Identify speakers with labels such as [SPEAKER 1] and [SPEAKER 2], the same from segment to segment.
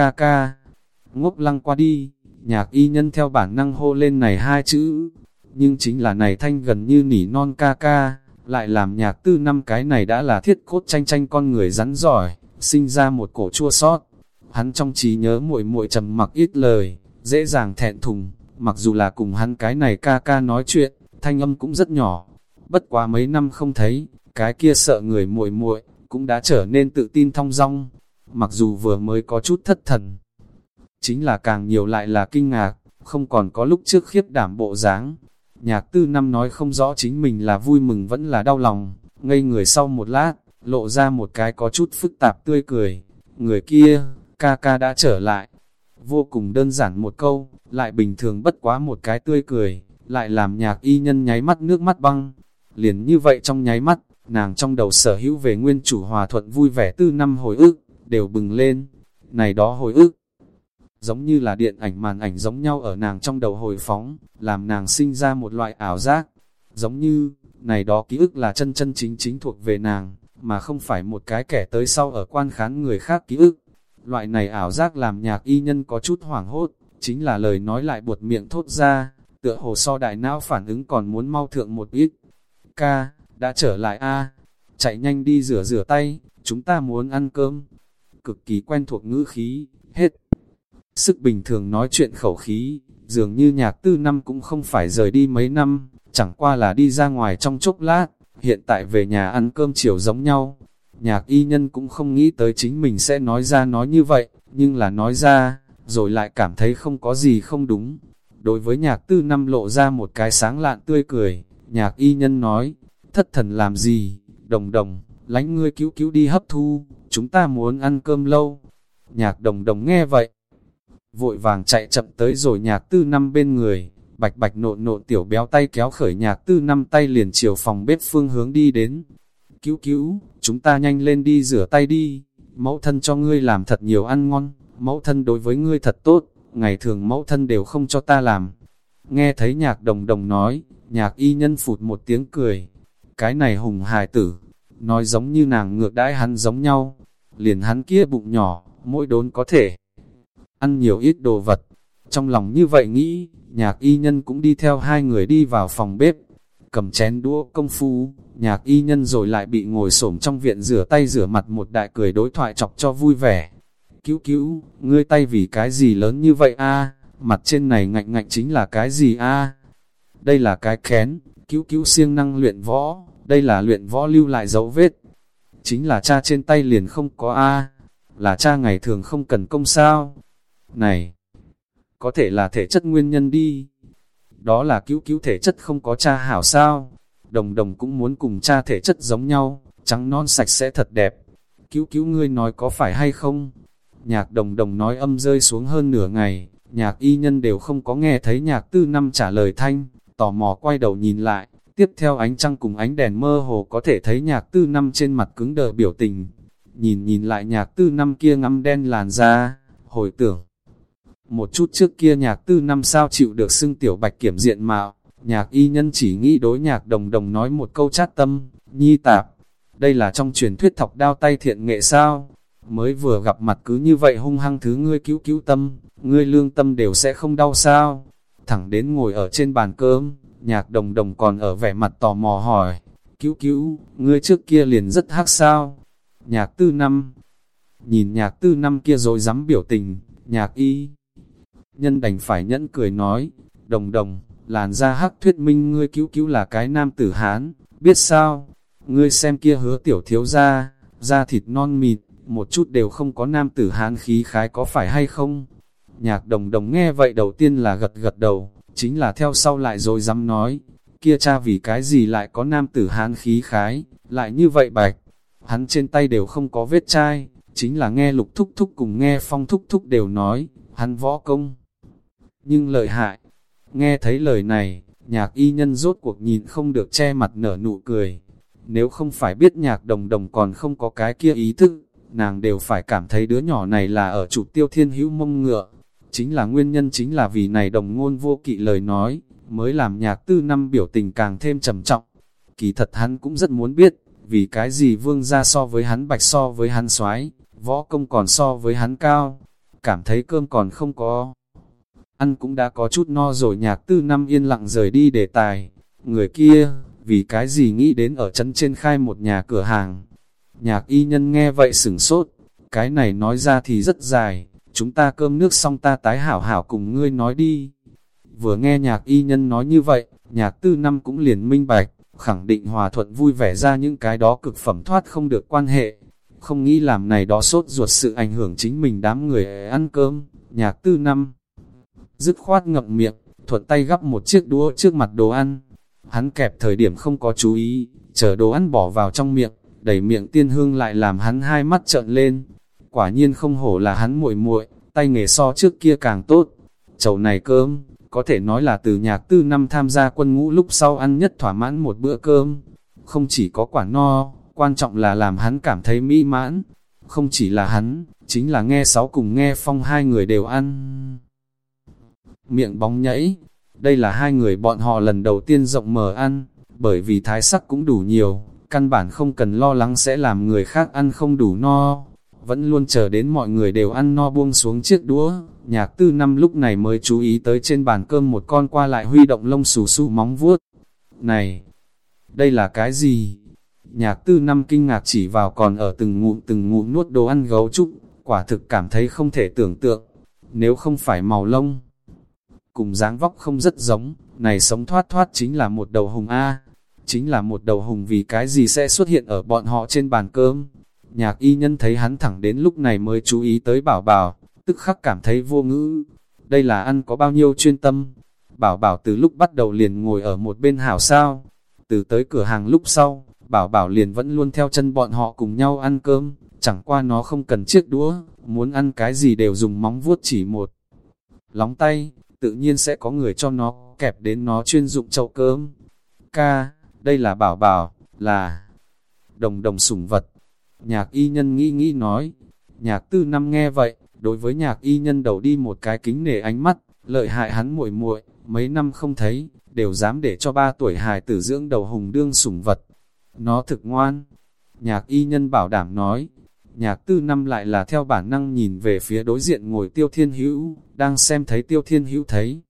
[SPEAKER 1] ca ca. Ngốc lăng qua đi, nhạc y nhân theo bản năng hô lên này hai chữ, nhưng chính là này thanh gần như nỉ non ca ca, lại làm nhạc tư năm cái này đã là thiết cốt tranh tranh con người rắn giỏi, sinh ra một cổ chua sót. Hắn trong trí nhớ muội muội trầm mặc ít lời, dễ dàng thẹn thùng, mặc dù là cùng hắn cái này ca ca nói chuyện, thanh âm cũng rất nhỏ. Bất quá mấy năm không thấy, cái kia sợ người muội muội cũng đã trở nên tự tin thong dong, mặc dù vừa mới có chút thất thần. Chính là càng nhiều lại là kinh ngạc, không còn có lúc trước khiếp đảm bộ dáng. Nhạc tư năm nói không rõ chính mình là vui mừng vẫn là đau lòng, ngây người sau một lát, lộ ra một cái có chút phức tạp tươi cười. Người kia, ca ca đã trở lại. Vô cùng đơn giản một câu, lại bình thường bất quá một cái tươi cười, lại làm nhạc y nhân nháy mắt nước mắt băng. Liền như vậy trong nháy mắt, nàng trong đầu sở hữu về nguyên chủ hòa thuận vui vẻ tư năm hồi ức, đều bừng lên. Này đó hồi ức, giống như là điện ảnh màn ảnh giống nhau ở nàng trong đầu hồi phóng, làm nàng sinh ra một loại ảo giác. Giống như, này đó ký ức là chân chân chính chính thuộc về nàng, mà không phải một cái kẻ tới sau ở quan khán người khác ký ức. Loại này ảo giác làm nhạc y nhân có chút hoảng hốt, chính là lời nói lại buột miệng thốt ra, tựa hồ so đại não phản ứng còn muốn mau thượng một ít. Ca, đã trở lại a chạy nhanh đi rửa rửa tay, chúng ta muốn ăn cơm. Cực kỳ quen thuộc ngữ khí, hết. Sức bình thường nói chuyện khẩu khí, dường như nhạc tư năm cũng không phải rời đi mấy năm, chẳng qua là đi ra ngoài trong chốc lát, hiện tại về nhà ăn cơm chiều giống nhau. Nhạc y nhân cũng không nghĩ tới chính mình sẽ nói ra nói như vậy, nhưng là nói ra, rồi lại cảm thấy không có gì không đúng. Đối với nhạc tư năm lộ ra một cái sáng lạn tươi cười, nhạc y nhân nói, thất thần làm gì, đồng đồng, lánh ngươi cứu cứu đi hấp thu, chúng ta muốn ăn cơm lâu. Nhạc đồng đồng nghe vậy, vội vàng chạy chậm tới rồi nhạc tư năm bên người, bạch bạch nộn nộn tiểu béo tay kéo khởi nhạc tư năm tay liền chiều phòng bếp phương hướng đi đến. Cứu cứu, chúng ta nhanh lên đi rửa tay đi, mẫu thân cho ngươi làm thật nhiều ăn ngon, mẫu thân đối với ngươi thật tốt, ngày thường mẫu thân đều không cho ta làm. Nghe thấy nhạc đồng đồng nói, nhạc y nhân phụt một tiếng cười, cái này hùng hài tử, nói giống như nàng ngược đãi hắn giống nhau, liền hắn kia bụng nhỏ, mỗi đốn có thể ăn nhiều ít đồ vật. Trong lòng như vậy nghĩ, nhạc y nhân cũng đi theo hai người đi vào phòng bếp, cầm chén đũa công phu, nhạc y nhân rồi lại bị ngồi xổm trong viện rửa tay rửa mặt một đại cười đối thoại chọc cho vui vẻ. Cứu cứu, ngươi tay vì cái gì lớn như vậy a mặt trên này ngạnh ngạnh chính là cái gì a Đây là cái kén, cứu cứu siêng năng luyện võ, đây là luyện võ lưu lại dấu vết. Chính là cha trên tay liền không có A, là cha ngày thường không cần công sao. Này, có thể là thể chất nguyên nhân đi. Đó là cứu cứu thể chất không có cha hảo sao. Đồng đồng cũng muốn cùng cha thể chất giống nhau, trắng non sạch sẽ thật đẹp. Cứu cứu ngươi nói có phải hay không? Nhạc đồng đồng nói âm rơi xuống hơn nửa ngày, nhạc y nhân đều không có nghe thấy nhạc tư năm trả lời thanh, tò mò quay đầu nhìn lại, Tiếp theo ánh trăng cùng ánh đèn mơ hồ có thể thấy nhạc tư năm trên mặt cứng đờ biểu tình. Nhìn nhìn lại nhạc tư năm kia ngăm đen làn da, hồi tưởng. Một chút trước kia nhạc tư năm sao chịu được xưng tiểu bạch kiểm diện mạo, nhạc y nhân chỉ nghĩ đối nhạc đồng đồng nói một câu chát tâm, nhi tạp. Đây là trong truyền thuyết thọc đao tay thiện nghệ sao? Mới vừa gặp mặt cứ như vậy hung hăng thứ ngươi cứu cứu tâm, ngươi lương tâm đều sẽ không đau sao? Thẳng đến ngồi ở trên bàn cơm, Nhạc đồng đồng còn ở vẻ mặt tò mò hỏi, cứu cứu, ngươi trước kia liền rất hắc sao? Nhạc tư năm, nhìn nhạc tư năm kia rồi dám biểu tình, nhạc y. Nhân đành phải nhẫn cười nói, đồng đồng, làn da hắc thuyết minh ngươi cứu cứu là cái nam tử Hán, biết sao? Ngươi xem kia hứa tiểu thiếu ra, da thịt non mịt, một chút đều không có nam tử Hán khí khái có phải hay không? Nhạc đồng đồng nghe vậy đầu tiên là gật gật đầu, chính là theo sau lại rồi dám nói, kia cha vì cái gì lại có nam tử hán khí khái, lại như vậy bạch, hắn trên tay đều không có vết chai, chính là nghe lục thúc thúc cùng nghe phong thúc thúc đều nói, hắn võ công. Nhưng lợi hại, nghe thấy lời này, nhạc y nhân rốt cuộc nhìn không được che mặt nở nụ cười. Nếu không phải biết nhạc đồng đồng còn không có cái kia ý thức, nàng đều phải cảm thấy đứa nhỏ này là ở chủ tiêu thiên hữu mông ngựa, Chính là nguyên nhân chính là vì này đồng ngôn vô kỵ lời nói, mới làm nhạc tư năm biểu tình càng thêm trầm trọng. Kỳ thật hắn cũng rất muốn biết, vì cái gì vương ra so với hắn bạch so với hắn soái võ công còn so với hắn cao. cảm thấy cơm còn không có. Ăn cũng đã có chút no rồi nhạc tư năm yên lặng rời đi đề tài. Người kia, vì cái gì nghĩ đến ở chân trên khai một nhà cửa hàng. Nhạc y nhân nghe vậy sửng sốt, cái này nói ra thì rất dài, chúng ta cơm nước xong ta tái hảo hảo cùng ngươi nói đi. Vừa nghe nhạc y nhân nói như vậy, nhạc tư năm cũng liền minh bạch, khẳng định hòa thuận vui vẻ ra những cái đó cực phẩm thoát không được quan hệ. Không nghĩ làm này đó sốt ruột sự ảnh hưởng chính mình đám người ăn cơm, nhạc tư năm. Dứt khoát ngậm miệng, thuận tay gắp một chiếc đũa trước mặt đồ ăn. Hắn kẹp thời điểm không có chú ý, chờ đồ ăn bỏ vào trong miệng, đẩy miệng tiên hương lại làm hắn hai mắt trợn lên. Quả nhiên không hổ là hắn muội muội, tay nghề so trước kia càng tốt. Chầu này cơm, có thể nói là từ nhạc tư năm tham gia quân ngũ lúc sau ăn nhất thỏa mãn một bữa cơm. Không chỉ có quả no, quan trọng là làm hắn cảm thấy mỹ mãn. Không chỉ là hắn, chính là nghe sáu cùng nghe phong hai người đều ăn. Miệng bóng nhảy, đây là hai người bọn họ lần đầu tiên rộng mở ăn, bởi vì thái sắc cũng đủ nhiều, căn bản không cần lo lắng sẽ làm người khác ăn không đủ no. Vẫn luôn chờ đến mọi người đều ăn no buông xuống chiếc đũa, nhạc tư năm lúc này mới chú ý tới trên bàn cơm một con qua lại huy động lông xù xù móng vuốt. Này, đây là cái gì? Nhạc tư năm kinh ngạc chỉ vào còn ở từng ngụm từng ngụm nuốt đồ ăn gấu trúc, quả thực cảm thấy không thể tưởng tượng. Nếu không phải màu lông, cùng dáng vóc không rất giống, này sống thoát thoát chính là một đầu hùng A. Chính là một đầu hùng vì cái gì sẽ xuất hiện ở bọn họ trên bàn cơm. Nhạc y nhân thấy hắn thẳng đến lúc này mới chú ý tới bảo bảo, tức khắc cảm thấy vô ngữ. Đây là ăn có bao nhiêu chuyên tâm. Bảo bảo từ lúc bắt đầu liền ngồi ở một bên hảo sao. Từ tới cửa hàng lúc sau, bảo bảo liền vẫn luôn theo chân bọn họ cùng nhau ăn cơm. Chẳng qua nó không cần chiếc đũa, muốn ăn cái gì đều dùng móng vuốt chỉ một. Lóng tay, tự nhiên sẽ có người cho nó kẹp đến nó chuyên dụng chậu cơm. Ca, đây là bảo bảo, là đồng đồng sủng vật. Nhạc y nhân nghĩ nghĩ nói, nhạc tư năm nghe vậy, đối với nhạc y nhân đầu đi một cái kính nể ánh mắt, lợi hại hắn muội muội mấy năm không thấy, đều dám để cho ba tuổi hài tử dưỡng đầu hùng đương sủng vật. Nó thực ngoan. Nhạc y nhân bảo đảm nói, nhạc tư năm lại là theo bản năng nhìn về phía đối diện ngồi tiêu thiên hữu, đang xem thấy tiêu thiên hữu thấy.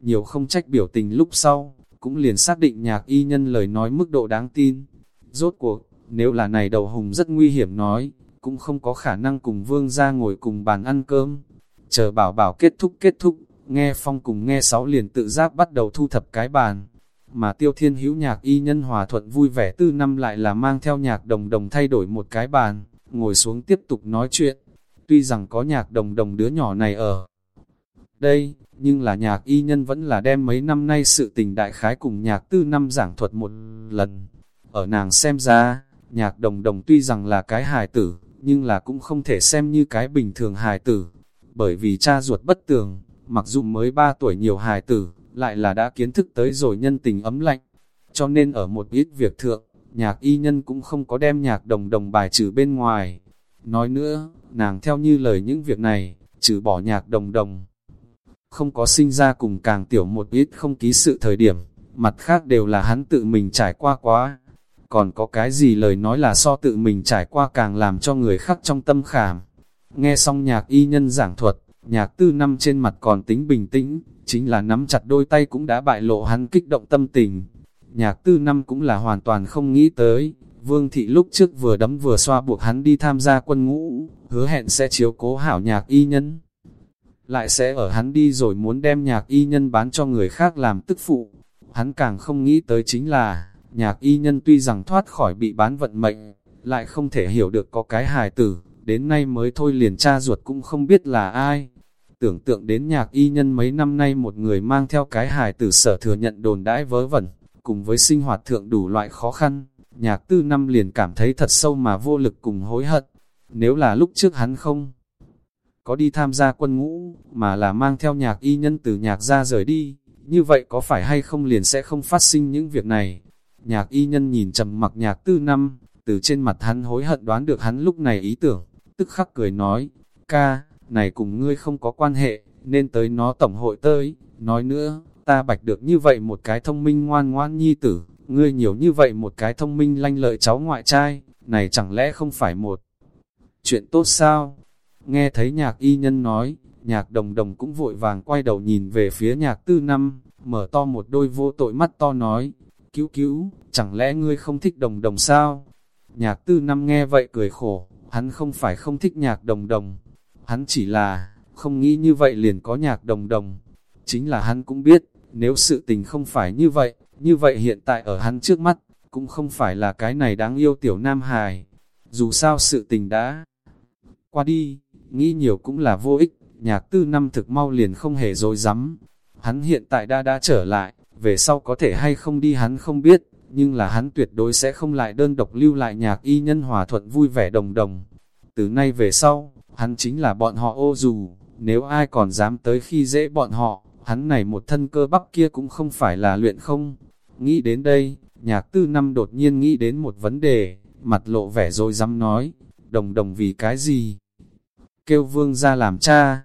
[SPEAKER 1] Nhiều không trách biểu tình lúc sau, cũng liền xác định nhạc y nhân lời nói mức độ đáng tin. Rốt cuộc, nếu là này đầu hùng rất nguy hiểm nói, cũng không có khả năng cùng vương ra ngồi cùng bàn ăn cơm. Chờ bảo bảo kết thúc kết thúc, nghe phong cùng nghe sáu liền tự giác bắt đầu thu thập cái bàn. Mà tiêu thiên hữu nhạc y nhân hòa thuận vui vẻ tư năm lại là mang theo nhạc đồng đồng thay đổi một cái bàn, ngồi xuống tiếp tục nói chuyện. Tuy rằng có nhạc đồng đồng đứa nhỏ này ở đây, nhưng là nhạc y nhân vẫn là đem mấy năm nay sự tình đại khái cùng nhạc tư năm giảng thuật một lần. Ở nàng xem ra, nhạc đồng đồng tuy rằng là cái hài tử, nhưng là cũng không thể xem như cái bình thường hài tử. Bởi vì cha ruột bất tường, mặc dù mới 3 tuổi nhiều hài tử, lại là đã kiến thức tới rồi nhân tình ấm lạnh. Cho nên ở một ít việc thượng, nhạc y nhân cũng không có đem nhạc đồng đồng bài trừ bên ngoài. Nói nữa, nàng theo như lời những việc này, trừ bỏ nhạc đồng đồng. Không có sinh ra cùng càng tiểu một ít không ký sự thời điểm, mặt khác đều là hắn tự mình trải qua quá. Còn có cái gì lời nói là so tự mình trải qua càng làm cho người khác trong tâm khảm. Nghe xong nhạc y nhân giảng thuật, nhạc tư năm trên mặt còn tính bình tĩnh, chính là nắm chặt đôi tay cũng đã bại lộ hắn kích động tâm tình. Nhạc tư năm cũng là hoàn toàn không nghĩ tới, Vương thị lúc trước vừa đấm vừa xoa buộc hắn đi tham gia quân ngũ, hứa hẹn sẽ chiếu cố hảo nhạc y nhân. Lại sẽ ở hắn đi rồi muốn đem nhạc y nhân bán cho người khác làm tức phụ. Hắn càng không nghĩ tới chính là, nhạc y nhân tuy rằng thoát khỏi bị bán vận mệnh, lại không thể hiểu được có cái hài tử, đến nay mới thôi liền cha ruột cũng không biết là ai. Tưởng tượng đến nhạc y nhân mấy năm nay một người mang theo cái hài tử sở thừa nhận đồn đãi vớ vẩn, cùng với sinh hoạt thượng đủ loại khó khăn, nhạc tư năm liền cảm thấy thật sâu mà vô lực cùng hối hận. Nếu là lúc trước hắn không có đi tham gia quân ngũ, mà là mang theo nhạc y nhân từ nhạc ra rời đi, như vậy có phải hay không liền sẽ không phát sinh những việc này. Nhạc y nhân nhìn trầm mặc nhạc tư năm, từ trên mặt hắn hối hận đoán được hắn lúc này ý tưởng, tức khắc cười nói, ca, này cùng ngươi không có quan hệ, nên tới nó tổng hội tới, nói nữa, ta bạch được như vậy một cái thông minh ngoan ngoan nhi tử, ngươi nhiều như vậy một cái thông minh lanh lợi cháu ngoại trai, này chẳng lẽ không phải một chuyện tốt sao? Nghe thấy nhạc y nhân nói, nhạc đồng đồng cũng vội vàng quay đầu nhìn về phía nhạc tư năm, mở to một đôi vô tội mắt to nói, cứu cứu, chẳng lẽ ngươi không thích đồng đồng sao? Nhạc tư năm nghe vậy cười khổ, hắn không phải không thích nhạc đồng đồng, hắn chỉ là, không nghĩ như vậy liền có nhạc đồng đồng. Chính là hắn cũng biết, nếu sự tình không phải như vậy, như vậy hiện tại ở hắn trước mắt, cũng không phải là cái này đáng yêu tiểu nam hài. Dù sao sự tình đã qua đi, nghĩ nhiều cũng là vô ích, nhạc tư năm thực mau liền không hề dối rắm Hắn hiện tại đã đã trở lại, về sau có thể hay không đi hắn không biết, nhưng là hắn tuyệt đối sẽ không lại đơn độc lưu lại nhạc y nhân hòa thuận vui vẻ đồng đồng. Từ nay về sau, hắn chính là bọn họ ô dù, nếu ai còn dám tới khi dễ bọn họ, hắn này một thân cơ bắp kia cũng không phải là luyện không. Nghĩ đến đây, nhạc tư năm đột nhiên nghĩ đến một vấn đề, mặt lộ vẻ rồi dám nói, đồng đồng vì cái gì? Kêu vương ra làm cha.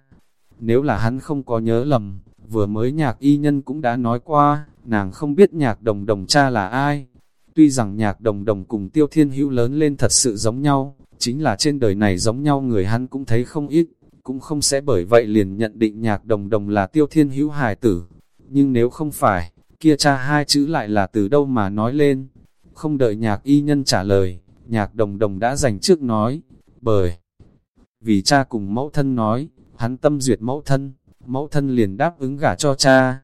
[SPEAKER 1] Nếu là hắn không có nhớ lầm, vừa mới nhạc y nhân cũng đã nói qua, nàng không biết nhạc đồng đồng cha là ai. Tuy rằng nhạc đồng đồng cùng tiêu thiên hữu lớn lên thật sự giống nhau, chính là trên đời này giống nhau người hắn cũng thấy không ít, cũng không sẽ bởi vậy liền nhận định nhạc đồng đồng là tiêu thiên hữu hài tử. Nhưng nếu không phải, kia cha hai chữ lại là từ đâu mà nói lên. Không đợi nhạc y nhân trả lời, nhạc đồng đồng đã dành trước nói, bởi vì cha cùng mẫu thân nói, hắn tâm duyệt mẫu thân, mẫu thân liền đáp ứng gả cho cha.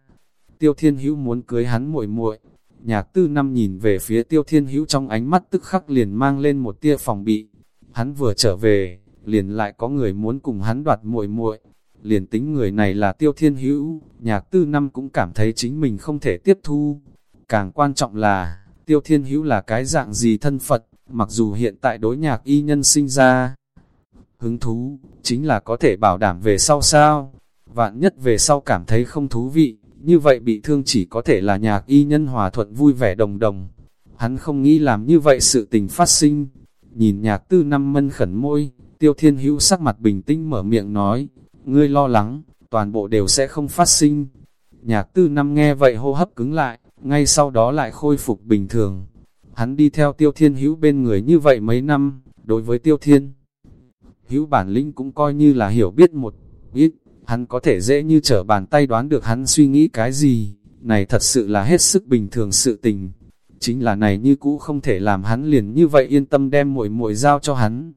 [SPEAKER 1] Tiêu Thiên Hữu muốn cưới hắn muội muội. Nhạc Tư Năm nhìn về phía Tiêu Thiên Hữu trong ánh mắt tức khắc liền mang lên một tia phòng bị. Hắn vừa trở về, liền lại có người muốn cùng hắn đoạt muội muội. Liền tính người này là Tiêu Thiên Hữu, Nhạc Tư Năm cũng cảm thấy chính mình không thể tiếp thu. Càng quan trọng là, Tiêu Thiên Hữu là cái dạng gì thân Phật, mặc dù hiện tại đối nhạc y nhân sinh ra. Hứng thú, chính là có thể bảo đảm về sau sao. Vạn nhất về sau cảm thấy không thú vị, như vậy bị thương chỉ có thể là nhạc y nhân hòa thuận vui vẻ đồng đồng. Hắn không nghĩ làm như vậy sự tình phát sinh. Nhìn nhạc tư năm mân khẩn môi, tiêu thiên hữu sắc mặt bình tĩnh mở miệng nói, ngươi lo lắng, toàn bộ đều sẽ không phát sinh. Nhạc tư năm nghe vậy hô hấp cứng lại, ngay sau đó lại khôi phục bình thường. Hắn đi theo tiêu thiên hữu bên người như vậy mấy năm, đối với tiêu thiên. Hữu bản lĩnh cũng coi như là hiểu biết một ít, hắn có thể dễ như trở bàn tay đoán được hắn suy nghĩ cái gì, này thật sự là hết sức bình thường sự tình. Chính là này như cũ không thể làm hắn liền như vậy yên tâm đem muội muội giao cho hắn.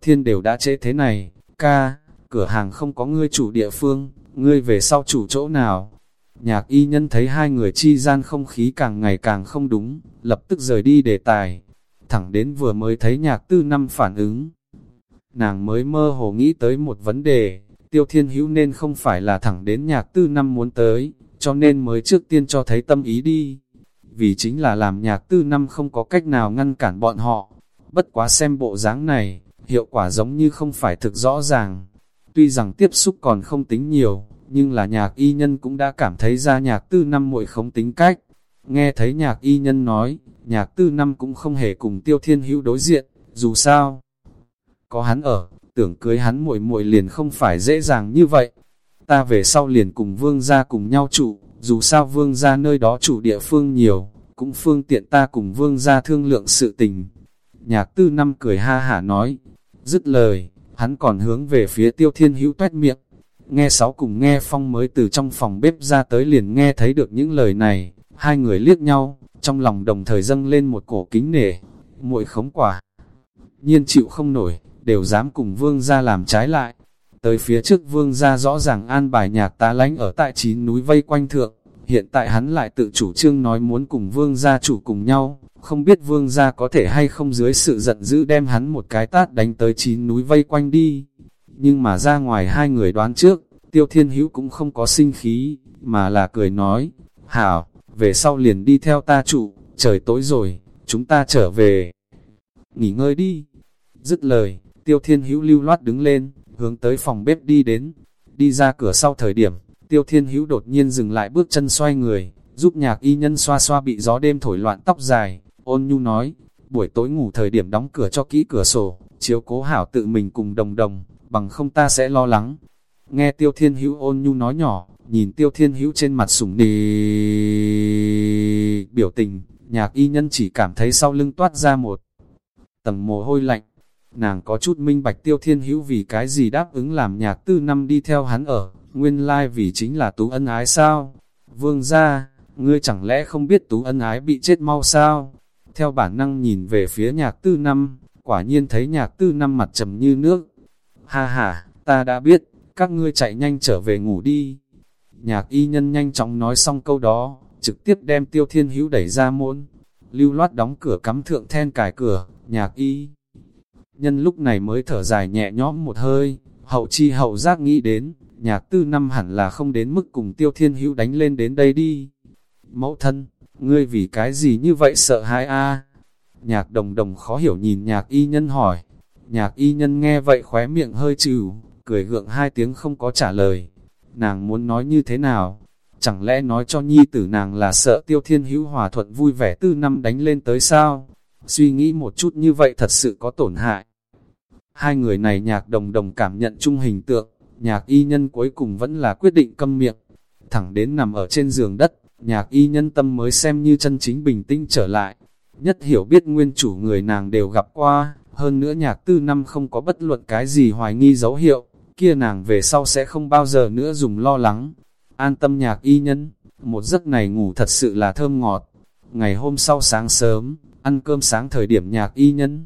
[SPEAKER 1] Thiên đều đã chế thế này, ca, cửa hàng không có ngươi chủ địa phương, ngươi về sau chủ chỗ nào. Nhạc y nhân thấy hai người chi gian không khí càng ngày càng không đúng, lập tức rời đi đề tài. Thẳng đến vừa mới thấy nhạc tư năm phản ứng. Nàng mới mơ hồ nghĩ tới một vấn đề, tiêu thiên hữu nên không phải là thẳng đến nhạc tư năm muốn tới, cho nên mới trước tiên cho thấy tâm ý đi. Vì chính là làm nhạc tư năm không có cách nào ngăn cản bọn họ. Bất quá xem bộ dáng này, hiệu quả giống như không phải thực rõ ràng. Tuy rằng tiếp xúc còn không tính nhiều, nhưng là nhạc y nhân cũng đã cảm thấy ra nhạc tư năm muội không tính cách. Nghe thấy nhạc y nhân nói, nhạc tư năm cũng không hề cùng tiêu thiên hữu đối diện, dù sao. Có hắn ở, tưởng cưới hắn muội muội liền không phải dễ dàng như vậy. Ta về sau liền cùng vương gia cùng nhau trụ, dù sao vương gia nơi đó chủ địa phương nhiều, cũng phương tiện ta cùng vương gia thương lượng sự tình. Nhạc tư năm cười ha hả nói, dứt lời, hắn còn hướng về phía tiêu thiên hữu tuét miệng. Nghe sáu cùng nghe phong mới từ trong phòng bếp ra tới liền nghe thấy được những lời này, hai người liếc nhau, trong lòng đồng thời dâng lên một cổ kính nể, muội khống quả. Nhiên chịu không nổi, đều dám cùng vương gia làm trái lại. Tới phía trước vương gia rõ ràng an bài nhạc tá lánh ở tại chín núi vây quanh thượng, hiện tại hắn lại tự chủ trương nói muốn cùng vương gia chủ cùng nhau, không biết vương gia có thể hay không dưới sự giận dữ đem hắn một cái tát đánh tới chín núi vây quanh đi. Nhưng mà ra ngoài hai người đoán trước, tiêu thiên hữu cũng không có sinh khí, mà là cười nói, hảo, về sau liền đi theo ta trụ, trời tối rồi, chúng ta trở về. Nghỉ ngơi đi. Dứt lời, Tiêu Thiên Hữu lưu loát đứng lên, hướng tới phòng bếp đi đến. Đi ra cửa sau thời điểm, Tiêu Thiên Hữu đột nhiên dừng lại bước chân xoay người, giúp nhạc y nhân xoa xoa bị gió đêm thổi loạn tóc dài. Ôn nhu nói, buổi tối ngủ thời điểm đóng cửa cho kỹ cửa sổ, chiếu cố hảo tự mình cùng đồng đồng, bằng không ta sẽ lo lắng. Nghe Tiêu Thiên Hữu ôn nhu nói nhỏ, nhìn Tiêu Thiên Hữu trên mặt sủng nề biểu tình, nhạc y nhân chỉ cảm thấy sau lưng toát ra một tầng mồ hôi lạnh, nàng có chút minh bạch tiêu thiên hữu vì cái gì đáp ứng làm nhạc tư năm đi theo hắn ở, nguyên lai vì chính là tú ân ái sao? Vương ra, ngươi chẳng lẽ không biết tú ân ái bị chết mau sao? Theo bản năng nhìn về phía nhạc tư năm, quả nhiên thấy nhạc tư năm mặt trầm như nước. Ha ha, ta đã biết, các ngươi chạy nhanh trở về ngủ đi. Nhạc y nhân nhanh chóng nói xong câu đó, trực tiếp đem tiêu thiên hữu đẩy ra môn. Lưu loát đóng cửa cắm thượng then cài cửa, nhạc y. Nhân lúc này mới thở dài nhẹ nhõm một hơi, hậu chi hậu giác nghĩ đến, nhạc tư năm hẳn là không đến mức cùng tiêu thiên hữu đánh lên đến đây đi. Mẫu thân, ngươi vì cái gì như vậy sợ hãi a Nhạc đồng đồng khó hiểu nhìn nhạc y nhân hỏi. Nhạc y nhân nghe vậy khóe miệng hơi trừ, cười gượng hai tiếng không có trả lời. Nàng muốn nói như thế nào? Chẳng lẽ nói cho nhi tử nàng là sợ tiêu thiên hữu hòa thuận vui vẻ tư năm đánh lên tới sao? Suy nghĩ một chút như vậy thật sự có tổn hại. Hai người này nhạc đồng đồng cảm nhận chung hình tượng, nhạc y nhân cuối cùng vẫn là quyết định câm miệng. Thẳng đến nằm ở trên giường đất, nhạc y nhân tâm mới xem như chân chính bình tĩnh trở lại. Nhất hiểu biết nguyên chủ người nàng đều gặp qua, hơn nữa nhạc tư năm không có bất luận cái gì hoài nghi dấu hiệu, kia nàng về sau sẽ không bao giờ nữa dùng lo lắng. An tâm nhạc y nhân, một giấc này ngủ thật sự là thơm ngọt. Ngày hôm sau sáng sớm, ăn cơm sáng thời điểm nhạc y nhân.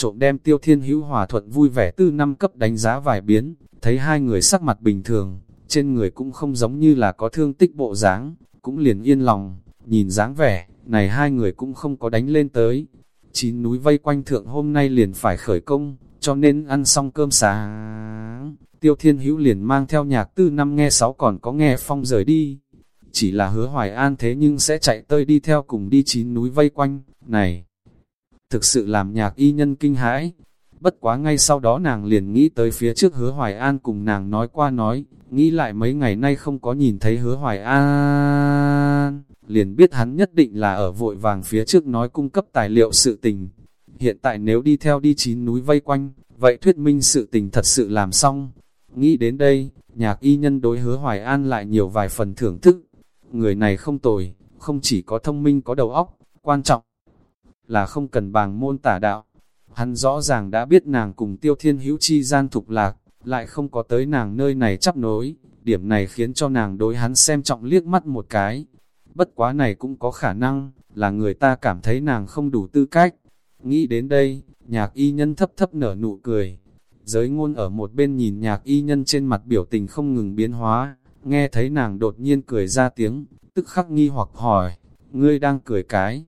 [SPEAKER 1] Trộm đem tiêu thiên hữu hòa thuận vui vẻ tư năm cấp đánh giá vài biến, thấy hai người sắc mặt bình thường, trên người cũng không giống như là có thương tích bộ dáng, cũng liền yên lòng, nhìn dáng vẻ, này hai người cũng không có đánh lên tới. Chín núi vây quanh thượng hôm nay liền phải khởi công, cho nên ăn xong cơm sáng. Tiêu Thiên Hữu liền mang theo nhạc tư năm nghe sáu còn có nghe phong rời đi. Chỉ là hứa hoài an thế nhưng sẽ chạy tơi đi theo cùng đi chín núi vây quanh, này. Thực sự làm nhạc y nhân kinh hãi. Bất quá ngay sau đó nàng liền nghĩ tới phía trước hứa hoài an cùng nàng nói qua nói, nghĩ lại mấy ngày nay không có nhìn thấy hứa hoài an, liền biết hắn nhất định là ở vội vàng phía trước nói cung cấp tài liệu sự tình. Hiện tại nếu đi theo đi chín núi vây quanh, vậy thuyết minh sự tình thật sự làm xong. Nghĩ đến đây, nhạc y nhân đối hứa hoài an lại nhiều vài phần thưởng thức. Người này không tồi, không chỉ có thông minh có đầu óc, quan trọng là không cần bàng môn tả đạo. Hắn rõ ràng đã biết nàng cùng tiêu thiên hữu chi gian thục lạc, lại không có tới nàng nơi này chấp nối, điểm này khiến cho nàng đối hắn xem trọng liếc mắt một cái. Bất quá này cũng có khả năng, là người ta cảm thấy nàng không đủ tư cách. Nghĩ đến đây, nhạc y nhân thấp thấp nở nụ cười. Giới ngôn ở một bên nhìn nhạc y nhân trên mặt biểu tình không ngừng biến hóa, nghe thấy nàng đột nhiên cười ra tiếng, tức khắc nghi hoặc hỏi, ngươi đang cười cái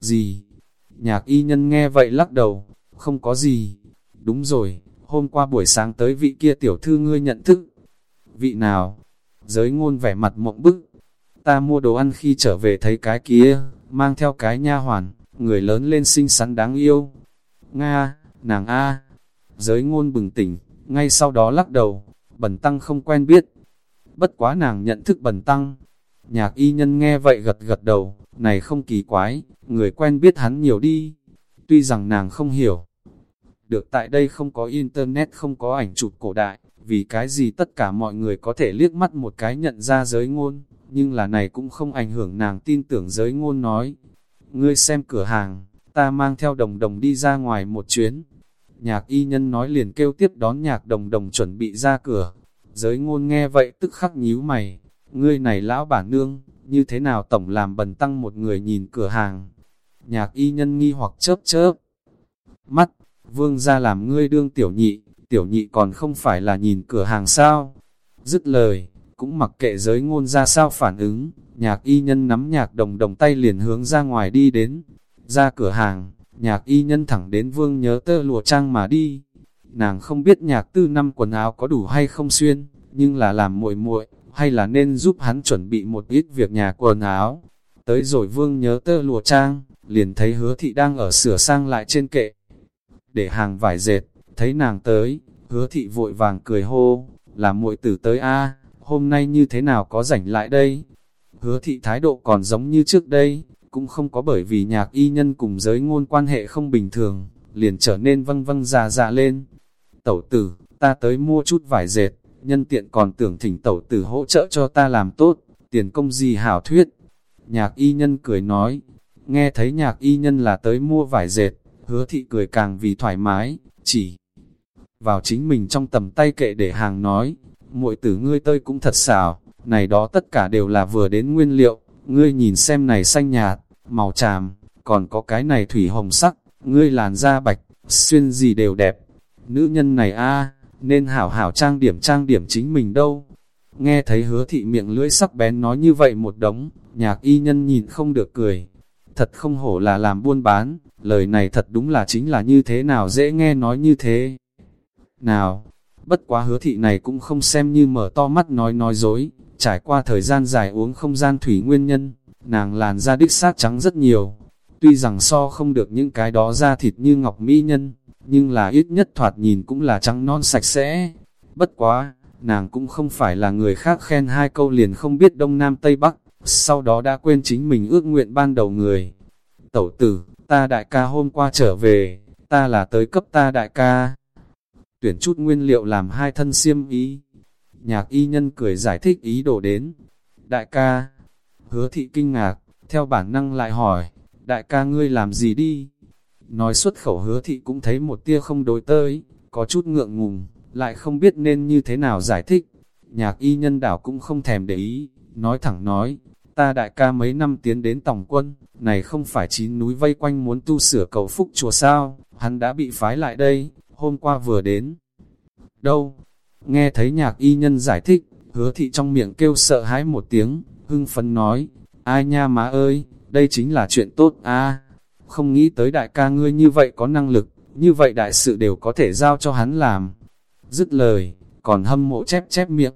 [SPEAKER 1] gì? Nhạc y nhân nghe vậy lắc đầu, không có gì. Đúng rồi, hôm qua buổi sáng tới vị kia tiểu thư ngươi nhận thức. Vị nào? Giới ngôn vẻ mặt mộng bức. Ta mua đồ ăn khi trở về thấy cái kia, mang theo cái nha hoàn, người lớn lên xinh xắn đáng yêu. Nga, nàng A. Giới ngôn bừng tỉnh, ngay sau đó lắc đầu, bần tăng không quen biết. Bất quá nàng nhận thức bần tăng. Nhạc y nhân nghe vậy gật gật đầu, này không kỳ quái, người quen biết hắn nhiều đi. Tuy rằng nàng không hiểu, được tại đây không có internet không có ảnh chụp cổ đại, vì cái gì tất cả mọi người có thể liếc mắt một cái nhận ra giới ngôn, nhưng là này cũng không ảnh hưởng nàng tin tưởng giới ngôn nói. Ngươi xem cửa hàng, ta mang theo đồng đồng đi ra ngoài một chuyến. Nhạc y nhân nói liền kêu tiếp đón nhạc đồng đồng chuẩn bị ra cửa. Giới ngôn nghe vậy tức khắc nhíu mày, ngươi này lão bản nương, như thế nào tổng làm bần tăng một người nhìn cửa hàng. Nhạc y nhân nghi hoặc chớp chớp. Mắt, vương ra làm ngươi đương tiểu nhị, tiểu nhị còn không phải là nhìn cửa hàng sao. Dứt lời, cũng mặc kệ giới ngôn ra sao phản ứng, nhạc y nhân nắm nhạc đồng đồng tay liền hướng ra ngoài đi đến. Ra cửa hàng, nhạc y nhân thẳng đến vương nhớ tơ lụa trang mà đi. Nàng không biết nhạc tư năm quần áo có đủ hay không xuyên, nhưng là làm muội muội hay là nên giúp hắn chuẩn bị một ít việc nhà quần áo. Tới rồi vương nhớ tơ lụa trang, liền thấy hứa thị đang ở sửa sang lại trên kệ. Để hàng vải dệt, thấy nàng tới, hứa thị vội vàng cười hô, là muội tử tới a hôm nay như thế nào có rảnh lại đây? Hứa thị thái độ còn giống như trước đây, cũng không có bởi vì nhạc y nhân cùng giới ngôn quan hệ không bình thường, liền trở nên vâng vâng già già lên. Tẩu tử, ta tới mua chút vải dệt, nhân tiện còn tưởng thỉnh tẩu tử hỗ trợ cho ta làm tốt, tiền công gì hảo thuyết. Nhạc y nhân cười nói, nghe thấy nhạc y nhân là tới mua vải dệt, hứa thị cười càng vì thoải mái, chỉ vào chính mình trong tầm tay kệ để hàng nói, muội tử ngươi tơi cũng thật xảo, này đó tất cả đều là vừa đến nguyên liệu, ngươi nhìn xem này xanh nhạt, màu tràm, còn có cái này thủy hồng sắc, ngươi làn da bạch, xuyên gì đều đẹp. Nữ nhân này a nên hảo hảo trang điểm trang điểm chính mình đâu. Nghe thấy hứa thị miệng lưỡi sắc bén nói như vậy một đống, nhạc y nhân nhìn không được cười. Thật không hổ là làm buôn bán, lời này thật đúng là chính là như thế nào dễ nghe nói như thế. Nào, bất quá hứa thị này cũng không xem như mở to mắt nói nói dối, trải qua thời gian dài uống không gian thủy nguyên nhân, nàng làn da đích xác trắng rất nhiều. Tuy rằng so không được những cái đó da thịt như ngọc mỹ nhân, nhưng là ít nhất thoạt nhìn cũng là trắng non sạch sẽ. Bất quá, nàng cũng không phải là người khác khen hai câu liền không biết đông nam tây bắc, sau đó đã quên chính mình ước nguyện ban đầu người. Tẩu tử, ta đại ca hôm qua trở về, ta là tới cấp ta đại ca. Tuyển chút nguyên liệu làm hai thân xiêm ý. Nhạc y nhân cười giải thích ý đồ đến. Đại ca, hứa thị kinh ngạc, theo bản năng lại hỏi, đại ca ngươi làm gì đi? Nói xuất khẩu hứa thị cũng thấy một tia không đối tới, có chút ngượng ngùng, lại không biết nên như thế nào giải thích. Nhạc y nhân đảo cũng không thèm để ý, nói thẳng nói, ta đại ca mấy năm tiến đến tổng quân, này không phải chín núi vây quanh muốn tu sửa cầu phúc chùa sao, hắn đã bị phái lại đây, hôm qua vừa đến. Đâu? Nghe thấy nhạc y nhân giải thích, hứa thị trong miệng kêu sợ hãi một tiếng, hưng phấn nói, ai nha má ơi, đây chính là chuyện tốt a không nghĩ tới đại ca ngươi như vậy có năng lực, như vậy đại sự đều có thể giao cho hắn làm. Dứt lời, còn hâm mộ chép chép miệng.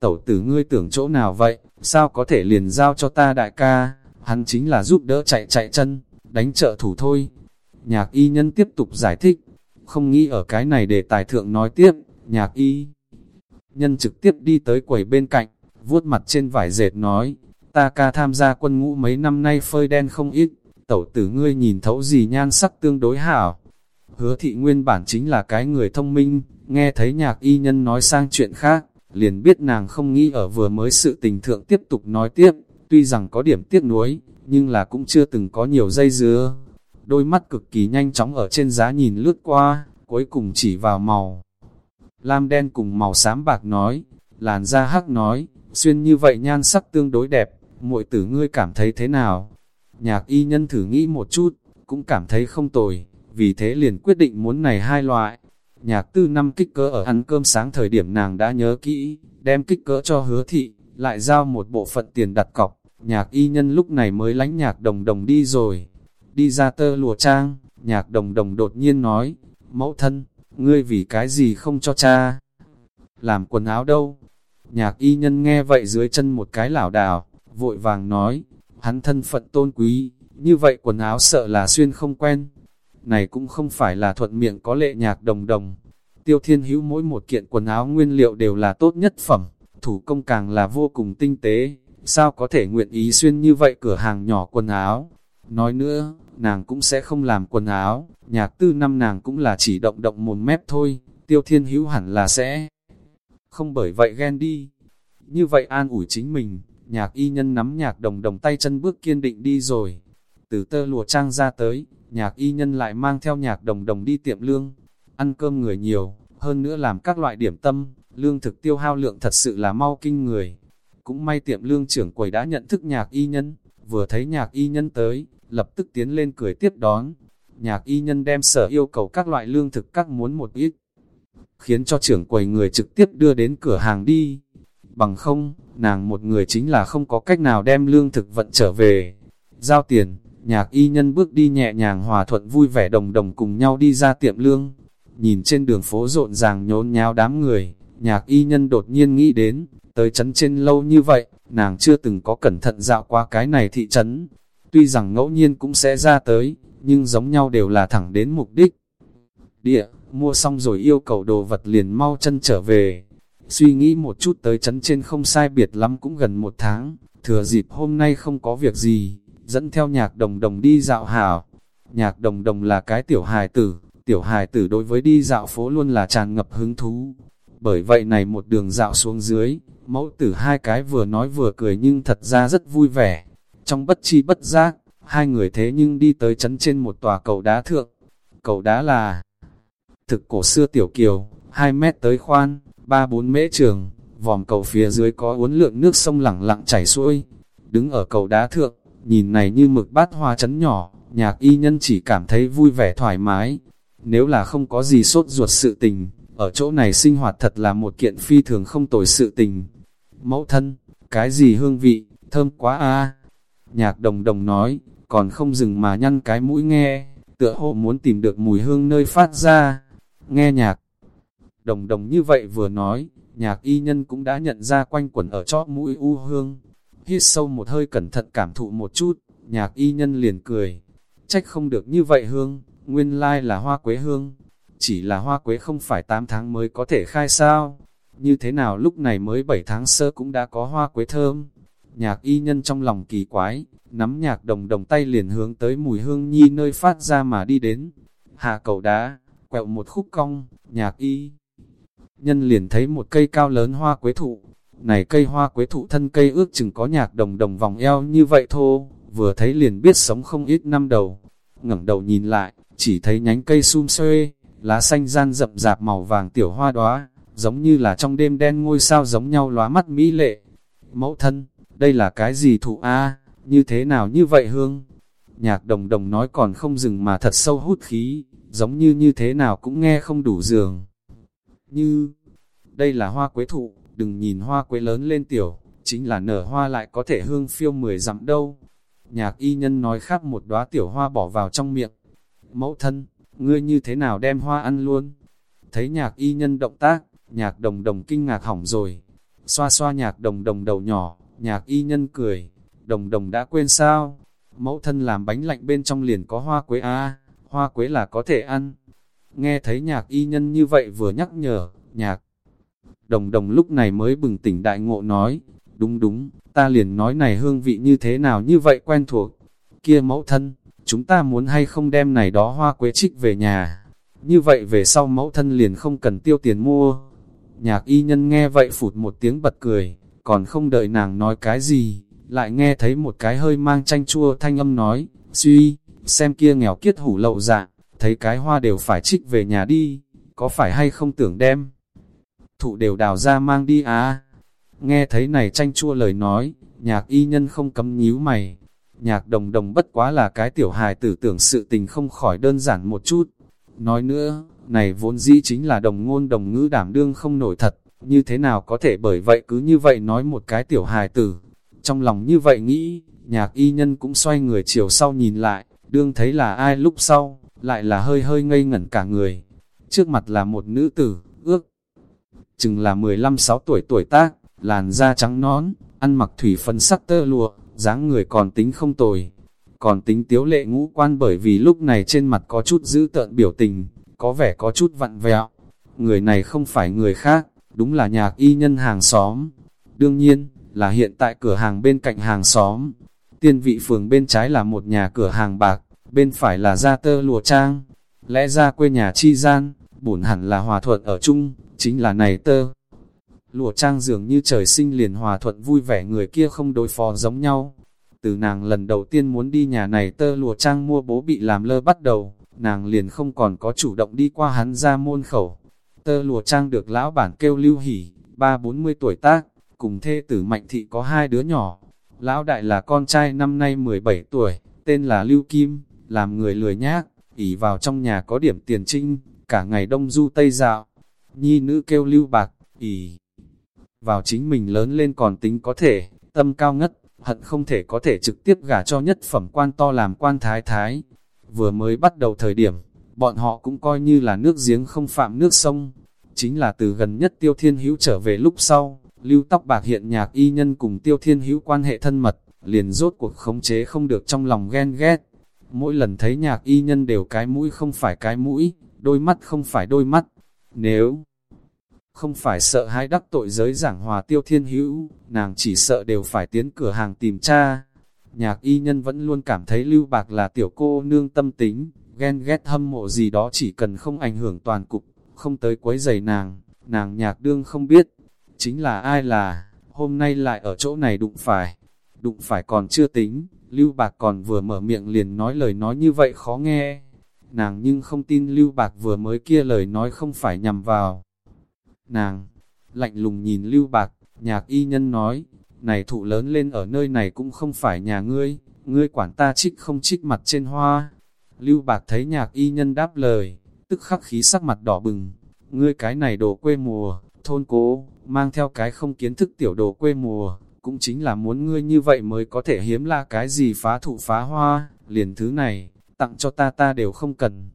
[SPEAKER 1] Tẩu tử ngươi tưởng chỗ nào vậy, sao có thể liền giao cho ta đại ca, hắn chính là giúp đỡ chạy chạy chân, đánh trợ thủ thôi. Nhạc y nhân tiếp tục giải thích, không nghĩ ở cái này để tài thượng nói tiếp, nhạc y. Nhân trực tiếp đi tới quầy bên cạnh, vuốt mặt trên vải dệt nói, ta ca tham gia quân ngũ mấy năm nay phơi đen không ít, tẩu tử ngươi nhìn thấu gì nhan sắc tương đối hảo. Hứa thị nguyên bản chính là cái người thông minh, nghe thấy nhạc y nhân nói sang chuyện khác, liền biết nàng không nghĩ ở vừa mới sự tình thượng tiếp tục nói tiếp, tuy rằng có điểm tiếc nuối, nhưng là cũng chưa từng có nhiều dây dưa. Đôi mắt cực kỳ nhanh chóng ở trên giá nhìn lướt qua, cuối cùng chỉ vào màu. Lam đen cùng màu xám bạc nói, làn da hắc nói, xuyên như vậy nhan sắc tương đối đẹp, muội tử ngươi cảm thấy thế nào? Nhạc y nhân thử nghĩ một chút, cũng cảm thấy không tồi, vì thế liền quyết định muốn này hai loại. Nhạc tư năm kích cỡ ở ăn cơm sáng thời điểm nàng đã nhớ kỹ, đem kích cỡ cho hứa thị, lại giao một bộ phận tiền đặt cọc. Nhạc y nhân lúc này mới lánh nhạc đồng đồng đi rồi. Đi ra tơ lùa trang, nhạc đồng đồng đột nhiên nói, mẫu thân, ngươi vì cái gì không cho cha? Làm quần áo đâu? Nhạc y nhân nghe vậy dưới chân một cái lảo đảo, vội vàng nói, hắn thân phận tôn quý, như vậy quần áo sợ là xuyên không quen. Này cũng không phải là thuận miệng có lệ nhạc đồng đồng. Tiêu thiên hữu mỗi một kiện quần áo nguyên liệu đều là tốt nhất phẩm, thủ công càng là vô cùng tinh tế, sao có thể nguyện ý xuyên như vậy cửa hàng nhỏ quần áo. Nói nữa, nàng cũng sẽ không làm quần áo, nhạc tư năm nàng cũng là chỉ động động mồm mép thôi, tiêu thiên hữu hẳn là sẽ không bởi vậy ghen đi. Như vậy an ủi chính mình, nhạc y nhân nắm nhạc đồng đồng tay chân bước kiên định đi rồi. Từ tơ lụa trang ra tới, nhạc y nhân lại mang theo nhạc đồng đồng đi tiệm lương. Ăn cơm người nhiều, hơn nữa làm các loại điểm tâm, lương thực tiêu hao lượng thật sự là mau kinh người. Cũng may tiệm lương trưởng quầy đã nhận thức nhạc y nhân, vừa thấy nhạc y nhân tới, lập tức tiến lên cười tiếp đón. Nhạc y nhân đem sở yêu cầu các loại lương thực các muốn một ít, khiến cho trưởng quầy người trực tiếp đưa đến cửa hàng đi. Bằng không, nàng một người chính là không có cách nào đem lương thực vận trở về. Giao tiền, nhạc y nhân bước đi nhẹ nhàng hòa thuận vui vẻ đồng đồng cùng nhau đi ra tiệm lương. Nhìn trên đường phố rộn ràng nhốn nháo đám người, nhạc y nhân đột nhiên nghĩ đến, tới trấn trên lâu như vậy, nàng chưa từng có cẩn thận dạo qua cái này thị trấn. Tuy rằng ngẫu nhiên cũng sẽ ra tới, nhưng giống nhau đều là thẳng đến mục đích. Địa, mua xong rồi yêu cầu đồ vật liền mau chân trở về. Suy nghĩ một chút tới chấn trên không sai biệt lắm cũng gần một tháng, thừa dịp hôm nay không có việc gì, dẫn theo nhạc đồng đồng đi dạo hảo. Nhạc đồng đồng là cái tiểu hài tử, tiểu hài tử đối với đi dạo phố luôn là tràn ngập hứng thú. Bởi vậy này một đường dạo xuống dưới, mẫu tử hai cái vừa nói vừa cười nhưng thật ra rất vui vẻ. Trong bất chi bất giác, hai người thế nhưng đi tới chấn trên một tòa cầu đá thượng. cầu đá là thực cổ xưa tiểu kiều, 2 mét tới khoan, 3-4 mễ trường, vòm cầu phía dưới có uốn lượn nước sông lẳng lặng chảy xuôi. Đứng ở cầu đá thượng, nhìn này như mực bát hoa chấn nhỏ, nhạc y nhân chỉ cảm thấy vui vẻ thoải mái. Nếu là không có gì sốt ruột sự tình, ở chỗ này sinh hoạt thật là một kiện phi thường không tồi sự tình. Mẫu thân, cái gì hương vị, thơm quá a Nhạc đồng đồng nói, còn không dừng mà nhăn cái mũi nghe, tựa hồ muốn tìm được mùi hương nơi phát ra. Nghe nhạc, đồng đồng như vậy vừa nói, nhạc y nhân cũng đã nhận ra quanh quẩn ở chóp mũi u hương. Hít sâu một hơi cẩn thận cảm thụ một chút, nhạc y nhân liền cười. Trách không được như vậy hương, nguyên lai là hoa quế hương. Chỉ là hoa quế không phải 8 tháng mới có thể khai sao. Như thế nào lúc này mới 7 tháng sơ cũng đã có hoa quế thơm. Nhạc y nhân trong lòng kỳ quái, nắm nhạc đồng đồng tay liền hướng tới mùi hương nhi nơi phát ra mà đi đến. Hạ cầu đá, quẹo một khúc cong, nhạc y. Nhân liền thấy một cây cao lớn hoa quế thụ. Này cây hoa quế thụ thân cây ước chừng có nhạc đồng đồng vòng eo như vậy thô, vừa thấy liền biết sống không ít năm đầu. ngẩng đầu nhìn lại, chỉ thấy nhánh cây sum xuê, lá xanh gian rậm rạp màu vàng tiểu hoa đóa giống như là trong đêm đen ngôi sao giống nhau lóa mắt mỹ lệ. Mẫu thân, đây là cái gì thụ a như thế nào như vậy hương? Nhạc đồng đồng nói còn không dừng mà thật sâu hút khí, giống như như thế nào cũng nghe không đủ giường. Như, đây là hoa quế thụ, đừng nhìn hoa quế lớn lên tiểu, chính là nở hoa lại có thể hương phiêu mười dặm đâu. Nhạc y nhân nói khác một đóa tiểu hoa bỏ vào trong miệng. Mẫu thân, ngươi như thế nào đem hoa ăn luôn? Thấy nhạc y nhân động tác, nhạc đồng đồng kinh ngạc hỏng rồi. Xoa xoa nhạc đồng đồng đầu nhỏ, nhạc y nhân cười, đồng đồng đã quên sao? Mẫu thân làm bánh lạnh bên trong liền có hoa quế a hoa quế là có thể ăn. Nghe thấy nhạc y nhân như vậy vừa nhắc nhở, nhạc. Đồng đồng lúc này mới bừng tỉnh đại ngộ nói, đúng đúng, ta liền nói này hương vị như thế nào như vậy quen thuộc. Kia mẫu thân, chúng ta muốn hay không đem này đó hoa quế trích về nhà. Như vậy về sau mẫu thân liền không cần tiêu tiền mua. Nhạc y nhân nghe vậy phụt một tiếng bật cười, còn không đợi nàng nói cái gì, lại nghe thấy một cái hơi mang chanh chua thanh âm nói, suy, xem kia nghèo kiết hủ lậu dạng, thấy cái hoa đều phải trích về nhà đi, có phải hay không tưởng đem. Thụ đều đào ra mang đi à. Nghe thấy này tranh chua lời nói, nhạc y nhân không cấm nhíu mày. Nhạc đồng đồng bất quá là cái tiểu hài tử tưởng sự tình không khỏi đơn giản một chút. Nói nữa, này vốn dĩ chính là đồng ngôn đồng ngữ đảm đương không nổi thật, như thế nào có thể bởi vậy cứ như vậy nói một cái tiểu hài tử. Trong lòng như vậy nghĩ, nhạc y nhân cũng xoay người chiều sau nhìn lại, đương thấy là ai lúc sau, lại là hơi hơi ngây ngẩn cả người. Trước mặt là một nữ tử, ước, chừng là 15-6 tuổi tuổi tác, làn da trắng nón, ăn mặc thủy phân sắc tơ lụa, dáng người còn tính không tồi. Còn tính tiếu lệ ngũ quan bởi vì lúc này trên mặt có chút dữ tợn biểu tình, có vẻ có chút vặn vẹo. Người này không phải người khác, đúng là nhạc y nhân hàng xóm. Đương nhiên, là hiện tại cửa hàng bên cạnh hàng xóm. Tiên vị phường bên trái là một nhà cửa hàng bạc, bên phải là gia tơ lùa trang. Lẽ ra quê nhà chi gian, bổn hẳn là hòa thuận ở chung, chính là này tơ. Lùa trang dường như trời sinh liền hòa thuận vui vẻ người kia không đối phó giống nhau. Từ nàng lần đầu tiên muốn đi nhà này tơ lùa trang mua bố bị làm lơ bắt đầu, nàng liền không còn có chủ động đi qua hắn ra môn khẩu. Tơ lùa trang được lão bản kêu lưu hỉ, ba bốn mươi tuổi tác, cùng thê tử mạnh thị có hai đứa nhỏ. Lão đại là con trai năm nay 17 tuổi, tên là Lưu Kim, làm người lười nhác, ỉ vào trong nhà có điểm tiền trinh, cả ngày đông du tây dạo. Nhi nữ kêu Lưu Bạc, ỉ vào chính mình lớn lên còn tính có thể, tâm cao ngất, hận không thể có thể trực tiếp gả cho nhất phẩm quan to làm quan thái thái. Vừa mới bắt đầu thời điểm, bọn họ cũng coi như là nước giếng không phạm nước sông. Chính là từ gần nhất Tiêu Thiên Hữu trở về lúc sau, lưu tóc bạc hiện nhạc y nhân cùng Tiêu Thiên Hữu quan hệ thân mật, liền rốt cuộc khống chế không được trong lòng ghen ghét. Mỗi lần thấy nhạc y nhân đều cái mũi không phải cái mũi, đôi mắt không phải đôi mắt. Nếu không phải sợ hai đắc tội giới giảng hòa Tiêu Thiên Hữu, nàng chỉ sợ đều phải tiến cửa hàng tìm cha. Nhạc y nhân vẫn luôn cảm thấy lưu bạc là tiểu cô nương tâm tính, ghen ghét hâm mộ gì đó chỉ cần không ảnh hưởng toàn cục, không tới quấy giày nàng, nàng nhạc đương không biết, chính là ai là, hôm nay lại ở chỗ này đụng phải, đụng phải còn chưa tính, lưu bạc còn vừa mở miệng liền nói lời nói như vậy khó nghe, nàng nhưng không tin Lưu Bạc vừa mới kia lời nói không phải nhằm vào. Nàng, lạnh lùng nhìn Lưu Bạc, nhạc y nhân nói, này thụ lớn lên ở nơi này cũng không phải nhà ngươi, ngươi quản ta trích không trích mặt trên hoa. Lưu Bạc thấy nhạc y nhân đáp lời, tức khắc khí sắc mặt đỏ bừng, ngươi cái này đồ quê mùa, thôn cố, mang theo cái không kiến thức tiểu đồ quê mùa, cũng chính là muốn ngươi như vậy mới có thể hiếm là cái gì phá thụ phá hoa, liền thứ này, tặng cho ta ta đều không cần.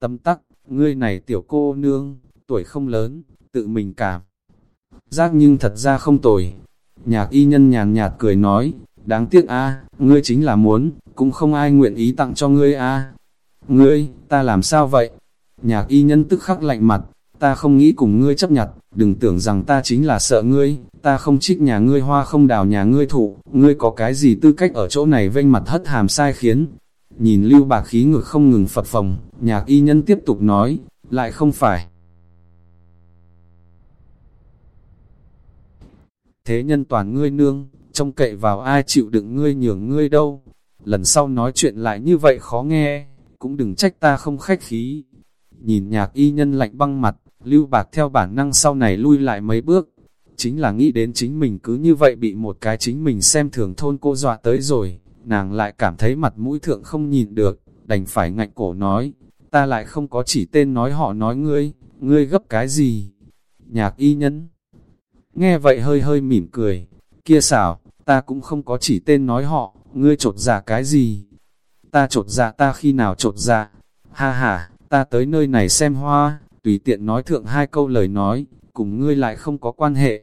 [SPEAKER 1] Tâm tắc, ngươi này tiểu cô nương, tuổi không lớn, tự mình cảm. Giác nhưng thật ra không tồi. Nhạc y nhân nhàn nhạt cười nói, đáng tiếc a ngươi chính là muốn, cũng không ai nguyện ý tặng cho ngươi a Ngươi, ta làm sao vậy? Nhạc y nhân tức khắc lạnh mặt, ta không nghĩ cùng ngươi chấp nhặt, đừng tưởng rằng ta chính là sợ ngươi, ta không trích nhà ngươi hoa không đào nhà ngươi thụ, ngươi có cái gì tư cách ở chỗ này vênh mặt hất hàm sai khiến. Nhìn lưu bạc khí ngực không ngừng phật phòng, nhạc y nhân tiếp tục nói, lại không phải. Thế nhân toàn ngươi nương, trông cậy vào ai chịu đựng ngươi nhường ngươi đâu. Lần sau nói chuyện lại như vậy khó nghe, cũng đừng trách ta không khách khí. Nhìn nhạc y nhân lạnh băng mặt, lưu bạc theo bản năng sau này lui lại mấy bước. Chính là nghĩ đến chính mình cứ như vậy bị một cái chính mình xem thường thôn cô dọa tới rồi, nàng lại cảm thấy mặt mũi thượng không nhìn được, đành phải ngạnh cổ nói, ta lại không có chỉ tên nói họ nói ngươi, ngươi gấp cái gì? Nhạc y nhân. Nghe vậy hơi hơi mỉm cười, kia xảo, ta cũng không có chỉ tên nói họ, ngươi trột giả cái gì? Ta trột giả ta khi nào trột giả Ha ha, ta tới nơi này xem hoa, tùy tiện nói thượng hai câu lời nói, cùng ngươi lại không có quan hệ.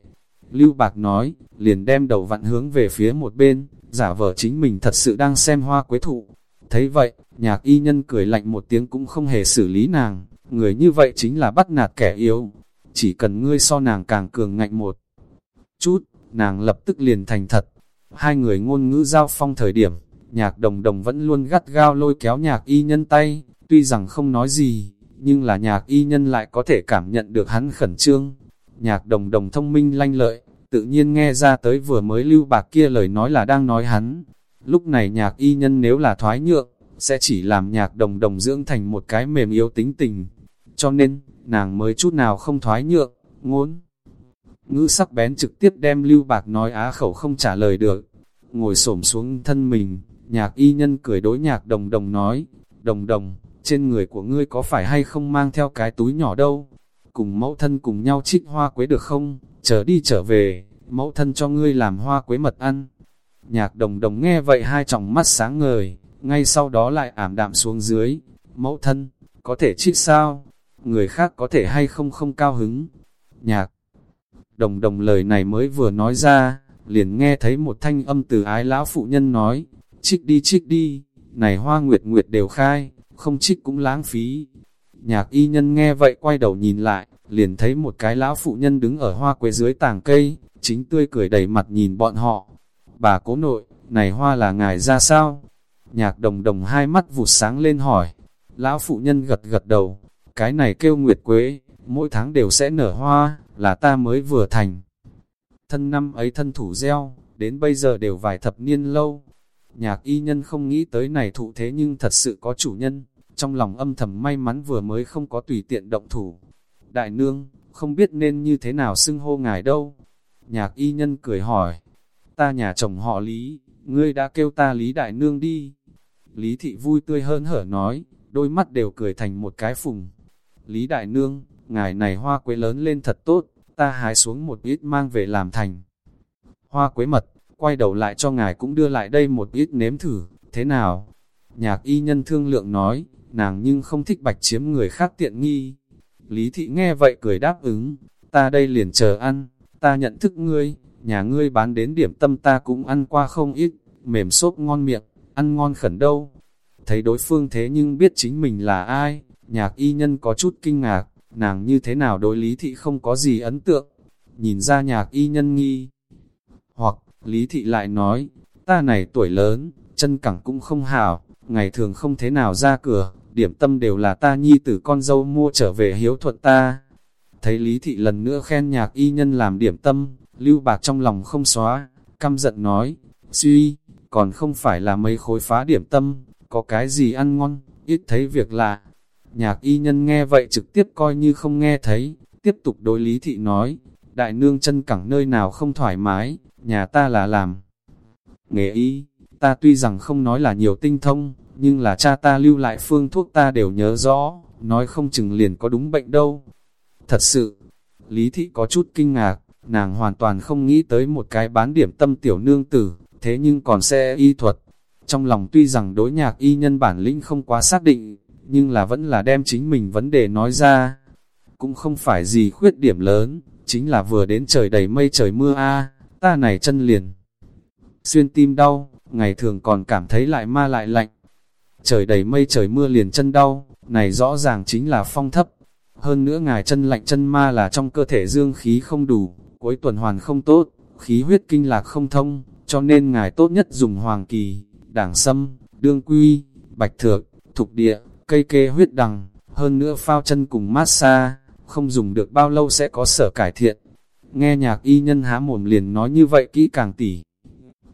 [SPEAKER 1] Lưu Bạc nói, liền đem đầu vặn hướng về phía một bên, giả vờ chính mình thật sự đang xem hoa quế thụ. Thấy vậy, nhạc y nhân cười lạnh một tiếng cũng không hề xử lý nàng, người như vậy chính là bắt nạt kẻ yếu. Chỉ cần ngươi so nàng càng cường ngạnh một chút, nàng lập tức liền thành thật. Hai người ngôn ngữ giao phong thời điểm, nhạc đồng đồng vẫn luôn gắt gao lôi kéo nhạc y nhân tay, tuy rằng không nói gì, nhưng là nhạc y nhân lại có thể cảm nhận được hắn khẩn trương. Nhạc đồng đồng thông minh lanh lợi, tự nhiên nghe ra tới vừa mới lưu bạc kia lời nói là đang nói hắn. Lúc này nhạc y nhân nếu là thoái nhượng, sẽ chỉ làm nhạc đồng đồng dưỡng thành một cái mềm yếu tính tình. Cho nên, nàng mới chút nào không thoái nhượng, ngôn. Ngữ sắc bén trực tiếp đem lưu bạc nói á khẩu không trả lời được. Ngồi xổm xuống thân mình, nhạc y nhân cười đối nhạc đồng đồng nói, đồng đồng, trên người của ngươi có phải hay không mang theo cái túi nhỏ đâu? Cùng mẫu thân cùng nhau trích hoa quế được không? Chờ đi trở về, mẫu thân cho ngươi làm hoa quế mật ăn. Nhạc đồng đồng nghe vậy hai tròng mắt sáng ngời, ngay sau đó lại ảm đạm xuống dưới. Mẫu thân, có thể trích sao? Người khác có thể hay không không cao hứng? Nhạc đồng đồng lời này mới vừa nói ra, liền nghe thấy một thanh âm từ ái lão phụ nhân nói, trích đi trích đi, này hoa nguyệt nguyệt đều khai, không trích cũng lãng phí. Nhạc y nhân nghe vậy quay đầu nhìn lại, liền thấy một cái lão phụ nhân đứng ở hoa quế dưới tàng cây, chính tươi cười đầy mặt nhìn bọn họ. Bà cố nội, này hoa là ngài ra sao? Nhạc đồng đồng hai mắt vụt sáng lên hỏi. Lão phụ nhân gật gật đầu, cái này kêu nguyệt quế, mỗi tháng đều sẽ nở hoa, là ta mới vừa thành. Thân năm ấy thân thủ gieo, đến bây giờ đều vài thập niên lâu, Nhạc y nhân không nghĩ tới này thụ thế nhưng thật sự có chủ nhân, trong lòng âm thầm may mắn vừa mới không có tùy tiện động thủ. Đại nương, không biết nên như thế nào xưng hô ngài đâu. Nhạc y nhân cười hỏi, ta nhà chồng họ Lý, ngươi đã kêu ta Lý Đại Nương đi. Lý thị vui tươi hơn hở nói, đôi mắt đều cười thành một cái phùng. Lý Đại Nương, ngài này hoa quế lớn lên thật tốt, ta hái xuống một ít mang về làm thành. Hoa quế mật, quay đầu lại cho ngài cũng đưa lại đây một ít nếm thử, thế nào? Nhạc y nhân thương lượng nói, nàng nhưng không thích bạch chiếm người khác tiện nghi. Lý thị nghe vậy cười đáp ứng, ta đây liền chờ ăn, ta nhận thức ngươi, nhà ngươi bán đến điểm tâm ta cũng ăn qua không ít, mềm xốp ngon miệng, ăn ngon khẩn đâu. Thấy đối phương thế nhưng biết chính mình là ai, nhạc y nhân có chút kinh ngạc, nàng như thế nào đối lý thị không có gì ấn tượng. Nhìn ra nhạc y nhân nghi, hoặc Lý thị lại nói, ta này tuổi lớn, chân cẳng cũng không hảo, ngày thường không thế nào ra cửa, điểm tâm đều là ta nhi tử con dâu mua trở về hiếu thuận ta. Thấy Lý thị lần nữa khen nhạc y nhân làm điểm tâm, lưu bạc trong lòng không xóa, căm giận nói, suy, còn không phải là mấy khối phá điểm tâm, có cái gì ăn ngon, ít thấy việc lạ. Nhạc y nhân nghe vậy trực tiếp coi như không nghe thấy, tiếp tục đối lý thị nói, đại nương chân cẳng nơi nào không thoải mái, nhà ta là làm. Nghề y, ta tuy rằng không nói là nhiều tinh thông, nhưng là cha ta lưu lại phương thuốc ta đều nhớ rõ, nói không chừng liền có đúng bệnh đâu. Thật sự, Lý Thị có chút kinh ngạc, nàng hoàn toàn không nghĩ tới một cái bán điểm tâm tiểu nương tử, thế nhưng còn sẽ y thuật. Trong lòng tuy rằng đối nhạc y nhân bản lĩnh không quá xác định, nhưng là vẫn là đem chính mình vấn đề nói ra. Cũng không phải gì khuyết điểm lớn, chính là vừa đến trời đầy mây trời mưa a ta này chân liền. Xuyên tim đau, ngày thường còn cảm thấy lại ma lại lạnh. Trời đầy mây trời mưa liền chân đau, này rõ ràng chính là phong thấp. Hơn nữa ngài chân lạnh chân ma là trong cơ thể dương khí không đủ, cuối tuần hoàn không tốt, khí huyết kinh lạc không thông, cho nên ngài tốt nhất dùng hoàng kỳ, đảng sâm, đương quy, bạch thược, thục địa, cây kê huyết đằng, hơn nữa phao chân cùng massage, không dùng được bao lâu sẽ có sở cải thiện. Nghe nhạc y nhân há mồm liền nói như vậy kỹ càng tỉ.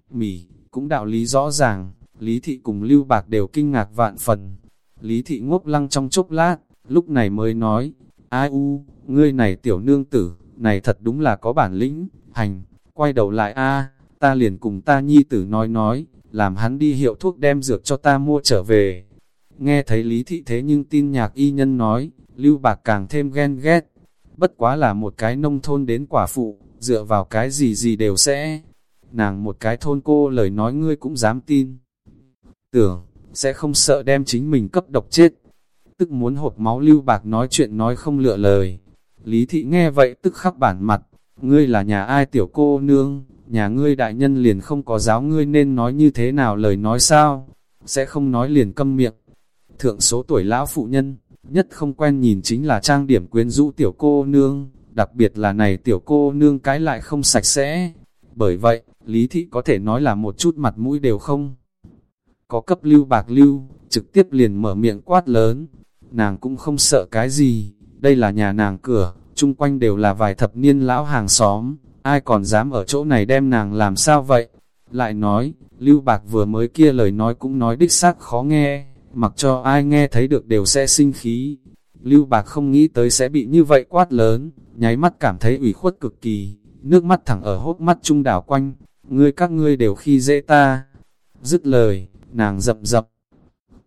[SPEAKER 1] Mỉ, cũng đạo lý rõ ràng, Lý Thị cùng Lưu Bạc đều kinh ngạc vạn phần. Lý Thị ngốc lăng trong chốc lát, lúc này mới nói, ai u, ngươi này tiểu nương tử, này thật đúng là có bản lĩnh, hành, quay đầu lại a ta liền cùng ta nhi tử nói nói, làm hắn đi hiệu thuốc đem dược cho ta mua trở về. Nghe thấy Lý Thị thế nhưng tin nhạc y nhân nói, Lưu Bạc càng thêm ghen ghét, bất quá là một cái nông thôn đến quả phụ, dựa vào cái gì gì đều sẽ. Nàng một cái thôn cô lời nói ngươi cũng dám tin. Tưởng, sẽ không sợ đem chính mình cấp độc chết. Tức muốn hộp máu Lưu Bạc nói chuyện nói không lựa lời. Lý Thị nghe vậy tức khắc bản mặt, ngươi là nhà ai tiểu cô nương, nhà ngươi đại nhân liền không có giáo ngươi nên nói như thế nào lời nói sao, sẽ không nói liền câm miệng. Thượng số tuổi lão phụ nhân, nhất không quen nhìn chính là trang điểm quyến rũ tiểu cô nương, đặc biệt là này tiểu cô nương cái lại không sạch sẽ. Bởi vậy, Lý Thị có thể nói là một chút mặt mũi đều không. Có cấp lưu bạc lưu, trực tiếp liền mở miệng quát lớn, nàng cũng không sợ cái gì, đây là nhà nàng cửa, chung quanh đều là vài thập niên lão hàng xóm, ai còn dám ở chỗ này đem nàng làm sao vậy? Lại nói, Lưu Bạc vừa mới kia lời nói cũng nói đích xác khó nghe, mặc cho ai nghe thấy được đều sẽ sinh khí. Lưu Bạc không nghĩ tới sẽ bị như vậy quát lớn, nháy mắt cảm thấy ủy khuất cực kỳ, nước mắt thẳng ở hốc mắt trung đảo quanh, ngươi các ngươi đều khi dễ ta. Dứt lời, nàng dập dập,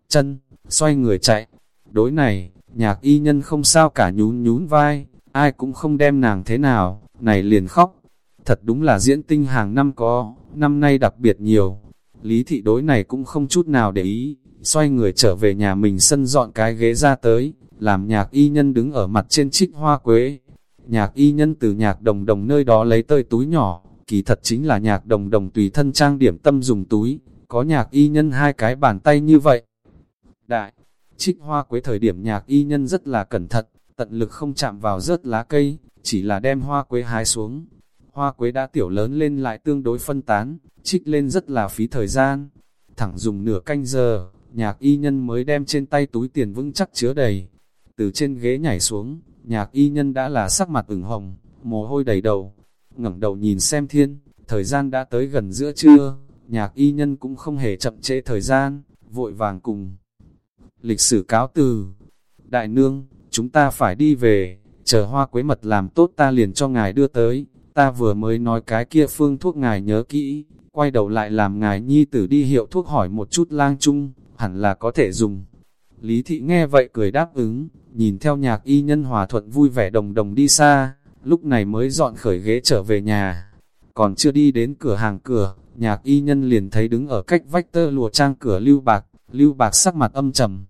[SPEAKER 1] chân, xoay người chạy. Đối này, nhạc y nhân không sao cả nhún nhún vai, ai cũng không đem nàng thế nào, này liền khóc. Thật đúng là diễn tinh hàng năm có, năm nay đặc biệt nhiều. Lý thị đối này cũng không chút nào để ý, xoay người trở về nhà mình sân dọn cái ghế ra tới, làm nhạc y nhân đứng ở mặt trên trích hoa quế. Nhạc y nhân từ nhạc đồng đồng nơi đó lấy tơi túi nhỏ, kỳ thật chính là nhạc đồng đồng tùy thân trang điểm tâm dùng túi, có nhạc y nhân hai cái bàn tay như vậy. Đại, trích hoa quế thời điểm nhạc y nhân rất là cẩn thận, tận lực không chạm vào rớt lá cây, chỉ là đem hoa quế hái xuống. Hoa quế đã tiểu lớn lên lại tương đối phân tán, trích lên rất là phí thời gian. Thẳng dùng nửa canh giờ, nhạc y nhân mới đem trên tay túi tiền vững chắc chứa đầy. Từ trên ghế nhảy xuống, nhạc y nhân đã là sắc mặt ửng hồng, mồ hôi đầy đầu. ngẩng đầu nhìn xem thiên, thời gian đã tới gần giữa trưa, nhạc y nhân cũng không hề chậm trễ thời gian, vội vàng cùng. Lịch sử cáo từ, đại nương, chúng ta phải đi về, chờ hoa quế mật làm tốt ta liền cho ngài đưa tới, ta vừa mới nói cái kia phương thuốc ngài nhớ kỹ, quay đầu lại làm ngài nhi tử đi hiệu thuốc hỏi một chút lang chung, hẳn là có thể dùng. Lý thị nghe vậy cười đáp ứng, nhìn theo nhạc y nhân hòa thuận vui vẻ đồng đồng đi xa, lúc này mới dọn khởi ghế trở về nhà. Còn chưa đi đến cửa hàng cửa, nhạc y nhân liền thấy đứng ở cách vách tơ lùa trang cửa lưu bạc, lưu bạc sắc mặt âm trầm.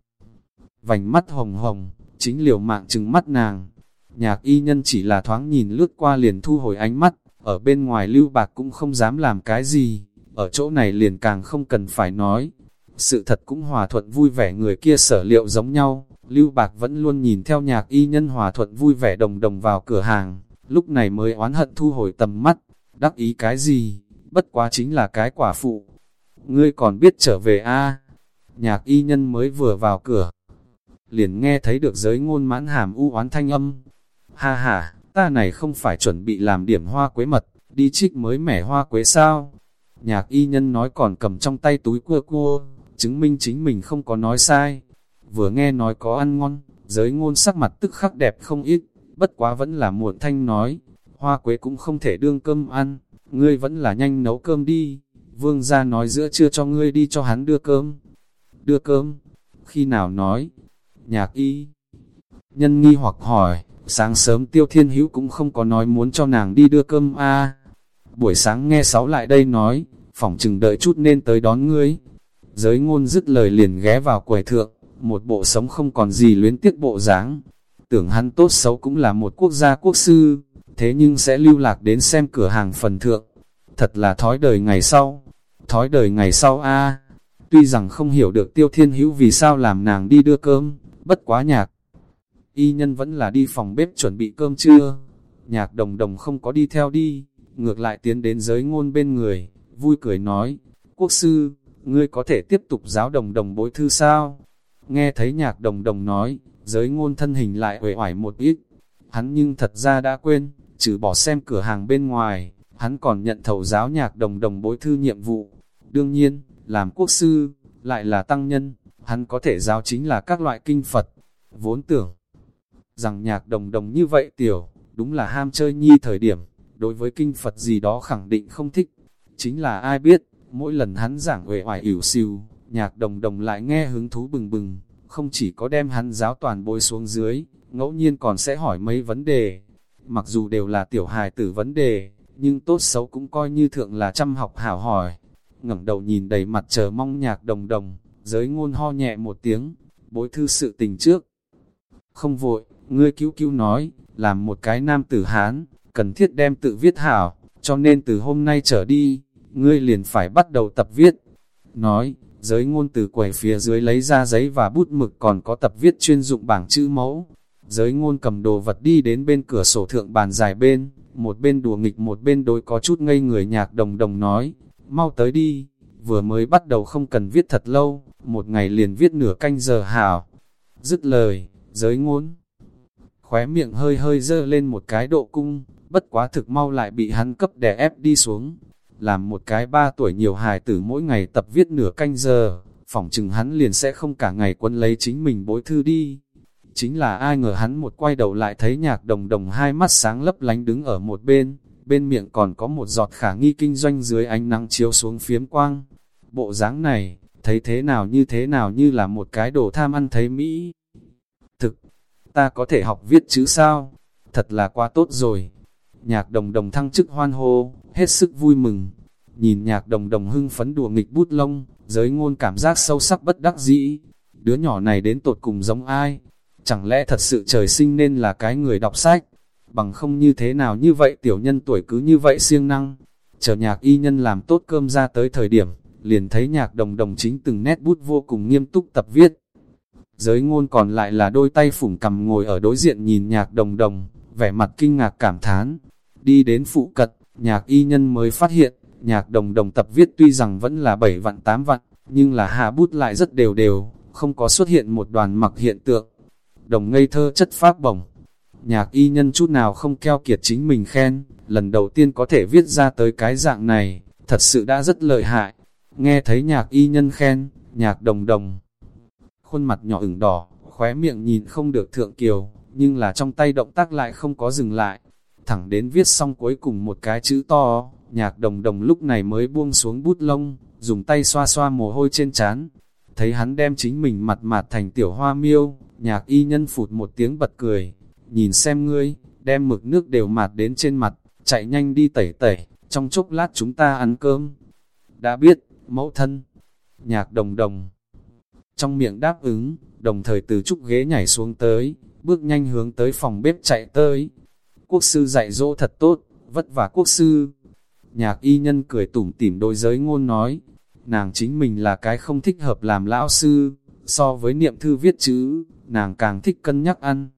[SPEAKER 1] Vành mắt hồng hồng, chính liều mạng trừng mắt nàng. Nhạc y nhân chỉ là thoáng nhìn lướt qua liền thu hồi ánh mắt, ở bên ngoài lưu bạc cũng không dám làm cái gì, ở chỗ này liền càng không cần phải nói. Sự thật cũng hòa thuận vui vẻ người kia sở liệu giống nhau, lưu bạc vẫn luôn nhìn theo nhạc y nhân hòa thuận vui vẻ đồng đồng vào cửa hàng, lúc này mới oán hận thu hồi tầm mắt, đắc ý cái gì, bất quá chính là cái quả phụ. Ngươi còn biết trở về a? Nhạc y nhân mới vừa vào cửa, liền nghe thấy được giới ngôn mãn hàm u oán thanh âm. Ha ha, ta này không phải chuẩn bị làm điểm hoa quế mật, đi trích mới mẻ hoa quế sao? Nhạc y nhân nói còn cầm trong tay túi cua cua, chứng minh chính mình không có nói sai. Vừa nghe nói có ăn ngon, giới ngôn sắc mặt tức khắc đẹp không ít, bất quá vẫn là muộn thanh nói, hoa quế cũng không thể đương cơm ăn, ngươi vẫn là nhanh nấu cơm đi. Vương gia nói giữa trưa cho ngươi đi cho hắn đưa cơm. Đưa cơm? Khi nào nói? Nhạc y. Nhân nghi hoặc hỏi, sáng sớm tiêu thiên hữu cũng không có nói muốn cho nàng đi đưa cơm a Buổi sáng nghe sáu lại đây nói, phỏng chừng đợi chút nên tới đón ngươi. Giới ngôn dứt lời liền ghé vào quầy thượng, một bộ sống không còn gì luyến tiếc bộ dáng. Tưởng hắn tốt xấu cũng là một quốc gia quốc sư, thế nhưng sẽ lưu lạc đến xem cửa hàng phần thượng. Thật là thói đời ngày sau, thói đời ngày sau a Tuy rằng không hiểu được tiêu thiên hữu vì sao làm nàng đi đưa cơm, bất quá nhạc. Y nhân vẫn là đi phòng bếp chuẩn bị cơm trưa. Nhạc đồng đồng không có đi theo đi, ngược lại tiến đến giới ngôn bên người, vui cười nói, quốc sư, ngươi có thể tiếp tục giáo đồng đồng bối thư sao? Nghe thấy nhạc đồng đồng nói, giới ngôn thân hình lại uể oải một ít. Hắn nhưng thật ra đã quên, trừ bỏ xem cửa hàng bên ngoài, hắn còn nhận thầu giáo nhạc đồng đồng bối thư nhiệm vụ. Đương nhiên, làm quốc sư, lại là tăng nhân, hắn có thể giáo chính là các loại kinh Phật. Vốn tưởng rằng nhạc đồng đồng như vậy tiểu, đúng là ham chơi nhi thời điểm, đối với kinh Phật gì đó khẳng định không thích. Chính là ai biết, mỗi lần hắn giảng uể oải ỉu xìu, nhạc đồng đồng lại nghe hứng thú bừng bừng, không chỉ có đem hắn giáo toàn bôi xuống dưới, ngẫu nhiên còn sẽ hỏi mấy vấn đề. Mặc dù đều là tiểu hài tử vấn đề, nhưng tốt xấu cũng coi như thượng là chăm học hảo hỏi. ngẩng đầu nhìn đầy mặt chờ mong nhạc đồng đồng, giới ngôn ho nhẹ một tiếng, bối thư sự tình trước. Không vội, ngươi cứu cứu nói, làm một cái nam tử Hán, cần thiết đem tự viết hảo, cho nên từ hôm nay trở đi, ngươi liền phải bắt đầu tập viết. Nói, giới ngôn từ quầy phía dưới lấy ra giấy và bút mực còn có tập viết chuyên dụng bảng chữ mẫu. Giới ngôn cầm đồ vật đi đến bên cửa sổ thượng bàn dài bên, một bên đùa nghịch một bên đối có chút ngây người nhạc đồng đồng nói, mau tới đi, vừa mới bắt đầu không cần viết thật lâu, một ngày liền viết nửa canh giờ hảo. Dứt lời, giới ngôn, khóe miệng hơi hơi dơ lên một cái độ cung, bất quá thực mau lại bị hắn cấp đè ép đi xuống. Làm một cái ba tuổi nhiều hài tử mỗi ngày tập viết nửa canh giờ, phỏng chừng hắn liền sẽ không cả ngày quân lấy chính mình bối thư đi. Chính là ai ngờ hắn một quay đầu lại thấy nhạc đồng đồng hai mắt sáng lấp lánh đứng ở một bên, bên miệng còn có một giọt khả nghi kinh doanh dưới ánh nắng chiếu xuống phiếm quang. Bộ dáng này, thấy thế nào như thế nào như là một cái đồ tham ăn thấy Mỹ. Thực, ta có thể học viết chữ sao? Thật là quá tốt rồi. Nhạc đồng đồng thăng chức hoan hô, hết sức vui mừng. Nhìn nhạc đồng đồng hưng phấn đùa nghịch bút lông, giới ngôn cảm giác sâu sắc bất đắc dĩ. Đứa nhỏ này đến tột cùng giống ai? Chẳng lẽ thật sự trời sinh nên là cái người đọc sách? Bằng không như thế nào như vậy tiểu nhân tuổi cứ như vậy siêng năng. Chờ nhạc y nhân làm tốt cơm ra tới thời điểm, liền thấy nhạc đồng đồng chính từng nét bút vô cùng nghiêm túc tập viết. Giới ngôn còn lại là đôi tay phủng cầm ngồi ở đối diện nhìn nhạc đồng đồng, vẻ mặt kinh ngạc cảm thán. Đi đến phụ cận, nhạc y nhân mới phát hiện, nhạc đồng đồng tập viết tuy rằng vẫn là 7 vạn 8 vạn, nhưng là hạ bút lại rất đều đều, không có xuất hiện một đoàn mặc hiện tượng. Đồng ngây thơ chất phát bổng. Nhạc y nhân chút nào không keo kiệt chính mình khen, lần đầu tiên có thể viết ra tới cái dạng này, thật sự đã rất lợi hại. Nghe thấy nhạc y nhân khen, nhạc đồng đồng. Khuôn mặt nhỏ ửng đỏ, khóe miệng nhìn không được thượng kiều, nhưng là trong tay động tác lại không có dừng lại. Thẳng đến viết xong cuối cùng một cái chữ to, nhạc đồng đồng lúc này mới buông xuống bút lông, dùng tay xoa xoa mồ hôi trên trán Thấy hắn đem chính mình mặt mạt thành tiểu hoa miêu, nhạc y nhân phụt một tiếng bật cười. Nhìn xem ngươi, đem mực nước đều mạt đến trên mặt, chạy nhanh đi tẩy tẩy, trong chốc lát chúng ta ăn cơm. Đã biết, mẫu thân, nhạc đồng đồng. Trong miệng đáp ứng, đồng thời từ trúc ghế nhảy xuống tới, bước nhanh hướng tới phòng bếp chạy tới. Quốc sư dạy dỗ thật tốt, vất vả quốc sư. Nhạc y nhân cười tủm tỉm đôi giới ngôn nói, nàng chính mình là cái không thích hợp làm lão sư, so với niệm thư viết chữ, nàng càng thích cân nhắc ăn.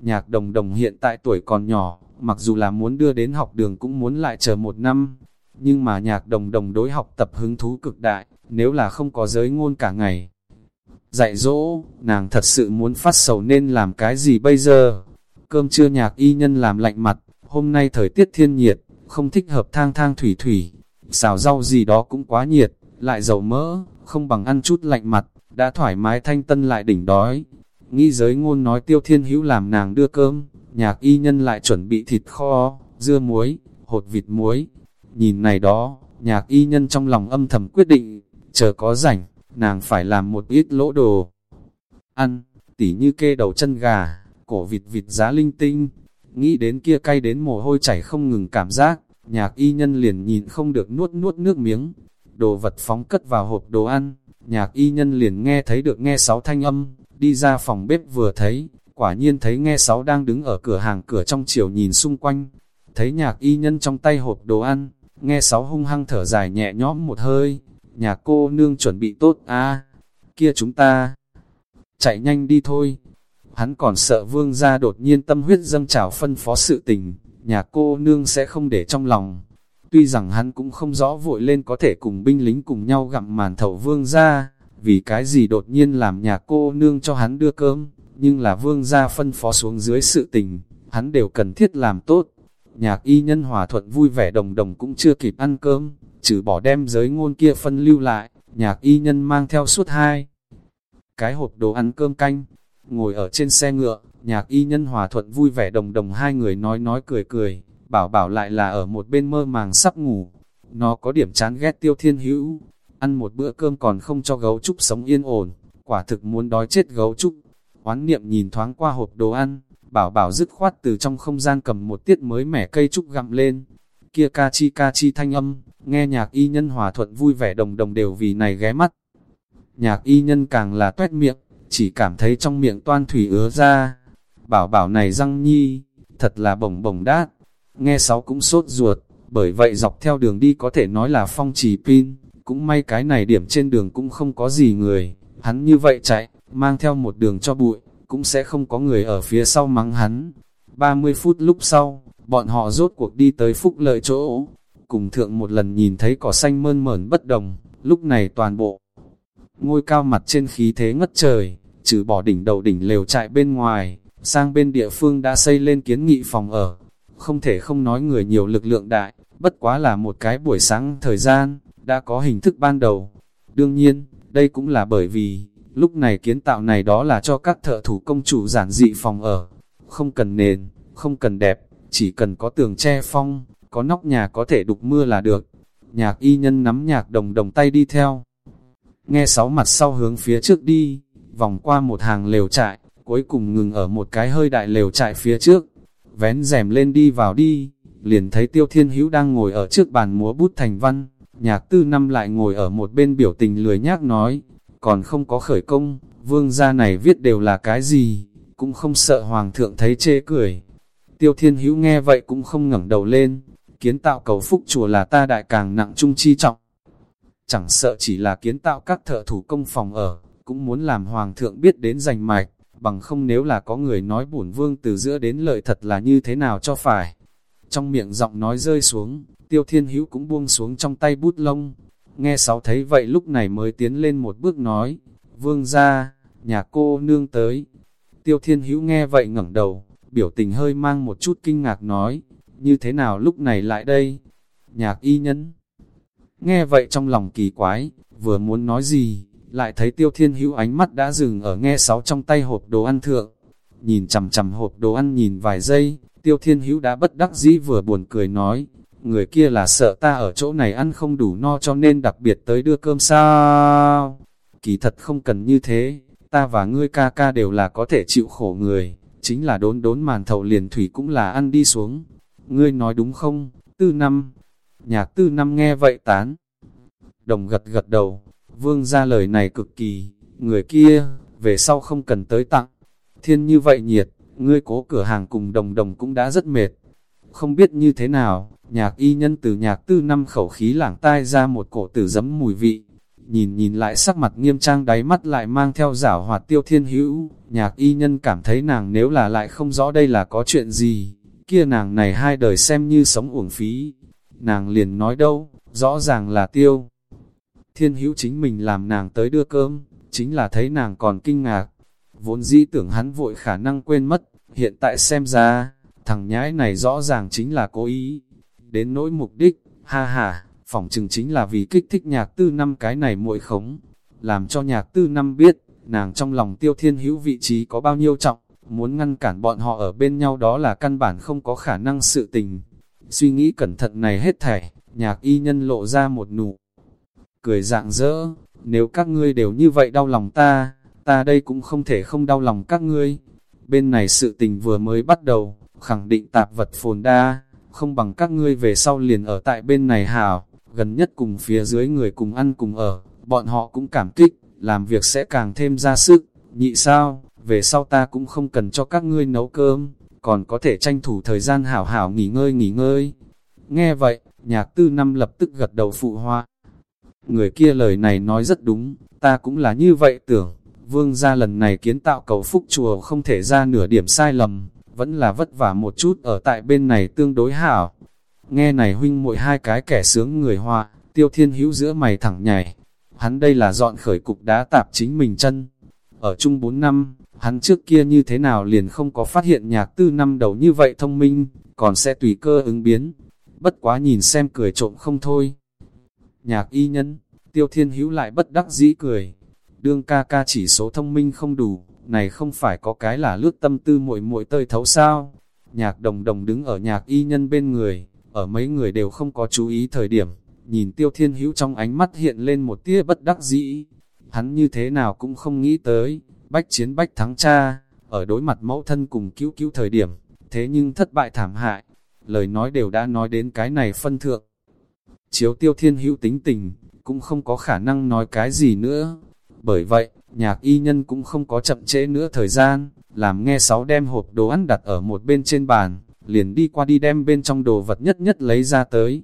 [SPEAKER 1] Nhạc đồng đồng hiện tại tuổi còn nhỏ, mặc dù là muốn đưa đến học đường cũng muốn lại chờ một năm, nhưng mà nhạc đồng đồng đối học tập hứng thú cực đại, nếu là không có giới ngôn cả ngày. Dạy dỗ, nàng thật sự muốn phát sầu nên làm cái gì bây giờ? Cơm trưa nhạc y nhân làm lạnh mặt, hôm nay thời tiết thiên nhiệt, không thích hợp thang thang thủy thủy, xào rau gì đó cũng quá nhiệt, lại dầu mỡ, không bằng ăn chút lạnh mặt, đã thoải mái thanh tân lại đỉnh đói. Nghĩ giới ngôn nói tiêu thiên hữu làm nàng đưa cơm, nhạc y nhân lại chuẩn bị thịt kho, dưa muối, hột vịt muối. Nhìn này đó, nhạc y nhân trong lòng âm thầm quyết định, chờ có rảnh, nàng phải làm một ít lỗ đồ. Ăn, tỉ như kê đầu chân gà, cổ vịt vịt giá linh tinh. Nghĩ đến kia cay đến mồ hôi chảy không ngừng cảm giác, nhạc y nhân liền nhìn không được nuốt nuốt nước miếng. Đồ vật phóng cất vào hộp đồ ăn, nhạc y nhân liền nghe thấy được nghe sáu thanh âm, đi ra phòng bếp vừa thấy, quả nhiên thấy nghe sáu đang đứng ở cửa hàng cửa trong chiều nhìn xung quanh. Thấy nhạc y nhân trong tay hộp đồ ăn, nghe sáu hung hăng thở dài nhẹ nhõm một hơi, nhà cô nương chuẩn bị tốt a kia chúng ta chạy nhanh đi thôi. Hắn còn sợ vương gia đột nhiên tâm huyết dâng trào phân phó sự tình, nhà cô nương sẽ không để trong lòng. Tuy rằng hắn cũng không rõ vội lên có thể cùng binh lính cùng nhau gặm màn thầu vương gia, vì cái gì đột nhiên làm nhà cô nương cho hắn đưa cơm, nhưng là vương gia phân phó xuống dưới sự tình, hắn đều cần thiết làm tốt. Nhạc y nhân hòa thuận vui vẻ đồng đồng cũng chưa kịp ăn cơm, trừ bỏ đem giới ngôn kia phân lưu lại, nhạc y nhân mang theo suốt hai. Cái hộp đồ ăn cơm canh, ngồi ở trên xe ngựa, nhạc y nhân hòa thuận vui vẻ đồng đồng hai người nói nói cười cười, bảo bảo lại là ở một bên mơ màng sắp ngủ. Nó có điểm chán ghét tiêu thiên hữu, ăn một bữa cơm còn không cho gấu trúc sống yên ổn, quả thực muốn đói chết gấu trúc. Hoán niệm nhìn thoáng qua hộp đồ ăn, bảo bảo dứt khoát từ trong không gian cầm một tiết mới mẻ cây trúc gặm lên. Kia ca chi ca chi thanh âm, nghe nhạc y nhân hòa thuận vui vẻ đồng đồng đều vì này ghé mắt. Nhạc y nhân càng là tuét miệng, chỉ cảm thấy trong miệng toan thủy ứa ra. Bảo bảo này răng nhi, thật là bổng bổng đát. Nghe sáu cũng sốt ruột, bởi vậy dọc theo đường đi có thể nói là phong trì pin. Cũng may cái này điểm trên đường cũng không có gì người. Hắn như vậy chạy, mang theo một đường cho bụi, cũng sẽ không có người ở phía sau mắng hắn. 30 phút lúc sau, bọn họ rốt cuộc đi tới phúc lợi chỗ. Cùng thượng một lần nhìn thấy cỏ xanh mơn mởn bất đồng, lúc này toàn bộ ngôi cao mặt trên khí thế ngất trời, trừ bỏ đỉnh đầu đỉnh lều trại bên ngoài, sang bên địa phương đã xây lên kiến nghị phòng ở. Không thể không nói người nhiều lực lượng đại, bất quá là một cái buổi sáng thời gian, đã có hình thức ban đầu. Đương nhiên, đây cũng là bởi vì, lúc này kiến tạo này đó là cho các thợ thủ công chủ giản dị phòng ở. Không cần nền, không cần đẹp, chỉ cần có tường che phong, có nóc nhà có thể đục mưa là được. Nhạc y nhân nắm nhạc đồng đồng tay đi theo, nghe sáu mặt sau hướng phía trước đi, vòng qua một hàng lều trại, cuối cùng ngừng ở một cái hơi đại lều trại phía trước, vén rèm lên đi vào đi, liền thấy tiêu thiên hữu đang ngồi ở trước bàn múa bút thành văn, nhạc tư năm lại ngồi ở một bên biểu tình lười nhác nói, còn không có khởi công, vương gia này viết đều là cái gì, cũng không sợ hoàng thượng thấy chê cười. Tiêu thiên hữu nghe vậy cũng không ngẩng đầu lên, kiến tạo cầu phúc chùa là ta đại càng nặng trung chi trọng, chẳng sợ chỉ là kiến tạo các thợ thủ công phòng ở, cũng muốn làm hoàng thượng biết đến giành mạch, bằng không nếu là có người nói bổn vương từ giữa đến lợi thật là như thế nào cho phải. Trong miệng giọng nói rơi xuống, tiêu thiên hữu cũng buông xuống trong tay bút lông. Nghe sáu thấy vậy lúc này mới tiến lên một bước nói, vương ra, nhà cô nương tới. Tiêu thiên hữu nghe vậy ngẩng đầu, biểu tình hơi mang một chút kinh ngạc nói, như thế nào lúc này lại đây? Nhạc y nhân Nghe vậy trong lòng kỳ quái, vừa muốn nói gì, lại thấy tiêu thiên hữu ánh mắt đã dừng ở nghe sáu trong tay hộp đồ ăn thượng. Nhìn chầm chầm hộp đồ ăn nhìn vài giây, tiêu thiên hữu đã bất đắc dĩ vừa buồn cười nói, người kia là sợ ta ở chỗ này ăn không đủ no cho nên đặc biệt tới đưa cơm sao. Kỳ thật không cần như thế, ta và ngươi ca ca đều là có thể chịu khổ người, chính là đốn đốn màn thầu liền thủy cũng là ăn đi xuống. Ngươi nói đúng không? Tư năm, Nhạc tư năm nghe vậy tán. Đồng gật gật đầu, vương ra lời này cực kỳ, người kia, về sau không cần tới tặng. Thiên như vậy nhiệt, ngươi cố cửa hàng cùng đồng đồng cũng đã rất mệt. Không biết như thế nào, nhạc y nhân từ nhạc tư năm khẩu khí lảng tai ra một cổ tử giấm mùi vị. Nhìn nhìn lại sắc mặt nghiêm trang đáy mắt lại mang theo giảo hoạt tiêu thiên hữu, nhạc y nhân cảm thấy nàng nếu là lại không rõ đây là có chuyện gì, kia nàng này hai đời xem như sống uổng phí, nàng liền nói đâu, rõ ràng là tiêu. Thiên hữu chính mình làm nàng tới đưa cơm, chính là thấy nàng còn kinh ngạc. Vốn dĩ tưởng hắn vội khả năng quên mất, hiện tại xem ra, thằng nhãi này rõ ràng chính là cố ý. Đến nỗi mục đích, ha ha, phỏng chừng chính là vì kích thích nhạc tư năm cái này muội khống. làm cho nhạc tư năm biết, nàng trong lòng tiêu thiên hữu vị trí có bao nhiêu trọng, muốn ngăn cản bọn họ ở bên nhau đó là căn bản không có khả năng sự tình. Suy nghĩ cẩn thận này hết thảy, nhạc y nhân lộ ra một nụ. Cười dạng dỡ, nếu các ngươi đều như vậy đau lòng ta, ta đây cũng không thể không đau lòng các ngươi. Bên này sự tình vừa mới bắt đầu, khẳng định tạp vật phồn đa, không bằng các ngươi về sau liền ở tại bên này hảo, gần nhất cùng phía dưới người cùng ăn cùng ở, bọn họ cũng cảm kích, làm việc sẽ càng thêm ra sức, nhị sao, về sau ta cũng không cần cho các ngươi nấu cơm, còn có thể tranh thủ thời gian hảo hảo nghỉ ngơi nghỉ ngơi. Nghe vậy, nhạc tư năm lập tức gật đầu phụ hoa. Người kia lời này nói rất đúng, ta cũng là như vậy tưởng, vương gia lần này kiến tạo cầu phúc chùa không thể ra nửa điểm sai lầm, vẫn là vất vả một chút ở tại bên này tương đối hảo. Nghe này huynh muội hai cái kẻ sướng người hoa, tiêu thiên hữu giữa mày thẳng nhảy, hắn đây là dọn khởi cục đá tạp chính mình chân. Ở chung 4 năm, hắn trước kia như thế nào liền không có phát hiện nhạc tư năm đầu như vậy thông minh, còn sẽ tùy cơ ứng biến. Bất quá nhìn xem cười trộm không thôi. Nhạc y nhân, tiêu thiên hữu lại bất đắc dĩ cười. Đương ca ca chỉ số thông minh không đủ, này không phải có cái là lướt tâm tư muội muội tơi thấu sao. Nhạc đồng đồng đứng ở nhạc y nhân bên người, ở mấy người đều không có chú ý thời điểm, nhìn tiêu thiên hữu trong ánh mắt hiện lên một tia bất đắc dĩ. Hắn như thế nào cũng không nghĩ tới, bách chiến bách thắng cha, ở đối mặt mẫu thân cùng cứu cứu thời điểm, thế nhưng thất bại thảm hại. Lời nói đều đã nói đến cái này phân thượng. Chiếu tiêu thiên hữu tính tình, cũng không có khả năng nói cái gì nữa. Bởi vậy, nhạc y nhân cũng không có chậm trễ nữa thời gian, làm nghe sáu đem hộp đồ ăn đặt ở một bên trên bàn, liền đi qua đi đem bên trong đồ vật nhất nhất lấy ra tới.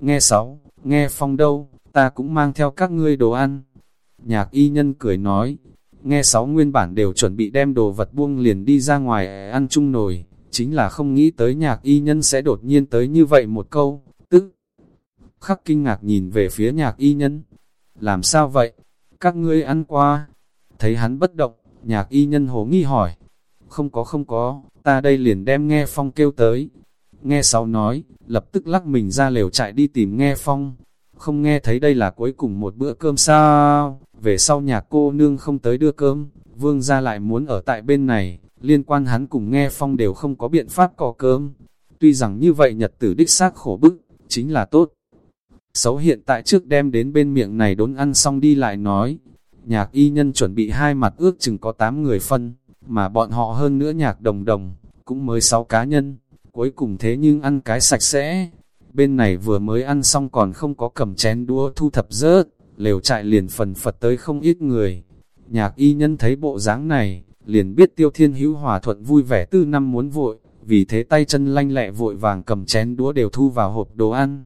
[SPEAKER 1] Nghe sáu, nghe phong đâu, ta cũng mang theo các ngươi đồ ăn. Nhạc y nhân cười nói, nghe sáu nguyên bản đều chuẩn bị đem đồ vật buông liền đi ra ngoài ăn chung nồi, chính là không nghĩ tới nhạc y nhân sẽ đột nhiên tới như vậy một câu, tức khắc kinh ngạc nhìn về phía nhạc y nhân. Làm sao vậy? Các ngươi ăn qua. Thấy hắn bất động, nhạc y nhân hồ nghi hỏi. Không có không có, ta đây liền đem nghe phong kêu tới. Nghe sáu nói, lập tức lắc mình ra lều chạy đi tìm nghe phong. Không nghe thấy đây là cuối cùng một bữa cơm sao, về sau nhà cô nương không tới đưa cơm, vương ra lại muốn ở tại bên này, liên quan hắn cùng nghe phong đều không có biện pháp có cơm. Tuy rằng như vậy nhật tử đích xác khổ bức, chính là tốt. Xấu hiện tại trước đem đến bên miệng này đốn ăn xong đi lại nói, nhạc y nhân chuẩn bị hai mặt ước chừng có 8 người phân, mà bọn họ hơn nữa nhạc đồng đồng, cũng mới 6 cá nhân, cuối cùng thế nhưng ăn cái sạch sẽ. Bên này vừa mới ăn xong còn không có cầm chén đũa thu thập rớt, lều trại liền phần phật tới không ít người. Nhạc y nhân thấy bộ dáng này, liền biết tiêu thiên hữu hòa thuận vui vẻ tư năm muốn vội, vì thế tay chân lanh lẹ vội vàng cầm chén đũa đều thu vào hộp đồ ăn.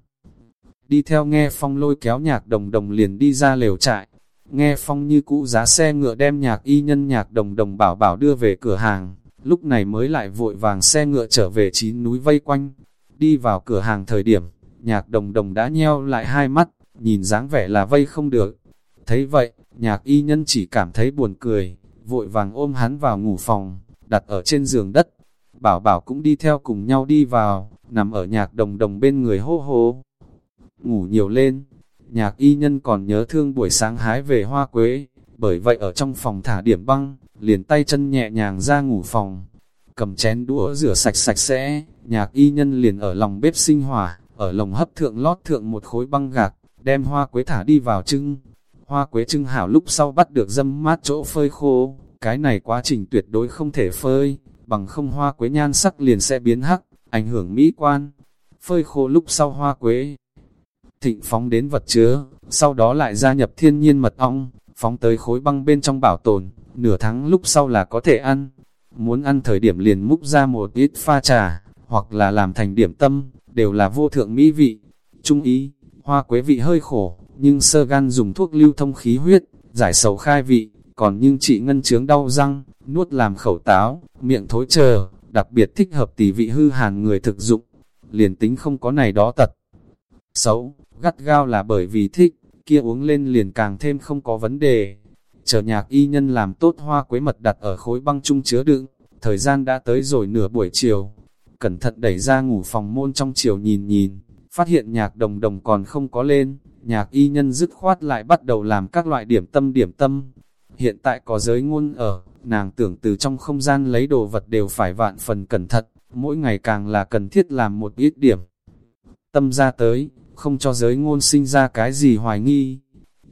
[SPEAKER 1] Đi theo nghe phong lôi kéo nhạc đồng đồng liền đi ra lều trại, nghe phong như cũ giá xe ngựa đem nhạc y nhân nhạc đồng đồng bảo bảo đưa về cửa hàng, lúc này mới lại vội vàng xe ngựa trở về chín núi vây quanh. Đi vào cửa hàng thời điểm, nhạc đồng đồng đã nheo lại hai mắt, nhìn dáng vẻ là vây không được. Thấy vậy, nhạc y nhân chỉ cảm thấy buồn cười, vội vàng ôm hắn vào ngủ phòng, đặt ở trên giường đất. Bảo bảo cũng đi theo cùng nhau đi vào, nằm ở nhạc đồng đồng bên người hô hô. Ngủ nhiều lên, nhạc y nhân còn nhớ thương buổi sáng hái về hoa quế, bởi vậy ở trong phòng thả điểm băng, liền tay chân nhẹ nhàng ra ngủ phòng. Cầm chén đũa rửa sạch sạch sẽ, nhạc y nhân liền ở lòng bếp sinh hỏa, ở lồng hấp thượng lót thượng một khối băng gạc, đem hoa quế thả đi vào trưng. Hoa quế trưng hảo lúc sau bắt được dâm mát chỗ phơi khô, cái này quá trình tuyệt đối không thể phơi, bằng không hoa quế nhan sắc liền sẽ biến hắc, ảnh hưởng mỹ quan. Phơi khô lúc sau hoa quế, thịnh phóng đến vật chứa, sau đó lại gia nhập thiên nhiên mật ong, phóng tới khối băng bên trong bảo tồn, nửa tháng lúc sau là có thể ăn. Muốn ăn thời điểm liền múc ra một ít pha trà, hoặc là làm thành điểm tâm, đều là vô thượng mỹ vị. Trung ý, hoa quế vị hơi khổ, nhưng sơ gan dùng thuốc lưu thông khí huyết, giải sầu khai vị, còn nhưng trị ngân chướng đau răng, nuốt làm khẩu táo, miệng thối chờ, đặc biệt thích hợp tỷ vị hư hàn người thực dụng. Liền tính không có này đó tật. Xấu, gắt gao là bởi vì thích, kia uống lên liền càng thêm không có vấn đề. Chờ nhạc y nhân làm tốt hoa quế mật đặt ở khối băng chung chứa đựng, thời gian đã tới rồi nửa buổi chiều. Cẩn thận đẩy ra ngủ phòng môn trong chiều nhìn nhìn, phát hiện nhạc đồng đồng còn không có lên, nhạc y nhân dứt khoát lại bắt đầu làm các loại điểm tâm điểm tâm. Hiện tại có giới ngôn ở, nàng tưởng từ trong không gian lấy đồ vật đều phải vạn phần cẩn thận, mỗi ngày càng là cần thiết làm một ít điểm. Tâm ra tới, không cho giới ngôn sinh ra cái gì hoài nghi.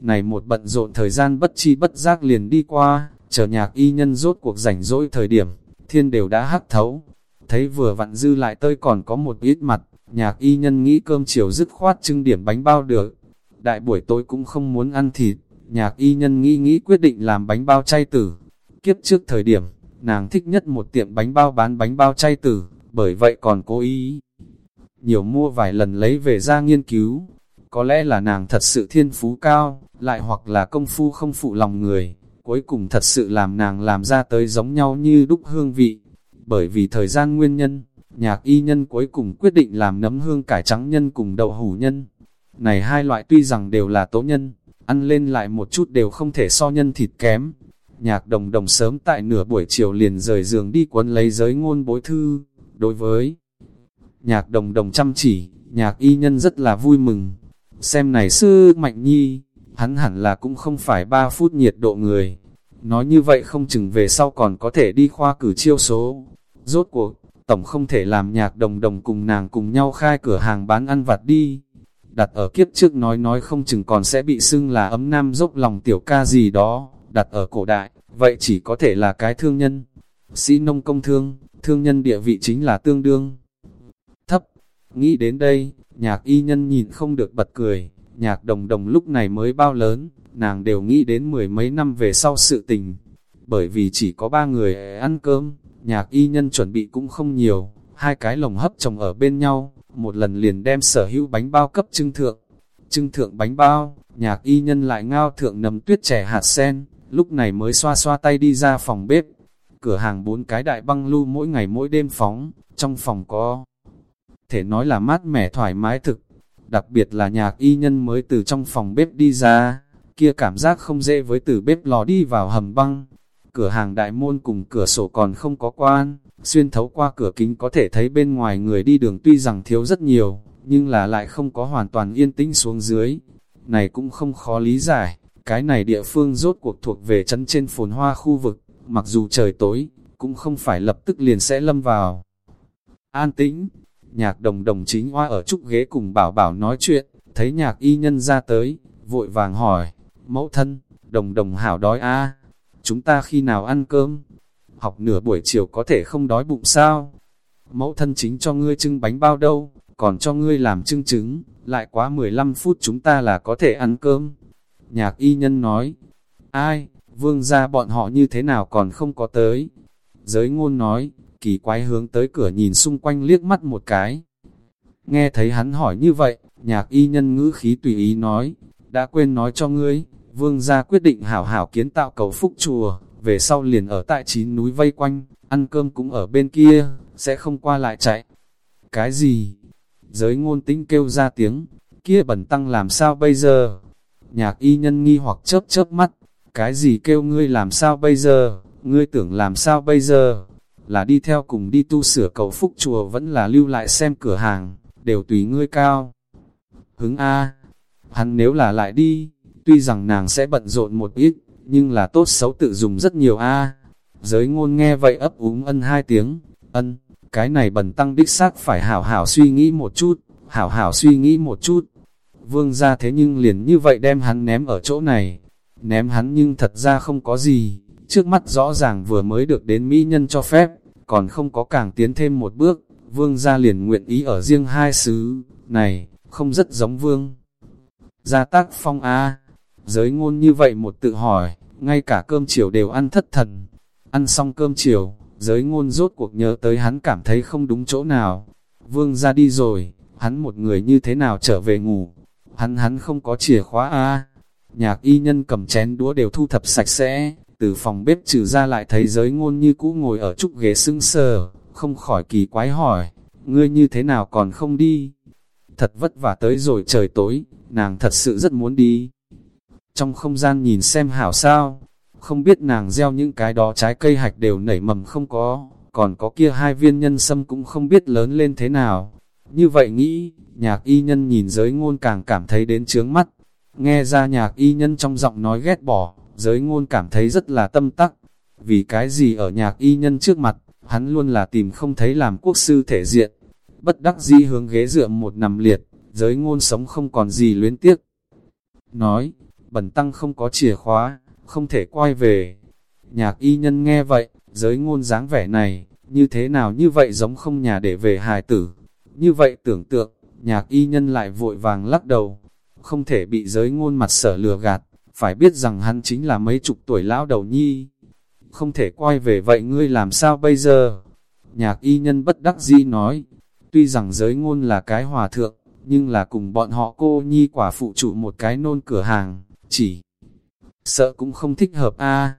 [SPEAKER 1] Này một bận rộn thời gian bất chi bất giác liền đi qua, chờ nhạc y nhân rốt cuộc rảnh rỗi thời điểm, thiên đều đã hắc thấu. Thấy vừa vặn dư lại tơi còn có một ít mặt, nhạc y nhân nghĩ cơm chiều dứt khoát trưng điểm bánh bao được. Đại buổi tối cũng không muốn ăn thịt, nhạc y nhân nghĩ nghĩ quyết định làm bánh bao chay tử. Kiếp trước thời điểm, nàng thích nhất một tiệm bánh bao bán bánh bao chay tử, bởi vậy còn cố ý. Nhiều mua vài lần lấy về ra nghiên cứu, có lẽ là nàng thật sự thiên phú cao, lại hoặc là công phu không phụ lòng người, cuối cùng thật sự làm nàng làm ra tới giống nhau như đúc hương vị. Bởi vì thời gian nguyên nhân, nhạc y nhân cuối cùng quyết định làm nấm hương cải trắng nhân cùng đậu hủ nhân. Này hai loại tuy rằng đều là tố nhân, ăn lên lại một chút đều không thể so nhân thịt kém. Nhạc đồng đồng sớm tại nửa buổi chiều liền rời giường đi quấn lấy giới ngôn bối thư. Đối với nhạc đồng đồng chăm chỉ, nhạc y nhân rất là vui mừng. Xem này sư mạnh nhi, hắn hẳn là cũng không phải 3 phút nhiệt độ người. Nói như vậy không chừng về sau còn có thể đi khoa cử chiêu số. Rốt cuộc, tổng không thể làm nhạc đồng đồng cùng nàng cùng nhau khai cửa hàng bán ăn vặt đi. Đặt ở kiếp trước nói nói không chừng còn sẽ bị xưng là ấm nam dốc lòng tiểu ca gì đó, đặt ở cổ đại, vậy chỉ có thể là cái thương nhân. Sĩ nông công thương, thương nhân địa vị chính là tương đương. Thấp, nghĩ đến đây, nhạc y nhân nhìn không được bật cười, nhạc đồng đồng lúc này mới bao lớn, nàng đều nghĩ đến mười mấy năm về sau sự tình. Bởi vì chỉ có ba người ăn cơm, nhạc y nhân chuẩn bị cũng không nhiều, hai cái lồng hấp chồng ở bên nhau, một lần liền đem sở hữu bánh bao cấp trưng thượng. Trưng thượng bánh bao, nhạc y nhân lại ngao thượng nấm tuyết trẻ hạt sen, lúc này mới xoa xoa tay đi ra phòng bếp. Cửa hàng bốn cái đại băng lưu mỗi ngày mỗi đêm phóng, trong phòng có thể nói là mát mẻ thoải mái thực. Đặc biệt là nhạc y nhân mới từ trong phòng bếp đi ra, kia cảm giác không dễ với từ bếp lò đi vào hầm băng. Cửa hàng đại môn cùng cửa sổ còn không có quan, xuyên thấu qua cửa kính có thể thấy bên ngoài người đi đường tuy rằng thiếu rất nhiều, nhưng là lại không có hoàn toàn yên tĩnh xuống dưới. Này cũng không khó lý giải, cái này địa phương rốt cuộc thuộc về chân trên phồn hoa khu vực, mặc dù trời tối, cũng không phải lập tức liền sẽ lâm vào. An tĩnh, nhạc đồng đồng chính hoa ở trúc ghế cùng bảo bảo nói chuyện, thấy nhạc y nhân ra tới, vội vàng hỏi, mẫu thân, đồng đồng hảo đói a chúng ta khi nào ăn cơm? Học nửa buổi chiều có thể không đói bụng sao? Mẫu thân chính cho ngươi trưng bánh bao đâu, còn cho ngươi làm trưng trứng, lại quá 15 phút chúng ta là có thể ăn cơm. Nhạc y nhân nói, ai, vương gia bọn họ như thế nào còn không có tới? Giới ngôn nói, kỳ quái hướng tới cửa nhìn xung quanh liếc mắt một cái. Nghe thấy hắn hỏi như vậy, nhạc y nhân ngữ khí tùy ý nói, đã quên nói cho ngươi, vương gia quyết định hảo hảo kiến tạo cầu phúc chùa, về sau liền ở tại chín núi vây quanh, ăn cơm cũng ở bên kia, sẽ không qua lại chạy. Cái gì? Giới ngôn tính kêu ra tiếng, kia bẩn tăng làm sao bây giờ? Nhạc y nhân nghi hoặc chớp chớp mắt, cái gì kêu ngươi làm sao bây giờ? Ngươi tưởng làm sao bây giờ? Là đi theo cùng đi tu sửa cầu phúc chùa vẫn là lưu lại xem cửa hàng, đều tùy ngươi cao. Hứng A, hắn nếu là lại đi, tuy rằng nàng sẽ bận rộn một ít, nhưng là tốt xấu tự dùng rất nhiều a. Giới ngôn nghe vậy ấp úng ân hai tiếng, ân, cái này bần tăng đích xác phải hảo hảo suy nghĩ một chút, hảo hảo suy nghĩ một chút. Vương ra thế nhưng liền như vậy đem hắn ném ở chỗ này, ném hắn nhưng thật ra không có gì, trước mắt rõ ràng vừa mới được đến Mỹ nhân cho phép, còn không có càng tiến thêm một bước, vương ra liền nguyện ý ở riêng hai xứ, này, không rất giống vương. Gia tác phong A, giới ngôn như vậy một tự hỏi, ngay cả cơm chiều đều ăn thất thần. Ăn xong cơm chiều, giới ngôn rốt cuộc nhớ tới hắn cảm thấy không đúng chỗ nào. Vương ra đi rồi, hắn một người như thế nào trở về ngủ. Hắn hắn không có chìa khóa a Nhạc y nhân cầm chén đũa đều thu thập sạch sẽ, từ phòng bếp trừ ra lại thấy giới ngôn như cũ ngồi ở trúc ghế sưng sờ, không khỏi kỳ quái hỏi, ngươi như thế nào còn không đi? Thật vất vả tới rồi trời tối, nàng thật sự rất muốn đi trong không gian nhìn xem hảo sao, không biết nàng gieo những cái đó trái cây hạch đều nảy mầm không có, còn có kia hai viên nhân sâm cũng không biết lớn lên thế nào. Như vậy nghĩ, nhạc y nhân nhìn giới ngôn càng cảm thấy đến chướng mắt. Nghe ra nhạc y nhân trong giọng nói ghét bỏ, giới ngôn cảm thấy rất là tâm tắc. Vì cái gì ở nhạc y nhân trước mặt, hắn luôn là tìm không thấy làm quốc sư thể diện. Bất đắc di hướng ghế dựa một nằm liệt, giới ngôn sống không còn gì luyến tiếc. Nói, bẩn tăng không có chìa khóa, không thể quay về. Nhạc y nhân nghe vậy, giới ngôn dáng vẻ này, như thế nào như vậy giống không nhà để về hài tử. Như vậy tưởng tượng, nhạc y nhân lại vội vàng lắc đầu, không thể bị giới ngôn mặt sở lừa gạt, phải biết rằng hắn chính là mấy chục tuổi lão đầu nhi. Không thể quay về vậy ngươi làm sao bây giờ? Nhạc y nhân bất đắc dĩ nói, tuy rằng giới ngôn là cái hòa thượng, nhưng là cùng bọn họ cô nhi quả phụ trụ một cái nôn cửa hàng, chỉ sợ cũng không thích hợp a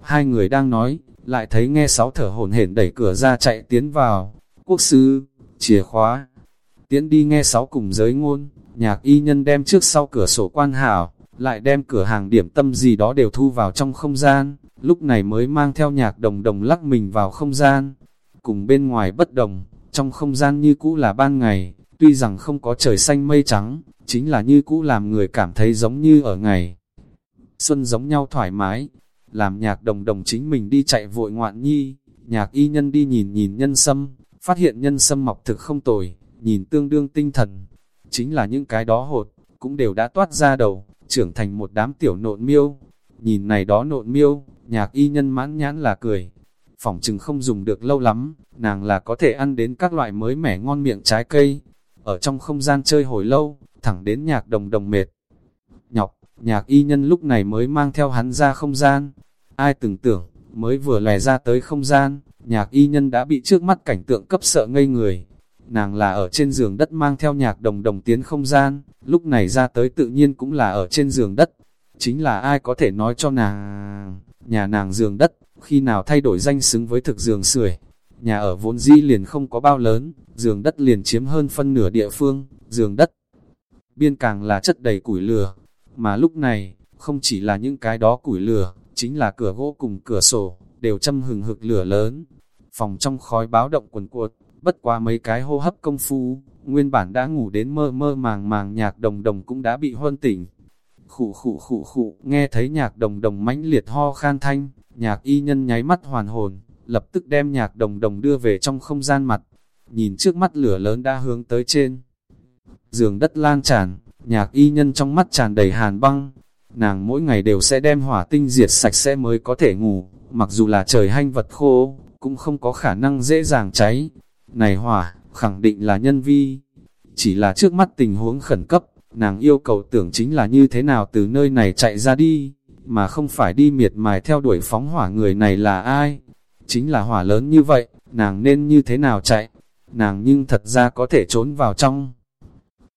[SPEAKER 1] Hai người đang nói, lại thấy nghe sáu thở hổn hển đẩy cửa ra chạy tiến vào. Quốc sư, chìa khóa. Tiến đi nghe sáu cùng giới ngôn, nhạc y nhân đem trước sau cửa sổ quan hảo, lại đem cửa hàng điểm tâm gì đó đều thu vào trong không gian, lúc này mới mang theo nhạc đồng đồng lắc mình vào không gian. Cùng bên ngoài bất đồng, trong không gian như cũ là ban ngày, tuy rằng không có trời xanh mây trắng, chính là như cũ làm người cảm thấy giống như ở ngày. Xuân giống nhau thoải mái, làm nhạc đồng đồng chính mình đi chạy vội ngoạn nhi, nhạc y nhân đi nhìn nhìn nhân sâm, phát hiện nhân sâm mọc thực không tồi, nhìn tương đương tinh thần, chính là những cái đó hột, cũng đều đã toát ra đầu, trưởng thành một đám tiểu nộn miêu, nhìn này đó nộn miêu, nhạc y nhân mãn nhãn là cười, phỏng chừng không dùng được lâu lắm, nàng là có thể ăn đến các loại mới mẻ ngon miệng trái cây, ở trong không gian chơi hồi lâu, thẳng đến nhạc đồng đồng mệt. Nhạc y nhân lúc này mới mang theo hắn ra không gian. Ai từng tưởng, mới vừa lè ra tới không gian, nhạc y nhân đã bị trước mắt cảnh tượng cấp sợ ngây người. Nàng là ở trên giường đất mang theo nhạc đồng đồng tiến không gian, lúc này ra tới tự nhiên cũng là ở trên giường đất. Chính là ai có thể nói cho nàng, nhà nàng giường đất, khi nào thay đổi danh xứng với thực giường sưởi Nhà ở vốn di liền không có bao lớn, giường đất liền chiếm hơn phân nửa địa phương, giường đất. Biên càng là chất đầy củi lửa, mà lúc này, không chỉ là những cái đó củi lửa, chính là cửa gỗ cùng cửa sổ, đều châm hừng hực lửa lớn. Phòng trong khói báo động quần cuột, bất qua mấy cái hô hấp công phu, nguyên bản đã ngủ đến mơ mơ màng màng nhạc đồng đồng cũng đã bị huân tỉnh. Khụ khụ khụ khụ, nghe thấy nhạc đồng đồng mãnh liệt ho khan thanh, nhạc y nhân nháy mắt hoàn hồn, lập tức đem nhạc đồng đồng đưa về trong không gian mặt, nhìn trước mắt lửa lớn đã hướng tới trên. Giường đất lan tràn, nhạc y nhân trong mắt tràn đầy hàn băng, nàng mỗi ngày đều sẽ đem hỏa tinh diệt sạch sẽ mới có thể ngủ, mặc dù là trời hanh vật khô, cũng không có khả năng dễ dàng cháy. Này hỏa, khẳng định là nhân vi, chỉ là trước mắt tình huống khẩn cấp, nàng yêu cầu tưởng chính là như thế nào từ nơi này chạy ra đi, mà không phải đi miệt mài theo đuổi phóng hỏa người này là ai. Chính là hỏa lớn như vậy, nàng nên như thế nào chạy, nàng nhưng thật ra có thể trốn vào trong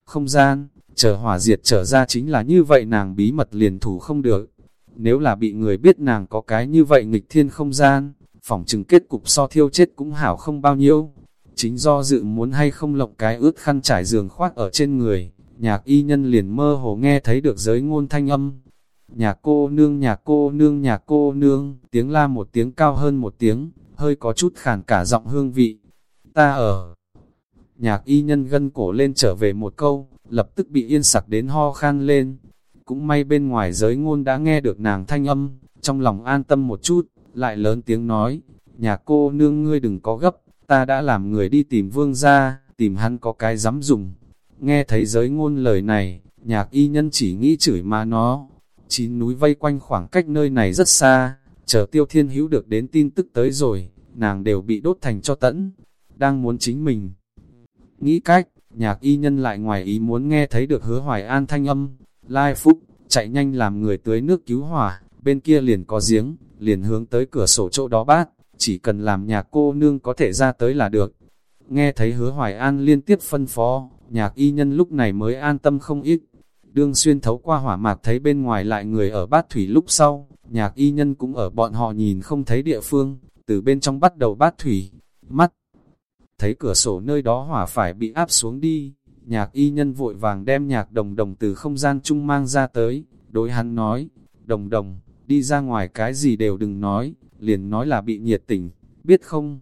[SPEAKER 1] không gian, chờ hỏa diệt trở ra chính là như vậy nàng bí mật liền thủ không được. Nếu là bị người biết nàng có cái như vậy nghịch thiên không gian, phỏng chừng kết cục so thiêu chết cũng hảo không bao nhiêu. Chính do dự muốn hay không lộng cái ướt khăn trải giường khoác ở trên người, nhạc y nhân liền mơ hồ nghe thấy được giới ngôn thanh âm. Nhạc cô nương nhạc cô nương nhạc cô nương, tiếng la một tiếng cao hơn một tiếng, hơi có chút khàn cả giọng hương vị. Ta ở nhạc y nhân gân cổ lên trở về một câu, lập tức bị yên sặc đến ho khan lên. Cũng may bên ngoài giới ngôn đã nghe được nàng thanh âm, trong lòng an tâm một chút, lại lớn tiếng nói, nhà cô nương ngươi đừng có gấp, ta đã làm người đi tìm vương ra, tìm hắn có cái dám dùng. Nghe thấy giới ngôn lời này, nhạc y nhân chỉ nghĩ chửi mà nó. Chín núi vây quanh khoảng cách nơi này rất xa, chờ tiêu thiên hữu được đến tin tức tới rồi, nàng đều bị đốt thành cho tẫn, đang muốn chính mình. Nghĩ cách, nhạc y nhân lại ngoài ý muốn nghe thấy được hứa hoài an thanh âm, lai phúc, chạy nhanh làm người tưới nước cứu hỏa, bên kia liền có giếng, liền hướng tới cửa sổ chỗ đó bát, chỉ cần làm nhạc cô nương có thể ra tới là được. Nghe thấy hứa hoài an liên tiếp phân phó, nhạc y nhân lúc này mới an tâm không ít. Đương xuyên thấu qua hỏa mạc thấy bên ngoài lại người ở bát thủy lúc sau, nhạc y nhân cũng ở bọn họ nhìn không thấy địa phương, từ bên trong bắt đầu bát thủy, mắt thấy cửa sổ nơi đó hỏa phải bị áp xuống đi, nhạc y nhân vội vàng đem nhạc đồng đồng từ không gian chung mang ra tới, đối hắn nói, đồng đồng, đi ra ngoài cái gì đều đừng nói, liền nói là bị nhiệt tình, biết không?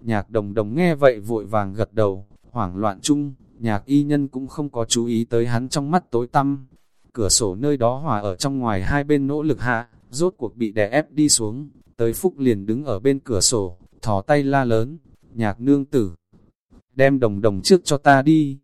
[SPEAKER 1] Nhạc đồng đồng nghe vậy vội vàng gật đầu, hoảng loạn chung, nhạc y nhân cũng không có chú ý tới hắn trong mắt tối tăm. Cửa sổ nơi đó hòa ở trong ngoài hai bên nỗ lực hạ, rốt cuộc bị đè ép đi xuống, tới Phúc liền đứng ở bên cửa sổ, thò tay la lớn, nhạc nương tử. Đem đồng đồng trước cho ta đi.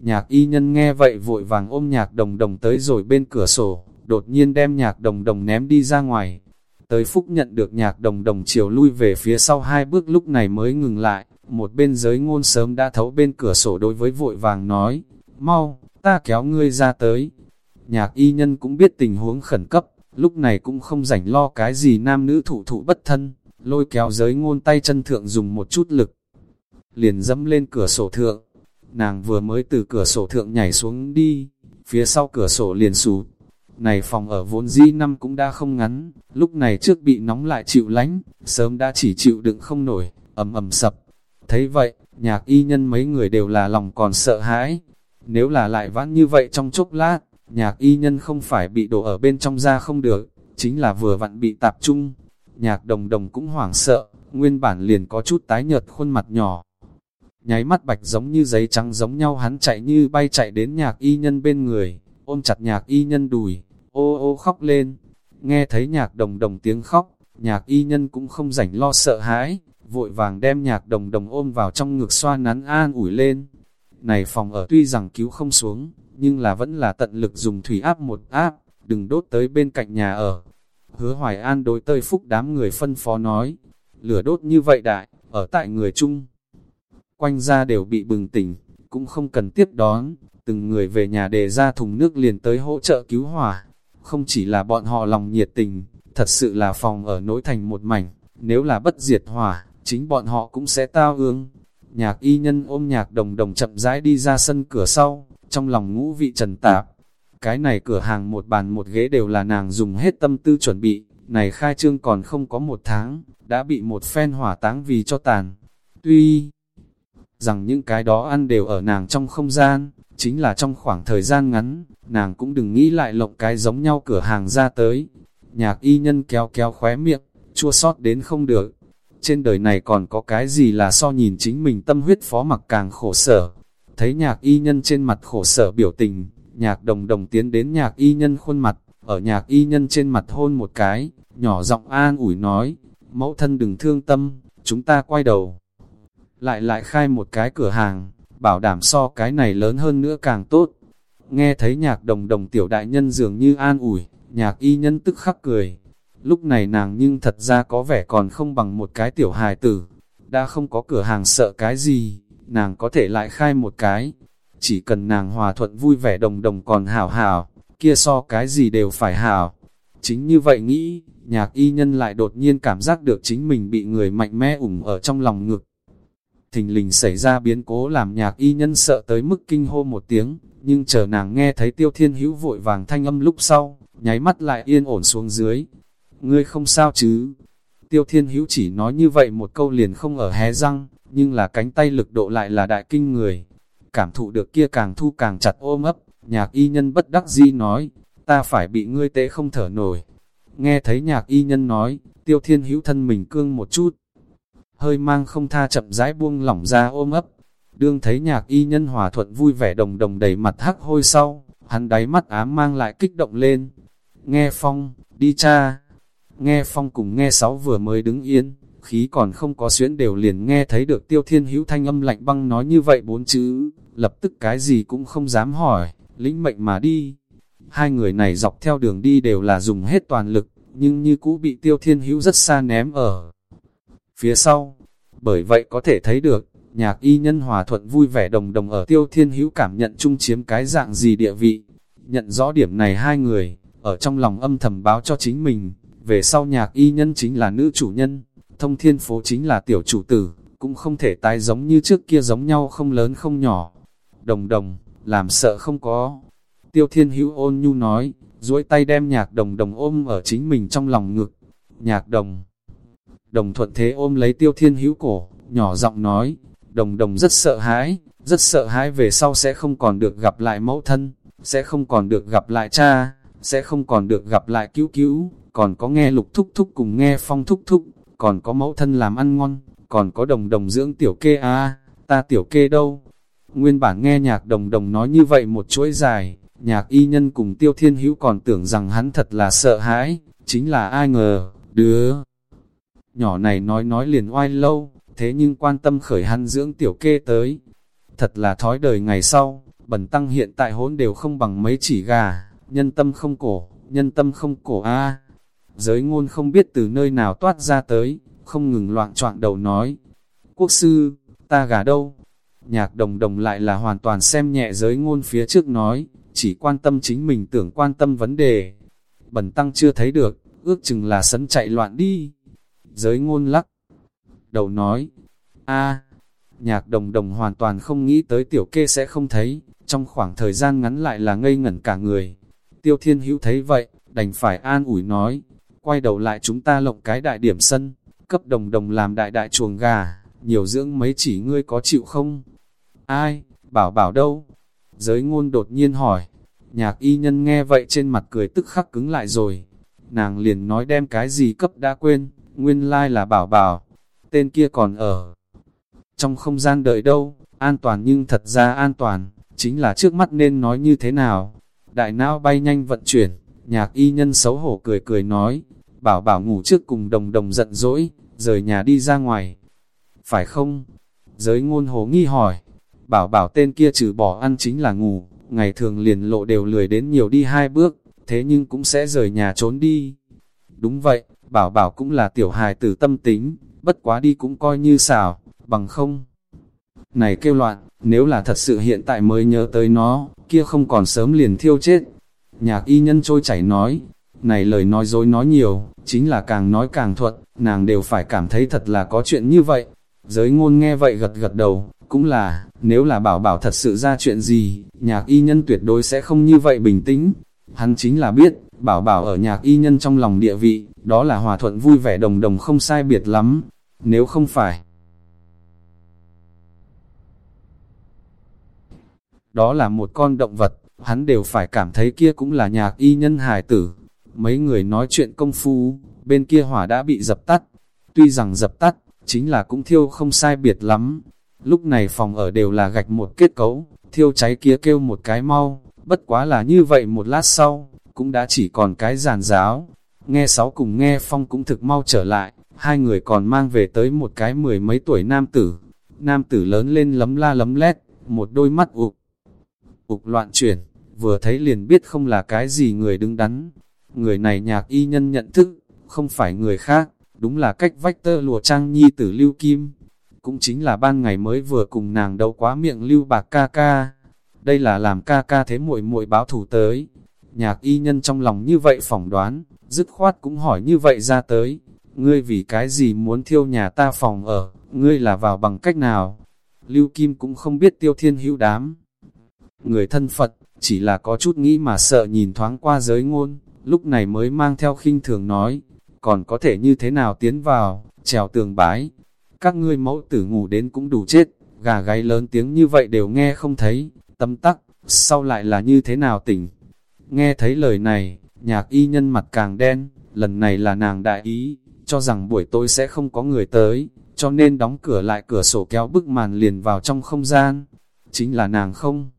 [SPEAKER 1] Nhạc y nhân nghe vậy vội vàng ôm nhạc đồng đồng tới rồi bên cửa sổ, đột nhiên đem nhạc đồng đồng ném đi ra ngoài. Tới Phúc nhận được nhạc đồng đồng chiều lui về phía sau hai bước lúc này mới ngừng lại, một bên giới ngôn sớm đã thấu bên cửa sổ đối với vội vàng nói, mau, ta kéo ngươi ra tới. Nhạc y nhân cũng biết tình huống khẩn cấp, lúc này cũng không rảnh lo cái gì nam nữ thủ thụ bất thân, lôi kéo giới ngôn tay chân thượng dùng một chút lực. Liền dẫm lên cửa sổ thượng, nàng vừa mới từ cửa sổ thượng nhảy xuống đi, phía sau cửa sổ liền sụt. Này phòng ở vốn dĩ năm cũng đã không ngắn, lúc này trước bị nóng lại chịu lánh, sớm đã chỉ chịu đựng không nổi, ầm ầm sập. Thấy vậy, nhạc y nhân mấy người đều là lòng còn sợ hãi. Nếu là lại vãn như vậy trong chốc lát, nhạc y nhân không phải bị đổ ở bên trong ra không được, chính là vừa vặn bị tạp trung. Nhạc đồng đồng cũng hoảng sợ, nguyên bản liền có chút tái nhợt khuôn mặt nhỏ. Nháy mắt bạch giống như giấy trắng giống nhau hắn chạy như bay chạy đến nhạc y nhân bên người, ôm chặt nhạc y nhân đùi, ô ô khóc lên. Nghe thấy nhạc đồng đồng tiếng khóc, nhạc y nhân cũng không rảnh lo sợ hãi, vội vàng đem nhạc đồng đồng ôm vào trong ngực xoa nắn an ủi lên. Này phòng ở tuy rằng cứu không xuống, nhưng là vẫn là tận lực dùng thủy áp một áp, đừng đốt tới bên cạnh nhà ở. Hứa Hoài An đối tơi phúc đám người phân phó nói, lửa đốt như vậy đại, ở tại người chung. Quanh ra đều bị bừng tỉnh, cũng không cần tiếp đón, từng người về nhà đề ra thùng nước liền tới hỗ trợ cứu hỏa. Không chỉ là bọn họ lòng nhiệt tình, thật sự là phòng ở nối thành một mảnh, nếu là bất diệt hỏa, chính bọn họ cũng sẽ tao ương. Nhạc y nhân ôm nhạc đồng đồng chậm rãi đi ra sân cửa sau, trong lòng ngũ vị trần tạp. Cái này cửa hàng một bàn một ghế đều là nàng dùng hết tâm tư chuẩn bị, này khai trương còn không có một tháng, đã bị một phen hỏa táng vì cho tàn. Tuy rằng những cái đó ăn đều ở nàng trong không gian, chính là trong khoảng thời gian ngắn, nàng cũng đừng nghĩ lại lộng cái giống nhau cửa hàng ra tới. Nhạc y nhân kéo kéo khóe miệng, chua sót đến không được. Trên đời này còn có cái gì là so nhìn chính mình tâm huyết phó mặc càng khổ sở. Thấy nhạc y nhân trên mặt khổ sở biểu tình, nhạc đồng đồng tiến đến nhạc y nhân khuôn mặt, ở nhạc y nhân trên mặt hôn một cái, nhỏ giọng an ủi nói, mẫu thân đừng thương tâm, chúng ta quay đầu. Lại lại khai một cái cửa hàng, bảo đảm so cái này lớn hơn nữa càng tốt. Nghe thấy nhạc đồng đồng tiểu đại nhân dường như an ủi, nhạc y nhân tức khắc cười, Lúc này nàng nhưng thật ra có vẻ còn không bằng một cái tiểu hài tử. Đã không có cửa hàng sợ cái gì, nàng có thể lại khai một cái. Chỉ cần nàng hòa thuận vui vẻ đồng đồng còn hảo hảo, kia so cái gì đều phải hảo. Chính như vậy nghĩ, nhạc y nhân lại đột nhiên cảm giác được chính mình bị người mạnh mẽ ủng ở trong lòng ngực. Thình lình xảy ra biến cố làm nhạc y nhân sợ tới mức kinh hô một tiếng, nhưng chờ nàng nghe thấy tiêu thiên hữu vội vàng thanh âm lúc sau, nháy mắt lại yên ổn xuống dưới, ngươi không sao chứ? Tiêu Thiên Hữu chỉ nói như vậy một câu liền không ở hé răng, nhưng là cánh tay lực độ lại là đại kinh người. Cảm thụ được kia càng thu càng chặt ôm ấp, nhạc y nhân bất đắc di nói, ta phải bị ngươi tế không thở nổi. Nghe thấy nhạc y nhân nói, Tiêu Thiên Hữu thân mình cương một chút, hơi mang không tha chậm rãi buông lỏng ra ôm ấp. Đương thấy nhạc y nhân hòa thuận vui vẻ đồng đồng đầy mặt hắc hôi sau, hắn đáy mắt ám mang lại kích động lên. Nghe phong, đi cha, Nghe phong cùng nghe sáu vừa mới đứng yên, khí còn không có xuyến đều liền nghe thấy được tiêu thiên hữu thanh âm lạnh băng nói như vậy bốn chữ, lập tức cái gì cũng không dám hỏi, lĩnh mệnh mà đi. Hai người này dọc theo đường đi đều là dùng hết toàn lực, nhưng như cũ bị tiêu thiên hữu rất xa ném ở phía sau. Bởi vậy có thể thấy được, nhạc y nhân hòa thuận vui vẻ đồng đồng ở tiêu thiên hữu cảm nhận chung chiếm cái dạng gì địa vị. Nhận rõ điểm này hai người, ở trong lòng âm thầm báo cho chính mình, về sau nhạc y nhân chính là nữ chủ nhân, thông thiên phố chính là tiểu chủ tử, cũng không thể tái giống như trước kia giống nhau không lớn không nhỏ. Đồng đồng, làm sợ không có. Tiêu thiên hữu ôn nhu nói, duỗi tay đem nhạc đồng đồng ôm ở chính mình trong lòng ngực. Nhạc đồng. Đồng thuận thế ôm lấy tiêu thiên hữu cổ, nhỏ giọng nói, đồng đồng rất sợ hãi, rất sợ hãi về sau sẽ không còn được gặp lại mẫu thân, sẽ không còn được gặp lại cha, sẽ không còn được gặp lại cứu cứu, còn có nghe lục thúc thúc cùng nghe phong thúc thúc, còn có mẫu thân làm ăn ngon, còn có đồng đồng dưỡng tiểu kê à, ta tiểu kê đâu? Nguyên bản nghe nhạc đồng đồng nói như vậy một chuỗi dài, nhạc y nhân cùng tiêu thiên hữu còn tưởng rằng hắn thật là sợ hãi, chính là ai ngờ, đứa nhỏ này nói nói liền oai lâu, thế nhưng quan tâm khởi hắn dưỡng tiểu kê tới. Thật là thói đời ngày sau, bẩn tăng hiện tại hỗn đều không bằng mấy chỉ gà, nhân tâm không cổ, nhân tâm không cổ a Giới ngôn không biết từ nơi nào toát ra tới, không ngừng loạn trọng đầu nói. Quốc sư, ta gà đâu? Nhạc đồng đồng lại là hoàn toàn xem nhẹ giới ngôn phía trước nói, chỉ quan tâm chính mình tưởng quan tâm vấn đề. Bẩn tăng chưa thấy được, ước chừng là sấn chạy loạn đi. Giới ngôn lắc. Đầu nói, a nhạc đồng đồng hoàn toàn không nghĩ tới tiểu kê sẽ không thấy, trong khoảng thời gian ngắn lại là ngây ngẩn cả người. Tiêu thiên hữu thấy vậy, đành phải an ủi nói, quay đầu lại chúng ta lộng cái đại điểm sân, cấp đồng đồng làm đại đại chuồng gà, nhiều dưỡng mấy chỉ ngươi có chịu không? Ai, bảo bảo đâu? Giới ngôn đột nhiên hỏi, nhạc y nhân nghe vậy trên mặt cười tức khắc cứng lại rồi. Nàng liền nói đem cái gì cấp đã quên, nguyên lai like là bảo bảo, tên kia còn ở. Trong không gian đợi đâu, an toàn nhưng thật ra an toàn, chính là trước mắt nên nói như thế nào. Đại não bay nhanh vận chuyển, nhạc y nhân xấu hổ cười cười nói, bảo bảo ngủ trước cùng đồng đồng giận dỗi, rời nhà đi ra ngoài. Phải không? Giới ngôn hồ nghi hỏi, bảo bảo tên kia trừ bỏ ăn chính là ngủ, ngày thường liền lộ đều lười đến nhiều đi hai bước, thế nhưng cũng sẽ rời nhà trốn đi. Đúng vậy, bảo bảo cũng là tiểu hài tử tâm tính, bất quá đi cũng coi như xảo, bằng không. Này kêu loạn, nếu là thật sự hiện tại mới nhớ tới nó, kia không còn sớm liền thiêu chết. Nhạc y nhân trôi chảy nói, này lời nói dối nói nhiều, chính là càng nói càng thuận, nàng đều phải cảm thấy thật là có chuyện như vậy. Giới ngôn nghe vậy gật gật đầu, cũng là, nếu là bảo bảo thật sự ra chuyện gì, nhạc y nhân tuyệt đối sẽ không như vậy bình tĩnh. Hắn chính là biết, bảo bảo ở nhạc y nhân trong lòng địa vị, đó là hòa thuận vui vẻ đồng đồng không sai biệt lắm. Nếu không phải, đó là một con động vật, hắn đều phải cảm thấy kia cũng là nhạc y nhân hài tử. Mấy người nói chuyện công phu, bên kia hỏa đã bị dập tắt. Tuy rằng dập tắt, chính là cũng thiêu không sai biệt lắm. Lúc này phòng ở đều là gạch một kết cấu, thiêu cháy kia kêu một cái mau, bất quá là như vậy một lát sau, cũng đã chỉ còn cái giàn giáo. Nghe sáu cùng nghe phong cũng thực mau trở lại, hai người còn mang về tới một cái mười mấy tuổi nam tử. Nam tử lớn lên lấm la lấm lét, một đôi mắt ụp, ụp loạn chuyển, vừa thấy liền biết không là cái gì người đứng đắn. Người này nhạc y nhân nhận thức, không phải người khác, đúng là cách vách tơ lùa trang nhi tử lưu kim. Cũng chính là ban ngày mới vừa cùng nàng đấu quá miệng lưu bạc ca ca. Đây là làm ca ca thế muội muội báo thủ tới. Nhạc y nhân trong lòng như vậy phỏng đoán, dứt khoát cũng hỏi như vậy ra tới. Ngươi vì cái gì muốn thiêu nhà ta phòng ở, ngươi là vào bằng cách nào? Lưu Kim cũng không biết tiêu thiên hữu đám. Người thân Phật, chỉ là có chút nghĩ mà sợ nhìn thoáng qua giới ngôn, lúc này mới mang theo khinh thường nói, còn có thể như thế nào tiến vào, trèo tường bái. Các ngươi mẫu tử ngủ đến cũng đủ chết, gà gáy lớn tiếng như vậy đều nghe không thấy, tâm tắc, sau lại là như thế nào tỉnh. Nghe thấy lời này, nhạc y nhân mặt càng đen, lần này là nàng đại ý, cho rằng buổi tối sẽ không có người tới, cho nên đóng cửa lại cửa sổ kéo bức màn liền vào trong không gian. Chính là nàng không.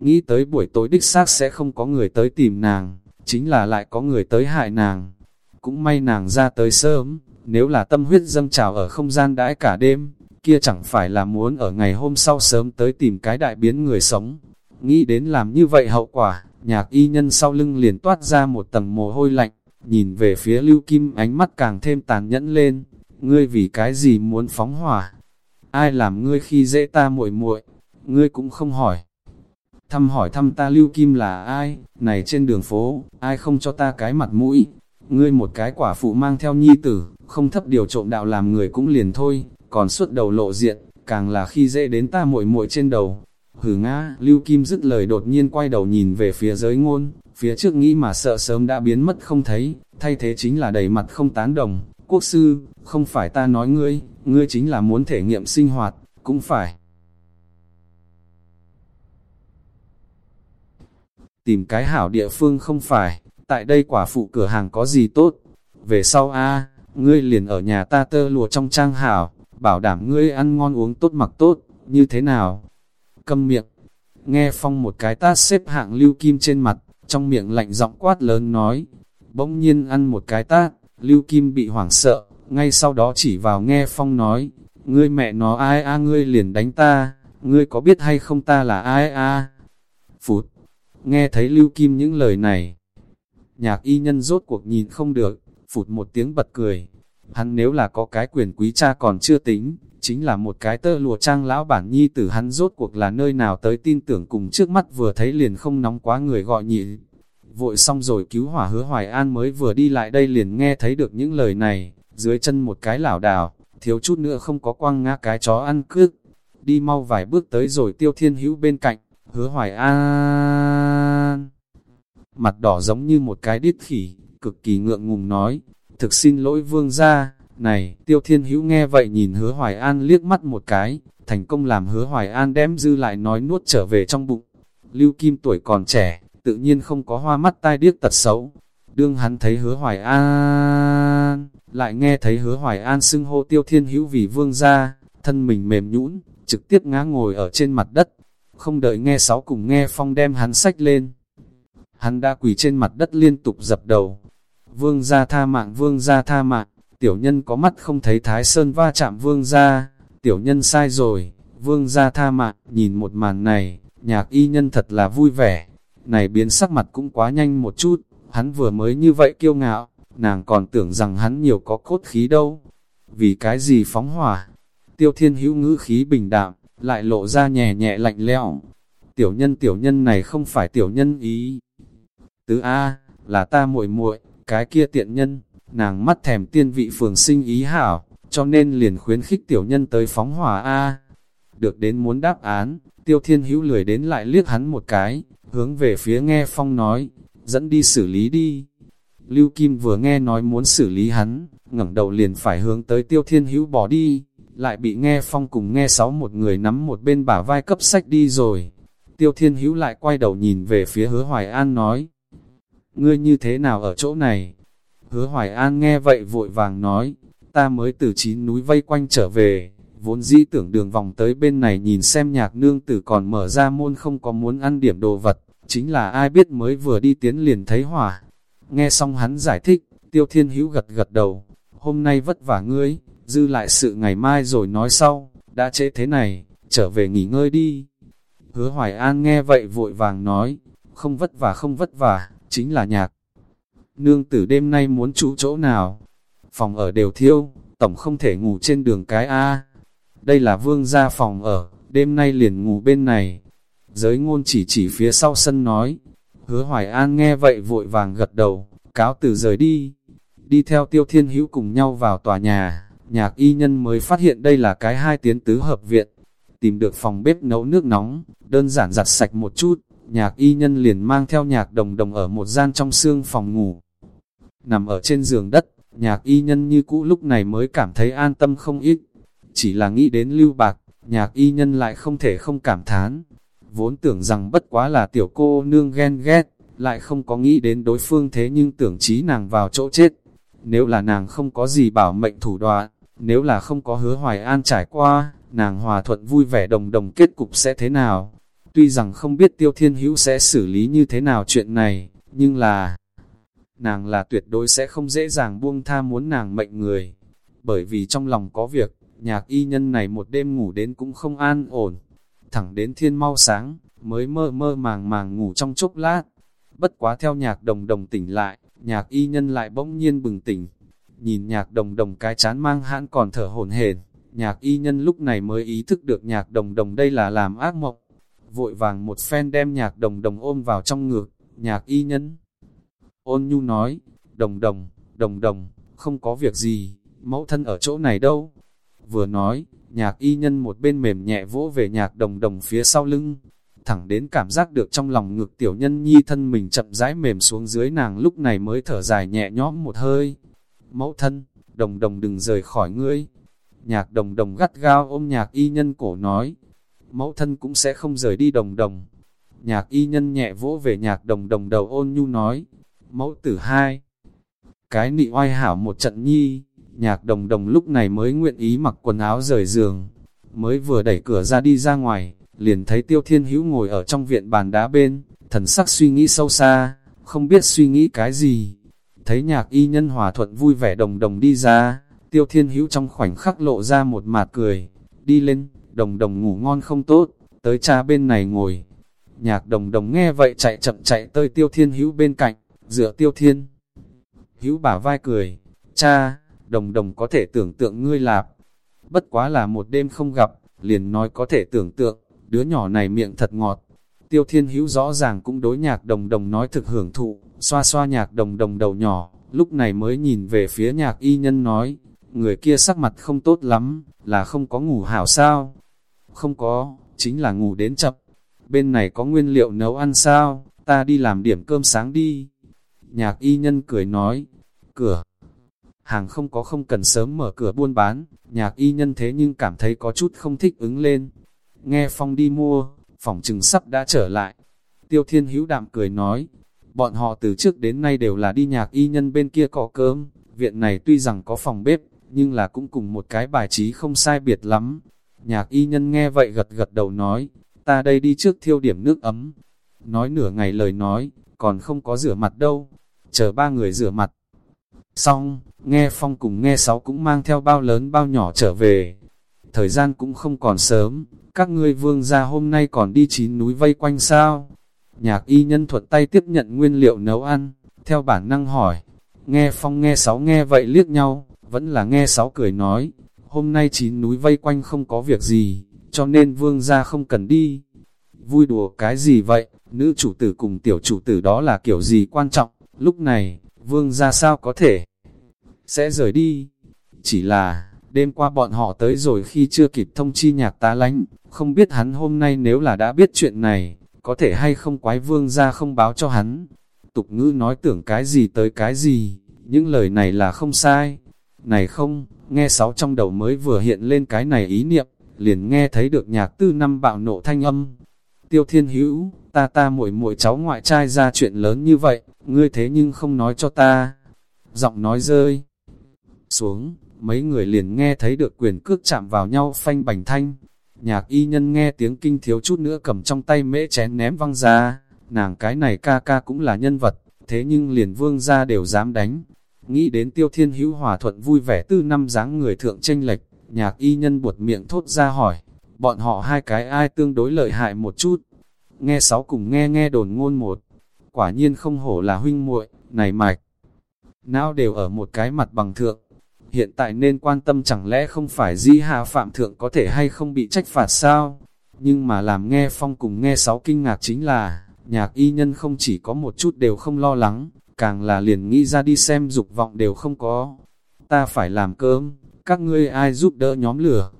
[SPEAKER 1] Nghĩ tới buổi tối đích xác sẽ không có người tới tìm nàng, chính là lại có người tới hại nàng. Cũng may nàng ra tới sớm, nếu là tâm huyết dâng trào ở không gian đãi cả đêm, kia chẳng phải là muốn ở ngày hôm sau sớm tới tìm cái đại biến người sống. Nghĩ đến làm như vậy hậu quả, nhạc y nhân sau lưng liền toát ra một tầng mồ hôi lạnh, nhìn về phía lưu kim ánh mắt càng thêm tàn nhẫn lên. Ngươi vì cái gì muốn phóng hỏa? Ai làm ngươi khi dễ ta muội muội Ngươi cũng không hỏi. Thăm hỏi thăm ta lưu kim là ai? Này trên đường phố, ai không cho ta cái mặt mũi? Ngươi một cái quả phụ mang theo nhi tử, không thấp điều trộm đạo làm người cũng liền thôi, còn suốt đầu lộ diện, càng là khi dễ đến ta muội muội trên đầu. Hử ngã, Lưu Kim dứt lời đột nhiên quay đầu nhìn về phía giới ngôn, phía trước nghĩ mà sợ sớm đã biến mất không thấy, thay thế chính là đầy mặt không tán đồng. Quốc sư, không phải ta nói ngươi, ngươi chính là muốn thể nghiệm sinh hoạt, cũng phải. Tìm cái hảo địa phương không phải, tại đây quả phụ cửa hàng có gì tốt. Về sau a ngươi liền ở nhà ta tơ lùa trong trang hảo, bảo đảm ngươi ăn ngon uống tốt mặc tốt, như thế nào? Câm miệng. Nghe phong một cái tát xếp hạng lưu kim trên mặt, trong miệng lạnh giọng quát lớn nói. Bỗng nhiên ăn một cái tát, lưu kim bị hoảng sợ, ngay sau đó chỉ vào nghe phong nói, ngươi mẹ nó ai a ngươi liền đánh ta, ngươi có biết hay không ta là ai a Phụt, nghe thấy lưu kim những lời này, nhạc y nhân rốt cuộc nhìn không được, phụt một tiếng bật cười, hắn nếu là có cái quyền quý cha còn chưa tính, chính là một cái tơ lụa trang lão bản nhi tử hắn rốt cuộc là nơi nào tới tin tưởng cùng trước mắt vừa thấy liền không nóng quá người gọi nhị. Vội xong rồi cứu hỏa hứa Hoài An mới vừa đi lại đây liền nghe thấy được những lời này, dưới chân một cái lảo đảo, thiếu chút nữa không có quăng ngã cái chó ăn cước. Đi mau vài bước tới rồi tiêu thiên hữu bên cạnh, hứa Hoài An. Mặt đỏ giống như một cái đít khỉ, cực kỳ ngượng ngùng nói, thực xin lỗi vương gia, này, tiêu thiên hữu nghe vậy nhìn hứa Hoài An liếc mắt một cái, thành công làm hứa Hoài An đem dư lại nói nuốt trở về trong bụng. Lưu Kim tuổi còn trẻ, tự nhiên không có hoa mắt tai điếc tật xấu. Đương hắn thấy hứa Hoài An, lại nghe thấy hứa Hoài An xưng hô tiêu thiên hữu vì vương gia, thân mình mềm nhũn, trực tiếp ngã ngồi ở trên mặt đất. Không đợi nghe sáu cùng nghe phong đem hắn sách lên. Hắn đã quỳ trên mặt đất liên tục dập đầu. Vương gia tha mạng, vương gia tha mạng tiểu nhân có mắt không thấy Thái Sơn va chạm vương gia, tiểu nhân sai rồi, vương gia tha mạng, nhìn một màn này, nhạc y nhân thật là vui vẻ, này biến sắc mặt cũng quá nhanh một chút, hắn vừa mới như vậy kiêu ngạo, nàng còn tưởng rằng hắn nhiều có cốt khí đâu, vì cái gì phóng hỏa, tiêu thiên hữu ngữ khí bình đạm, lại lộ ra nhẹ nhẹ lạnh lẽo. Tiểu nhân tiểu nhân này không phải tiểu nhân ý. Tứ A, là ta muội muội, cái kia tiện nhân nàng mắt thèm tiên vị phường sinh ý hảo, cho nên liền khuyến khích tiểu nhân tới phóng hỏa A. Được đến muốn đáp án, tiêu thiên hữu lười đến lại liếc hắn một cái, hướng về phía nghe phong nói, dẫn đi xử lý đi. Lưu Kim vừa nghe nói muốn xử lý hắn, ngẩng đầu liền phải hướng tới tiêu thiên hữu bỏ đi, lại bị nghe phong cùng nghe sáu một người nắm một bên bả vai cấp sách đi rồi. Tiêu thiên hữu lại quay đầu nhìn về phía hứa Hoài An nói, ngươi như thế nào ở chỗ này? Hứa Hoài An nghe vậy vội vàng nói, ta mới từ chín núi vây quanh trở về, vốn dĩ tưởng đường vòng tới bên này nhìn xem nhạc nương tử còn mở ra môn không có muốn ăn điểm đồ vật, chính là ai biết mới vừa đi tiến liền thấy hỏa. Nghe xong hắn giải thích, tiêu thiên hữu gật gật đầu, hôm nay vất vả ngươi, dư lại sự ngày mai rồi nói sau, đã chế thế này, trở về nghỉ ngơi đi. Hứa Hoài An nghe vậy vội vàng nói, không vất vả không vất vả, chính là nhạc nương tử đêm nay muốn trụ chỗ nào? Phòng ở đều thiêu, tổng không thể ngủ trên đường cái A. Đây là vương gia phòng ở, đêm nay liền ngủ bên này. Giới ngôn chỉ chỉ phía sau sân nói. Hứa Hoài An nghe vậy vội vàng gật đầu, cáo từ rời đi. Đi theo tiêu thiên hữu cùng nhau vào tòa nhà, nhạc y nhân mới phát hiện đây là cái hai tiến tứ hợp viện. Tìm được phòng bếp nấu nước nóng, đơn giản giặt sạch một chút, nhạc y nhân liền mang theo nhạc đồng đồng ở một gian trong xương phòng ngủ. Nằm ở trên giường đất, nhạc y nhân như cũ lúc này mới cảm thấy an tâm không ít. Chỉ là nghĩ đến lưu bạc, nhạc y nhân lại không thể không cảm thán. Vốn tưởng rằng bất quá là tiểu cô nương ghen ghét, lại không có nghĩ đến đối phương thế nhưng tưởng trí nàng vào chỗ chết. Nếu là nàng không có gì bảo mệnh thủ đoạn, nếu là không có hứa hoài an trải qua, nàng hòa thuận vui vẻ đồng đồng kết cục sẽ thế nào? Tuy rằng không biết tiêu thiên hữu sẽ xử lý như thế nào chuyện này, nhưng là nàng là tuyệt đối sẽ không dễ dàng buông tha muốn nàng mệnh người. Bởi vì trong lòng có việc, nhạc y nhân này một đêm ngủ đến cũng không an ổn. Thẳng đến thiên mau sáng, mới mơ mơ màng màng ngủ trong chốc lát. Bất quá theo nhạc đồng đồng tỉnh lại, nhạc y nhân lại bỗng nhiên bừng tỉnh. Nhìn nhạc đồng đồng cái chán mang hãn còn thở hổn hển nhạc y nhân lúc này mới ý thức được nhạc đồng đồng đây là làm ác mộng. Vội vàng một phen đem nhạc đồng đồng ôm vào trong ngực, nhạc y nhân Ôn nhu nói, đồng đồng, đồng đồng, không có việc gì, mẫu thân ở chỗ này đâu. Vừa nói, nhạc y nhân một bên mềm nhẹ vỗ về nhạc đồng đồng phía sau lưng, thẳng đến cảm giác được trong lòng ngực tiểu nhân nhi thân mình chậm rãi mềm xuống dưới nàng lúc này mới thở dài nhẹ nhõm một hơi. Mẫu thân, đồng đồng đừng rời khỏi ngươi. Nhạc đồng đồng gắt gao ôm nhạc y nhân cổ nói, mẫu thân cũng sẽ không rời đi đồng đồng. Nhạc y nhân nhẹ vỗ về nhạc đồng đồng đầu ôn nhu nói, mẫu tử hai. Cái nị oai hảo một trận nhi, nhạc đồng đồng lúc này mới nguyện ý mặc quần áo rời giường, mới vừa đẩy cửa ra đi ra ngoài, liền thấy tiêu thiên hữu ngồi ở trong viện bàn đá bên, thần sắc suy nghĩ sâu xa, không biết suy nghĩ cái gì. Thấy nhạc y nhân hòa thuận vui vẻ đồng đồng đi ra, tiêu thiên hữu trong khoảnh khắc lộ ra một mạt cười, đi lên, đồng đồng ngủ ngon không tốt, tới cha bên này ngồi. Nhạc đồng đồng nghe vậy chạy chậm chạy tới tiêu thiên hữu bên cạnh, dựa tiêu thiên. Hữu bả vai cười, cha, đồng đồng có thể tưởng tượng ngươi lạp. Bất quá là một đêm không gặp, liền nói có thể tưởng tượng, đứa nhỏ này miệng thật ngọt. Tiêu thiên hữu rõ ràng cũng đối nhạc đồng đồng nói thực hưởng thụ, xoa xoa nhạc đồng đồng đầu nhỏ, lúc này mới nhìn về phía nhạc y nhân nói, người kia sắc mặt không tốt lắm, là không có ngủ hảo sao? Không có, chính là ngủ đến chậm. Bên này có nguyên liệu nấu ăn sao, ta đi làm điểm cơm sáng đi. Nhạc y nhân cười nói, cửa, hàng không có không cần sớm mở cửa buôn bán, nhạc y nhân thế nhưng cảm thấy có chút không thích ứng lên. Nghe Phong đi mua, phòng trừng sắp đã trở lại. Tiêu Thiên Hữu đạm cười nói, bọn họ từ trước đến nay đều là đi nhạc y nhân bên kia có cơm, viện này tuy rằng có phòng bếp, nhưng là cũng cùng một cái bài trí không sai biệt lắm. Nhạc y nhân nghe vậy gật gật đầu nói, ta đây đi trước thiêu điểm nước ấm. Nói nửa ngày lời nói, còn không có rửa mặt đâu, chờ ba người rửa mặt. Xong, nghe Phong cùng nghe Sáu cũng mang theo bao lớn bao nhỏ trở về. Thời gian cũng không còn sớm, các ngươi vương gia hôm nay còn đi chín núi vây quanh sao? Nhạc y nhân thuận tay tiếp nhận nguyên liệu nấu ăn, theo bản năng hỏi. Nghe Phong nghe Sáu nghe vậy liếc nhau, vẫn là nghe Sáu cười nói, hôm nay chín núi vây quanh không có việc gì, cho nên vương gia không cần đi. Vui đùa cái gì vậy, nữ chủ tử cùng tiểu chủ tử đó là kiểu gì quan trọng, lúc này, vương gia sao có thể sẽ rời đi. Chỉ là, đêm qua bọn họ tới rồi khi chưa kịp thông chi nhạc tá lánh, không biết hắn hôm nay nếu là đã biết chuyện này, có thể hay không quái vương gia không báo cho hắn. Tục ngữ nói tưởng cái gì tới cái gì, những lời này là không sai. Này không, nghe sáu trong đầu mới vừa hiện lên cái này ý niệm, liền nghe thấy được nhạc tư năm bạo nộ thanh âm. Tiêu thiên hữu, ta ta muội muội cháu ngoại trai ra chuyện lớn như vậy, ngươi thế nhưng không nói cho ta. Giọng nói rơi xuống, mấy người liền nghe thấy được quyền cước chạm vào nhau phanh bành thanh. Nhạc y nhân nghe tiếng kinh thiếu chút nữa cầm trong tay mễ chén ném văng ra, nàng cái này ca ca cũng là nhân vật, thế nhưng liền vương ra đều dám đánh. Nghĩ đến tiêu thiên hữu hòa thuận vui vẻ tư năm dáng người thượng tranh lệch, nhạc y nhân buột miệng thốt ra hỏi, bọn họ hai cái ai tương đối lợi hại một chút. Nghe sáu cùng nghe nghe đồn ngôn một, quả nhiên không hổ là huynh muội này mạch. Não đều ở một cái mặt bằng thượng, hiện tại nên quan tâm chẳng lẽ không phải di hạ phạm thượng có thể hay không bị trách phạt sao? Nhưng mà làm nghe phong cùng nghe sáu kinh ngạc chính là, nhạc y nhân không chỉ có một chút đều không lo lắng, càng là liền nghĩ ra đi xem dục vọng đều không có. Ta phải làm cơm, các ngươi ai giúp đỡ nhóm lửa?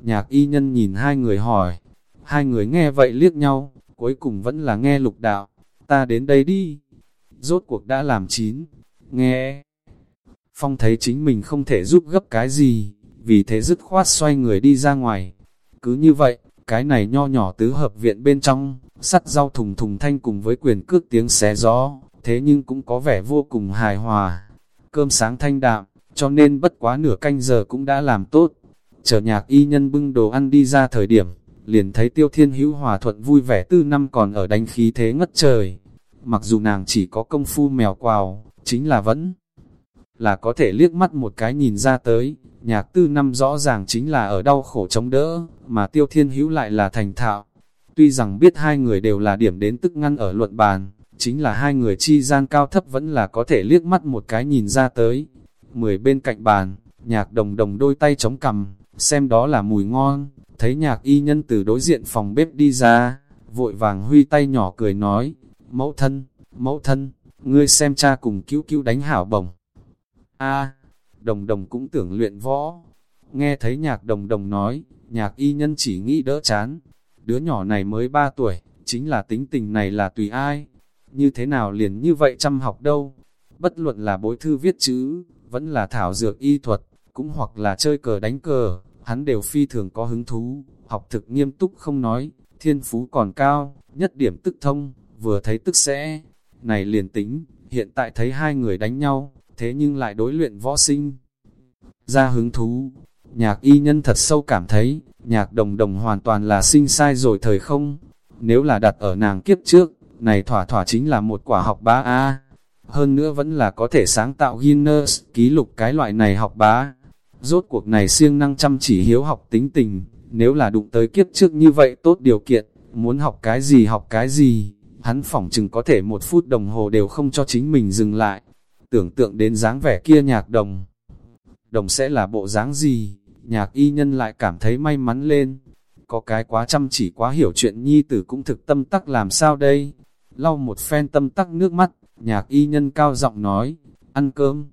[SPEAKER 1] Nhạc y nhân nhìn hai người hỏi, hai người nghe vậy liếc nhau, cuối cùng vẫn là nghe lục đạo, ta đến đây đi. Rốt cuộc đã làm chín, nghe. Phong thấy chính mình không thể giúp gấp cái gì, vì thế dứt khoát xoay người đi ra ngoài. Cứ như vậy, cái này nho nhỏ tứ hợp viện bên trong, sắt rau thùng thùng thanh cùng với quyền cước tiếng xé gió, thế nhưng cũng có vẻ vô cùng hài hòa. Cơm sáng thanh đạm, cho nên bất quá nửa canh giờ cũng đã làm tốt. Chờ nhạc y nhân bưng đồ ăn đi ra thời điểm, liền thấy tiêu thiên hữu hòa thuận vui vẻ tư năm còn ở đánh khí thế ngất trời. Mặc dù nàng chỉ có công phu mèo quào, chính là vẫn là có thể liếc mắt một cái nhìn ra tới, nhạc tư năm rõ ràng chính là ở đau khổ chống đỡ, mà tiêu thiên hữu lại là thành thạo. Tuy rằng biết hai người đều là điểm đến tức ngăn ở luận bàn, chính là hai người chi gian cao thấp vẫn là có thể liếc mắt một cái nhìn ra tới. Mười bên cạnh bàn, nhạc đồng đồng đôi tay chống cầm, xem đó là mùi ngon, thấy nhạc y nhân từ đối diện phòng bếp đi ra, vội vàng huy tay nhỏ cười nói, mẫu thân, mẫu thân, ngươi xem cha cùng cứu cứu đánh hảo bổng a đồng đồng cũng tưởng luyện võ. Nghe thấy nhạc đồng đồng nói, nhạc y nhân chỉ nghĩ đỡ chán. Đứa nhỏ này mới 3 tuổi, chính là tính tình này là tùy ai. Như thế nào liền như vậy chăm học đâu. Bất luận là bối thư viết chữ, vẫn là thảo dược y thuật, cũng hoặc là chơi cờ đánh cờ, hắn đều phi thường có hứng thú, học thực nghiêm túc không nói, thiên phú còn cao, nhất điểm tức thông, vừa thấy tức sẽ. Này liền tính, hiện tại thấy hai người đánh nhau, thế nhưng lại đối luyện võ sinh. Ra hứng thú, nhạc y nhân thật sâu cảm thấy, nhạc đồng đồng hoàn toàn là sinh sai rồi thời không. Nếu là đặt ở nàng kiếp trước, này thỏa thỏa chính là một quả học bá A. Hơn nữa vẫn là có thể sáng tạo Guinness ký lục cái loại này học bá. Rốt cuộc này siêng năng chăm chỉ hiếu học tính tình, nếu là đụng tới kiếp trước như vậy tốt điều kiện, muốn học cái gì học cái gì, hắn phỏng chừng có thể một phút đồng hồ đều không cho chính mình dừng lại. Tưởng tượng đến dáng vẻ kia nhạc đồng. Đồng sẽ là bộ dáng gì, nhạc y nhân lại cảm thấy may mắn lên. Có cái quá chăm chỉ quá hiểu chuyện nhi tử cũng thực tâm tắc làm sao đây. Lau một phen tâm tắc nước mắt, nhạc y nhân cao giọng nói, ăn cơm.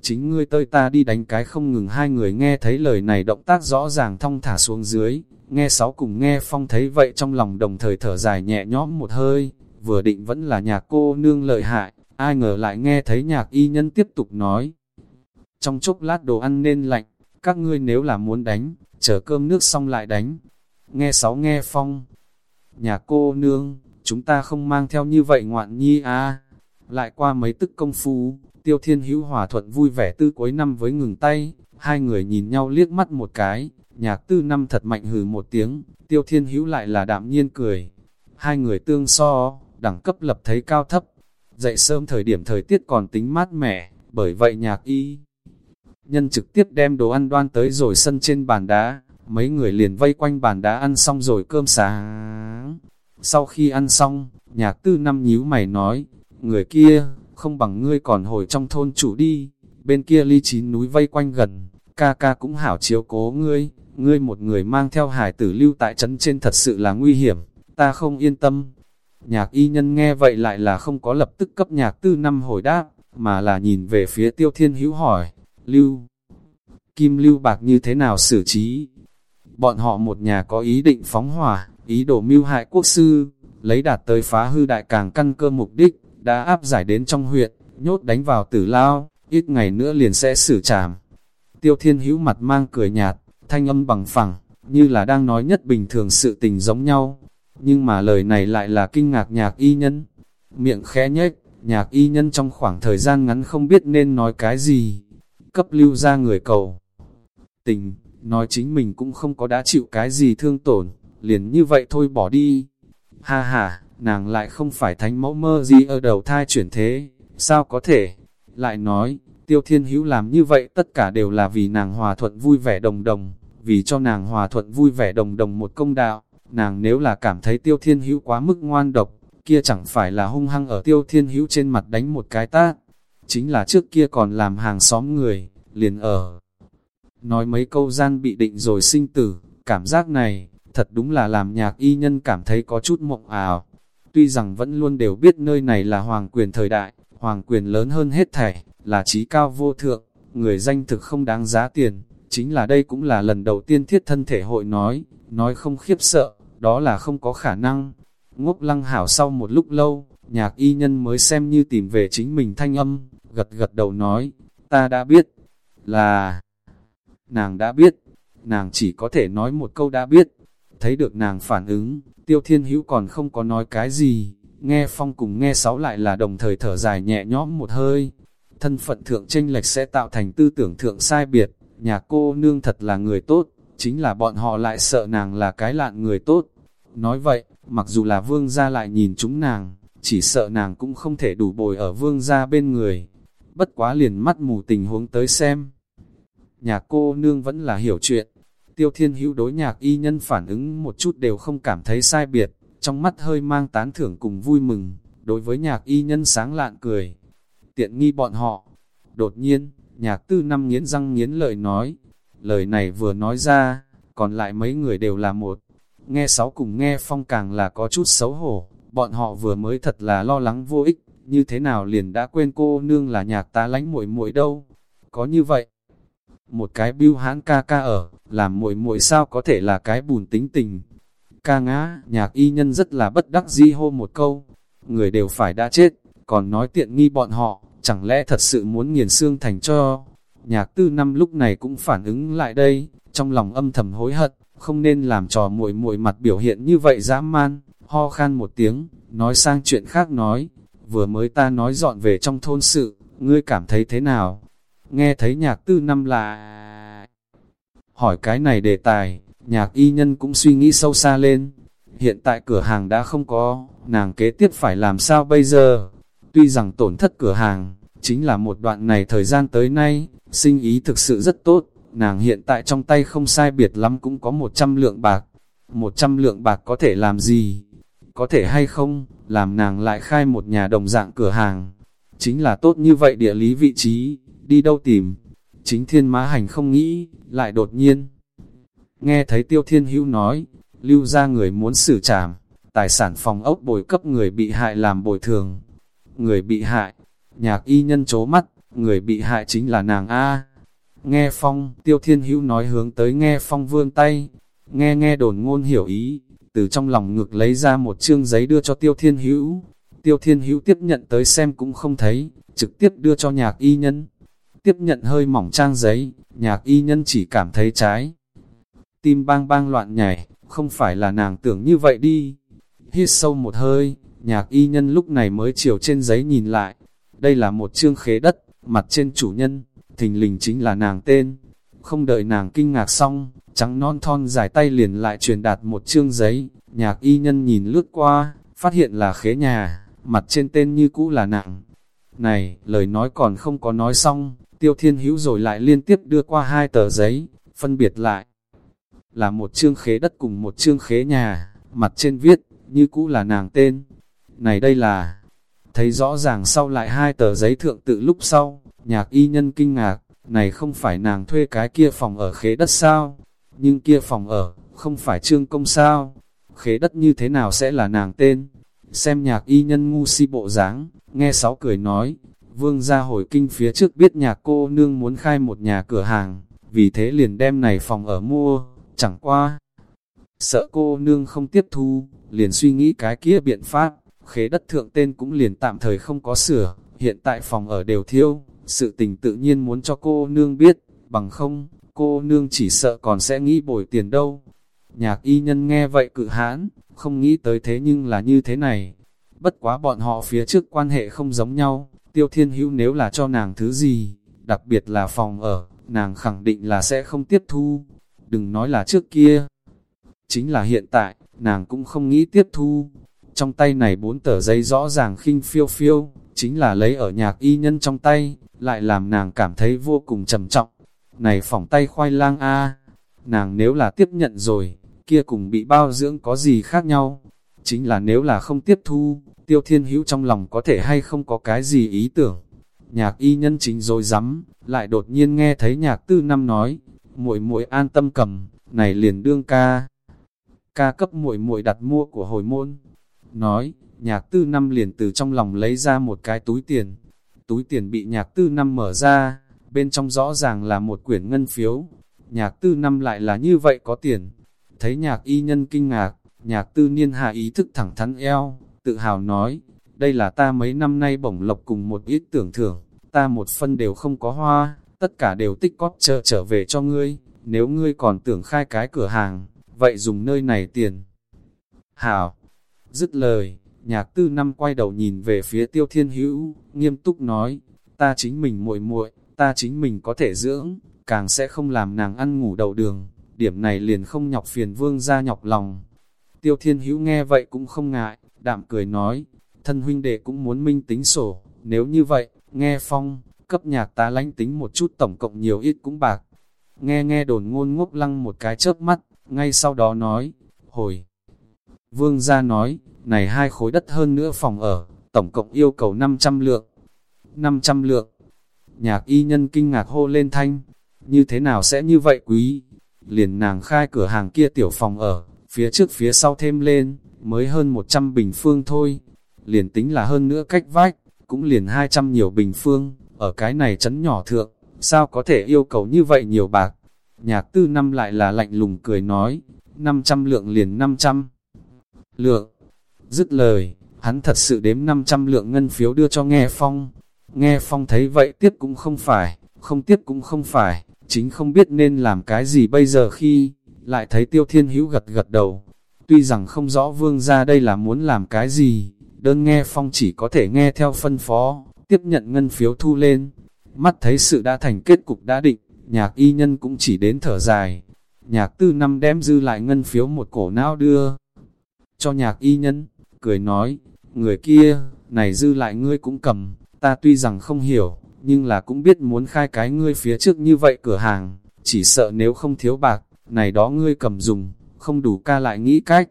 [SPEAKER 1] Chính ngươi tơi ta đi đánh cái không ngừng hai người nghe thấy lời này động tác rõ ràng thong thả xuống dưới, nghe sáu cùng nghe phong thấy vậy trong lòng đồng thời thở dài nhẹ nhõm một hơi, vừa định vẫn là nhà cô nương lợi hại, ai ngờ lại nghe thấy nhạc y nhân tiếp tục nói. Trong chốc lát đồ ăn nên lạnh, các ngươi nếu là muốn đánh, chờ cơm nước xong lại đánh. Nghe sáu nghe phong, nhà cô nương, chúng ta không mang theo như vậy ngoạn nhi à. Lại qua mấy tức công phu, tiêu thiên hữu hòa thuận vui vẻ tư cuối năm với ngừng tay, hai người nhìn nhau liếc mắt một cái, nhạc tư năm thật mạnh hừ một tiếng, tiêu thiên hữu lại là đạm nhiên cười. Hai người tương so, đẳng cấp lập thấy cao thấp. Dậy sớm thời điểm thời tiết còn tính mát mẻ, bởi vậy nhạc y. Nhân trực tiếp đem đồ ăn đoan tới rồi sân trên bàn đá, mấy người liền vây quanh bàn đá ăn xong rồi cơm sáng. Sau khi ăn xong, nhạc tư năm nhíu mày nói, người kia, không bằng ngươi còn hồi trong thôn chủ đi, bên kia ly chín núi vây quanh gần, ca ca cũng hảo chiếu cố ngươi, ngươi một người mang theo hải tử lưu tại trấn trên thật sự là nguy hiểm, ta không yên tâm. Nhạc y nhân nghe vậy lại là không có lập tức cấp nhạc tư năm hồi đáp, mà là nhìn về phía tiêu thiên hữu hỏi, lưu, kim lưu bạc như thế nào xử trí? Bọn họ một nhà có ý định phóng hỏa, ý đồ mưu hại quốc sư, lấy đạt tới phá hư đại càng căn cơ mục đích, đã áp giải đến trong huyện, nhốt đánh vào tử lao, ít ngày nữa liền sẽ xử trảm. Tiêu thiên hữu mặt mang cười nhạt, thanh âm bằng phẳng, như là đang nói nhất bình thường sự tình giống nhau. Nhưng mà lời này lại là kinh ngạc nhạc y nhân. Miệng khẽ nhếch, nhạc y nhân trong khoảng thời gian ngắn không biết nên nói cái gì. Cấp lưu ra người cầu. Tình, nói chính mình cũng không có đã chịu cái gì thương tổn, liền như vậy thôi bỏ đi. Ha ha, nàng lại không phải thánh mẫu mơ gì ở đầu thai chuyển thế, sao có thể? Lại nói, tiêu thiên hữu làm như vậy tất cả đều là vì nàng hòa thuận vui vẻ đồng đồng, vì cho nàng hòa thuận vui vẻ đồng đồng một công đạo, nàng nếu là cảm thấy tiêu thiên hữu quá mức ngoan độc, kia chẳng phải là hung hăng ở tiêu thiên hữu trên mặt đánh một cái tát, chính là trước kia còn làm hàng xóm người, liền ở. Nói mấy câu gian bị định rồi sinh tử, cảm giác này, thật đúng là làm nhạc y nhân cảm thấy có chút mộng ảo. Tuy rằng vẫn luôn đều biết nơi này là hoàng quyền thời đại, hoàng quyền lớn hơn hết thảy, là trí cao vô thượng, người danh thực không đáng giá tiền, chính là đây cũng là lần đầu tiên thiết thân thể hội nói, nói không khiếp sợ, đó là không có khả năng. Ngốc lăng hảo sau một lúc lâu, nhạc y nhân mới xem như tìm về chính mình thanh âm, gật gật đầu nói, ta đã biết, là... Nàng đã biết, nàng chỉ có thể nói một câu đã biết, thấy được nàng phản ứng, tiêu thiên hữu còn không có nói cái gì, nghe phong cùng nghe sáu lại là đồng thời thở dài nhẹ nhõm một hơi. Thân phận thượng tranh lệch sẽ tạo thành tư tưởng thượng sai biệt, nhà cô nương thật là người tốt, chính là bọn họ lại sợ nàng là cái lạn người tốt. Nói vậy, mặc dù là vương gia lại nhìn chúng nàng, chỉ sợ nàng cũng không thể đủ bồi ở vương gia bên người. Bất quá liền mắt mù tình huống tới xem. Nhà cô nương vẫn là hiểu chuyện, Tiêu thiên hữu đối nhạc y nhân phản ứng một chút đều không cảm thấy sai biệt, trong mắt hơi mang tán thưởng cùng vui mừng, đối với nhạc y nhân sáng lạn cười. Tiện nghi bọn họ. Đột nhiên, nhạc tư năm nghiến răng nghiến lợi nói. Lời này vừa nói ra, còn lại mấy người đều là một. Nghe sáu cùng nghe phong càng là có chút xấu hổ, bọn họ vừa mới thật là lo lắng vô ích, như thế nào liền đã quên cô nương là nhạc ta lánh muội muội đâu. Có như vậy, một cái bưu hãn ca ca ở, làm muội muội sao có thể là cái bùn tính tình. Ca ngã, nhạc y nhân rất là bất đắc di hô một câu, người đều phải đã chết, còn nói tiện nghi bọn họ, chẳng lẽ thật sự muốn nghiền xương thành cho. Nhạc tư năm lúc này cũng phản ứng lại đây, trong lòng âm thầm hối hận, không nên làm trò muội muội mặt biểu hiện như vậy dã man, ho khan một tiếng, nói sang chuyện khác nói, vừa mới ta nói dọn về trong thôn sự, ngươi cảm thấy thế nào? Nghe thấy nhạc tư năm là hỏi cái này đề tài, nhạc y nhân cũng suy nghĩ sâu xa lên. Hiện tại cửa hàng đã không có, nàng kế tiếp phải làm sao bây giờ? Tuy rằng tổn thất cửa hàng, chính là một đoạn này thời gian tới nay, sinh ý thực sự rất tốt, nàng hiện tại trong tay không sai biệt lắm cũng có 100 lượng bạc. 100 lượng bạc có thể làm gì? Có thể hay không, làm nàng lại khai một nhà đồng dạng cửa hàng. Chính là tốt như vậy địa lý vị trí, đi đâu tìm? Chính thiên má hành không nghĩ, lại đột nhiên. Nghe thấy tiêu thiên hữu nói, lưu ra người muốn xử trảm, tài sản phòng ốc bồi cấp người bị hại làm bồi thường. Người bị hại, nhạc y nhân chố mắt, người bị hại chính là nàng A. Nghe phong, tiêu thiên hữu nói hướng tới nghe phong vươn tay, nghe nghe đồn ngôn hiểu ý, từ trong lòng ngực lấy ra một chương giấy đưa cho tiêu thiên hữu. Tiêu thiên hữu tiếp nhận tới xem cũng không thấy, trực tiếp đưa cho nhạc y nhân. Tiếp nhận hơi mỏng trang giấy, nhạc y nhân chỉ cảm thấy trái. Tim bang bang loạn nhảy, không phải là nàng tưởng như vậy đi. Hít sâu một hơi, nhạc y nhân lúc này mới chiều trên giấy nhìn lại. Đây là một chương khế đất, mặt trên chủ nhân, thình lình chính là nàng tên. Không đợi nàng kinh ngạc xong, trắng non thon dài tay liền lại truyền đạt một chương giấy. Nhạc y nhân nhìn lướt qua, phát hiện là khế nhà, mặt trên tên như cũ là nàng. Này, lời nói còn không có nói xong, tiêu thiên hữu rồi lại liên tiếp đưa qua hai tờ giấy, phân biệt lại là một chương khế đất cùng một chương khế nhà, mặt trên viết, như cũ là nàng tên. Này đây là, thấy rõ ràng sau lại hai tờ giấy thượng tự lúc sau, nhạc y nhân kinh ngạc, này không phải nàng thuê cái kia phòng ở khế đất sao? Nhưng kia phòng ở, không phải trương công sao? Khế đất như thế nào sẽ là nàng tên? Xem nhạc y nhân ngu si bộ dáng nghe sáu cười nói, vương ra hồi kinh phía trước biết nhạc cô nương muốn khai một nhà cửa hàng, vì thế liền đem này phòng ở mua, chẳng qua. Sợ cô nương không tiếp thu, liền suy nghĩ cái kia biện pháp, khế đất thượng tên cũng liền tạm thời không có sửa, hiện tại phòng ở đều thiêu, sự tình tự nhiên muốn cho cô nương biết, bằng không, cô nương chỉ sợ còn sẽ nghĩ bồi tiền đâu. Nhạc y nhân nghe vậy cự hãn, không nghĩ tới thế nhưng là như thế này. Bất quá bọn họ phía trước quan hệ không giống nhau, tiêu thiên hữu nếu là cho nàng thứ gì, đặc biệt là phòng ở, nàng khẳng định là sẽ không tiếp thu, đừng nói là trước kia. Chính là hiện tại, nàng cũng không nghĩ tiếp thu. Trong tay này bốn tờ giấy rõ ràng khinh phiêu phiêu, chính là lấy ở nhạc y nhân trong tay, lại làm nàng cảm thấy vô cùng trầm trọng. Này phỏng tay khoai lang a nàng nếu là tiếp nhận rồi, kia cùng bị bao dưỡng có gì khác nhau. Chính là nếu là không tiếp thu, tiêu thiên hữu trong lòng có thể hay không có cái gì ý tưởng. Nhạc y nhân chính rồi rắm lại đột nhiên nghe thấy nhạc tư năm nói, muội muội an tâm cầm, này liền đương ca. Ca cấp muội muội đặt mua của hồi môn. Nói, nhạc tư năm liền từ trong lòng lấy ra một cái túi tiền. Túi tiền bị nhạc tư năm mở ra, bên trong rõ ràng là một quyển ngân phiếu. Nhạc tư năm lại là như vậy có tiền. Thấy nhạc y nhân kinh ngạc, nhạc tư niên hạ ý thức thẳng thắn eo, tự hào nói, đây là ta mấy năm nay bổng lộc cùng một ít tưởng thưởng, ta một phân đều không có hoa, tất cả đều tích cóp trở trở về cho ngươi, nếu ngươi còn tưởng khai cái cửa hàng, vậy dùng nơi này tiền. Hảo, dứt lời, nhạc tư năm quay đầu nhìn về phía tiêu thiên hữu, nghiêm túc nói, ta chính mình muội muội, ta chính mình có thể dưỡng, càng sẽ không làm nàng ăn ngủ đầu đường, điểm này liền không nhọc phiền vương ra nhọc lòng. Tiêu thiên hữu nghe vậy cũng không ngại, đạm cười nói, thân huynh đệ cũng muốn minh tính sổ, nếu như vậy, nghe phong, cấp nhạc ta lánh tính một chút tổng cộng nhiều ít cũng bạc. Nghe nghe đồn ngôn ngốc lăng một cái chớp mắt, ngay sau đó nói, hồi. Vương gia nói, này hai khối đất hơn nữa phòng ở, tổng cộng yêu cầu 500 lượng. 500 lượng. Nhạc y nhân kinh ngạc hô lên thanh, như thế nào sẽ như vậy quý? Liền nàng khai cửa hàng kia tiểu phòng ở, phía trước phía sau thêm lên, mới hơn 100 bình phương thôi. Liền tính là hơn nữa cách vách, cũng liền 200 nhiều bình phương, ở cái này chấn nhỏ thượng, sao có thể yêu cầu như vậy nhiều bạc? Nhạc tư năm lại là lạnh lùng cười nói, 500 lượng liền 500 lượng. Dứt lời, hắn thật sự đếm 500 lượng ngân phiếu đưa cho nghe phong. Nghe phong thấy vậy tiếp cũng không phải, không tiếp cũng không phải, chính không biết nên làm cái gì bây giờ khi, lại thấy tiêu thiên hữu gật gật đầu. Tuy rằng không rõ vương ra đây là muốn làm cái gì, đơn nghe phong chỉ có thể nghe theo phân phó, tiếp nhận ngân phiếu thu lên. Mắt thấy sự đã thành kết cục đã định, nhạc y nhân cũng chỉ đến thở dài, Nhạc tư năm đem dư lại ngân phiếu một cổ não đưa. Cho nhạc y nhân, cười nói, người kia, này dư lại ngươi cũng cầm, ta tuy rằng không hiểu, nhưng là cũng biết muốn khai cái ngươi phía trước như vậy cửa hàng, chỉ sợ nếu không thiếu bạc, này đó ngươi cầm dùng, không đủ ca lại nghĩ cách.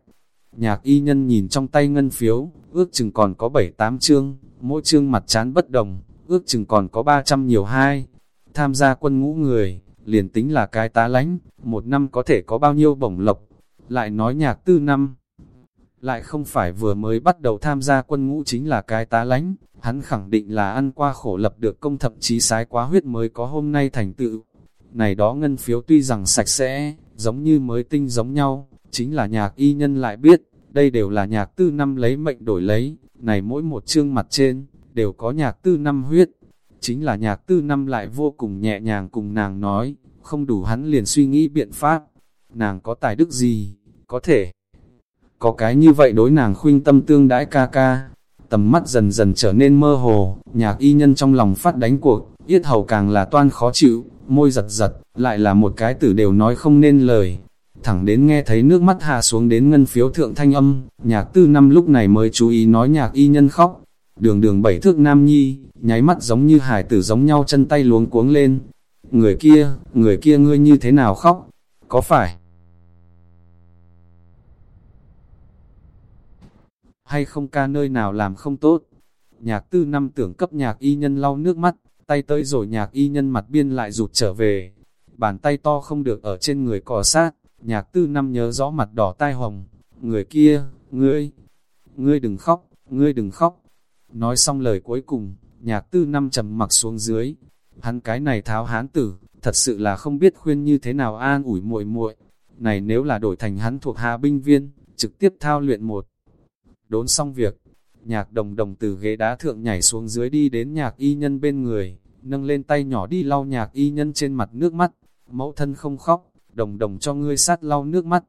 [SPEAKER 1] Nhạc y nhân nhìn trong tay ngân phiếu, ước chừng còn có 7-8 chương, mỗi chương mặt chán bất đồng, ước chừng còn có 300 nhiều hai. Tham gia quân ngũ người, liền tính là cái tá lánh, một năm có thể có bao nhiêu bổng lộc, lại nói nhạc tư năm. Lại không phải vừa mới bắt đầu tham gia quân ngũ chính là cái tá lánh, hắn khẳng định là ăn qua khổ lập được công thậm chí sái quá huyết mới có hôm nay thành tựu. Này đó ngân phiếu tuy rằng sạch sẽ, giống như mới tinh giống nhau, chính là nhạc y nhân lại biết, đây đều là nhạc tư năm lấy mệnh đổi lấy, này mỗi một chương mặt trên, đều có nhạc tư năm huyết. Chính là nhạc tư năm lại vô cùng nhẹ nhàng cùng nàng nói, không đủ hắn liền suy nghĩ biện pháp. Nàng có tài đức gì, có thể. Có cái như vậy đối nàng khuyên tâm tương đãi ca ca. Tầm mắt dần dần trở nên mơ hồ, nhạc y nhân trong lòng phát đánh cuộc, yết hầu càng là toan khó chịu, môi giật giật, lại là một cái tử đều nói không nên lời. Thẳng đến nghe thấy nước mắt hạ xuống đến ngân phiếu thượng thanh âm, nhạc tư năm lúc này mới chú ý nói nhạc y nhân khóc. Đường đường bảy thước nam nhi, nháy mắt giống như hải tử giống nhau chân tay luống cuống lên. Người kia, người kia ngươi như thế nào khóc? Có phải? Hay không ca nơi nào làm không tốt? Nhạc tư năm tưởng cấp nhạc y nhân lau nước mắt, tay tới rồi nhạc y nhân mặt biên lại rụt trở về. Bàn tay to không được ở trên người cò sát, nhạc tư năm nhớ rõ mặt đỏ tai hồng. Người kia, ngươi, ngươi đừng khóc, ngươi đừng khóc. Nói xong lời cuối cùng, nhạc tư năm trầm mặc xuống dưới. Hắn cái này tháo hán tử, thật sự là không biết khuyên như thế nào an ủi muội muội. Này nếu là đổi thành hắn thuộc hạ binh viên, trực tiếp thao luyện một. Đốn xong việc, nhạc đồng đồng từ ghế đá thượng nhảy xuống dưới đi đến nhạc y nhân bên người, nâng lên tay nhỏ đi lau nhạc y nhân trên mặt nước mắt, mẫu thân không khóc, đồng đồng cho ngươi sát lau nước mắt.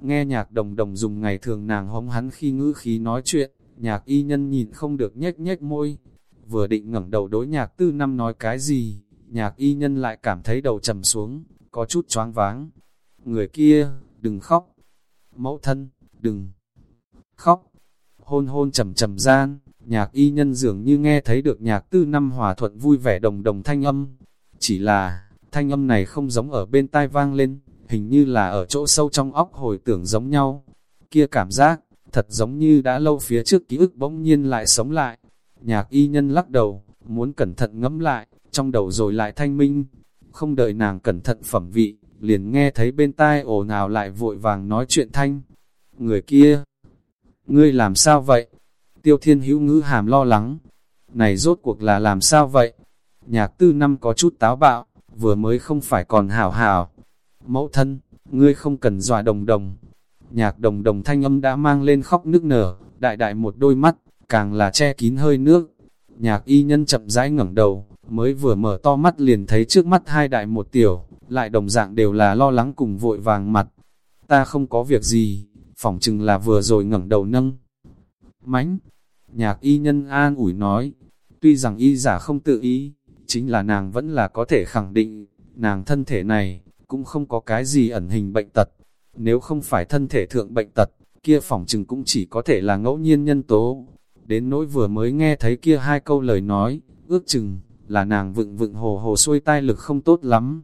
[SPEAKER 1] Nghe nhạc đồng đồng dùng ngày thường nàng hống hắn khi ngữ khí nói chuyện, nhạc y nhân nhìn không được nhếch nhếch môi, vừa định ngẩng đầu đối nhạc tư năm nói cái gì, nhạc y nhân lại cảm thấy đầu trầm xuống, có chút choáng váng. Người kia, đừng khóc. Mẫu thân, đừng khóc hôn hôn trầm trầm gian, nhạc y nhân dường như nghe thấy được nhạc tư năm hòa thuận vui vẻ đồng đồng thanh âm. Chỉ là, thanh âm này không giống ở bên tai vang lên, hình như là ở chỗ sâu trong óc hồi tưởng giống nhau. Kia cảm giác, thật giống như đã lâu phía trước ký ức bỗng nhiên lại sống lại. Nhạc y nhân lắc đầu, muốn cẩn thận ngẫm lại, trong đầu rồi lại thanh minh. Không đợi nàng cẩn thận phẩm vị, liền nghe thấy bên tai ồn ào lại vội vàng nói chuyện thanh. Người kia, ngươi làm sao vậy? Tiêu thiên hữu ngữ hàm lo lắng. Này rốt cuộc là làm sao vậy? Nhạc tư năm có chút táo bạo, vừa mới không phải còn hảo hảo. Mẫu thân, ngươi không cần dọa đồng đồng. Nhạc đồng đồng thanh âm đã mang lên khóc nước nở, đại đại một đôi mắt, càng là che kín hơi nước. Nhạc y nhân chậm rãi ngẩng đầu, mới vừa mở to mắt liền thấy trước mắt hai đại một tiểu, lại đồng dạng đều là lo lắng cùng vội vàng mặt. Ta không có việc gì, phỏng chừng là vừa rồi ngẩng đầu nâng. Mánh, nhạc y nhân an ủi nói, tuy rằng y giả không tự ý, chính là nàng vẫn là có thể khẳng định, nàng thân thể này, cũng không có cái gì ẩn hình bệnh tật. Nếu không phải thân thể thượng bệnh tật, kia phỏng chừng cũng chỉ có thể là ngẫu nhiên nhân tố. Đến nỗi vừa mới nghe thấy kia hai câu lời nói, ước chừng, là nàng vựng vựng hồ hồ xuôi tai lực không tốt lắm.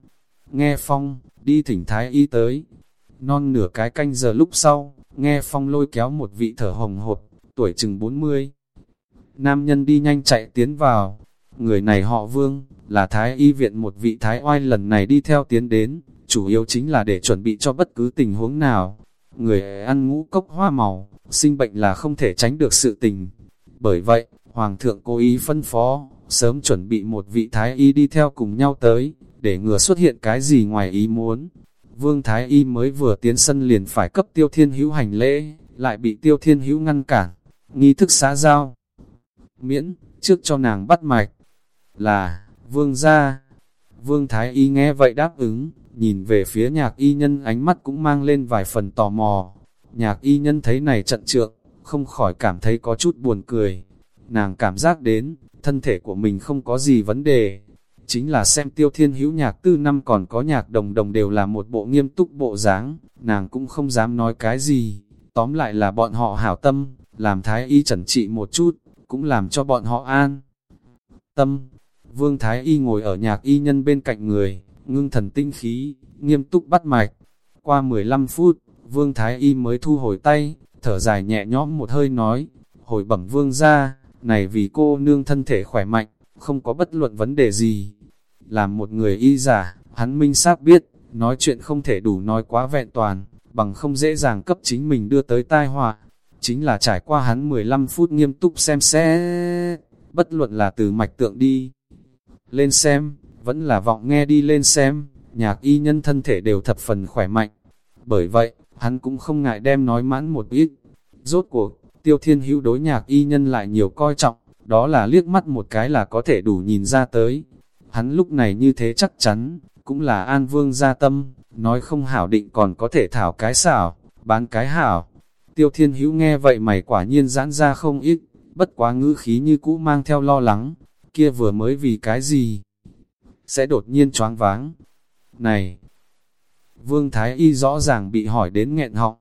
[SPEAKER 1] Nghe phong, đi thỉnh thái y tới. Non nửa cái canh giờ lúc sau, nghe phong lôi kéo một vị thở hồng hột, tuổi chừng 40. Nam nhân đi nhanh chạy tiến vào, người này họ vương, là thái y viện một vị thái oai lần này đi theo tiến đến, chủ yếu chính là để chuẩn bị cho bất cứ tình huống nào. Người ăn ngũ cốc hoa màu, sinh bệnh là không thể tránh được sự tình. Bởi vậy, Hoàng thượng cố ý phân phó, sớm chuẩn bị một vị thái y đi theo cùng nhau tới, để ngừa xuất hiện cái gì ngoài ý muốn. Vương Thái Y mới vừa tiến sân liền phải cấp tiêu thiên hữu hành lễ, lại bị tiêu thiên hữu ngăn cản, nghi thức xã giao. Miễn, trước cho nàng bắt mạch, là, vương gia. Vương Thái Y nghe vậy đáp ứng, nhìn về phía nhạc y nhân ánh mắt cũng mang lên vài phần tò mò. Nhạc y nhân thấy này trận trượng, không khỏi cảm thấy có chút buồn cười. Nàng cảm giác đến, thân thể của mình không có gì vấn đề, chính là xem tiêu thiên hữu nhạc tư năm còn có nhạc đồng đồng đều là một bộ nghiêm túc bộ dáng, nàng cũng không dám nói cái gì, tóm lại là bọn họ hảo tâm, làm thái y chẩn trị một chút, cũng làm cho bọn họ an. Tâm, vương thái y ngồi ở nhạc y nhân bên cạnh người, ngưng thần tinh khí, nghiêm túc bắt mạch. Qua 15 phút, vương thái y mới thu hồi tay, thở dài nhẹ nhõm một hơi nói, hồi bẩm vương ra, này vì cô nương thân thể khỏe mạnh, không có bất luận vấn đề gì. Làm một người y giả, hắn minh xác biết, nói chuyện không thể đủ nói quá vẹn toàn, bằng không dễ dàng cấp chính mình đưa tới tai họa. Chính là trải qua hắn 15 phút nghiêm túc xem xét, bất luận là từ mạch tượng đi. Lên xem, vẫn là vọng nghe đi lên xem, nhạc y nhân thân thể đều thập phần khỏe mạnh. Bởi vậy, hắn cũng không ngại đem nói mãn một ít. Rốt cuộc, tiêu thiên hữu đối nhạc y nhân lại nhiều coi trọng, đó là liếc mắt một cái là có thể đủ nhìn ra tới. Hắn lúc này như thế chắc chắn, cũng là an vương gia tâm, nói không hảo định còn có thể thảo cái xảo, bán cái hảo. Tiêu thiên hữu nghe vậy mày quả nhiên giãn ra không ít, bất quá ngữ khí như cũ mang theo lo lắng, kia vừa mới vì cái gì? Sẽ đột nhiên choáng váng. Này! Vương Thái Y rõ ràng bị hỏi đến nghẹn họng,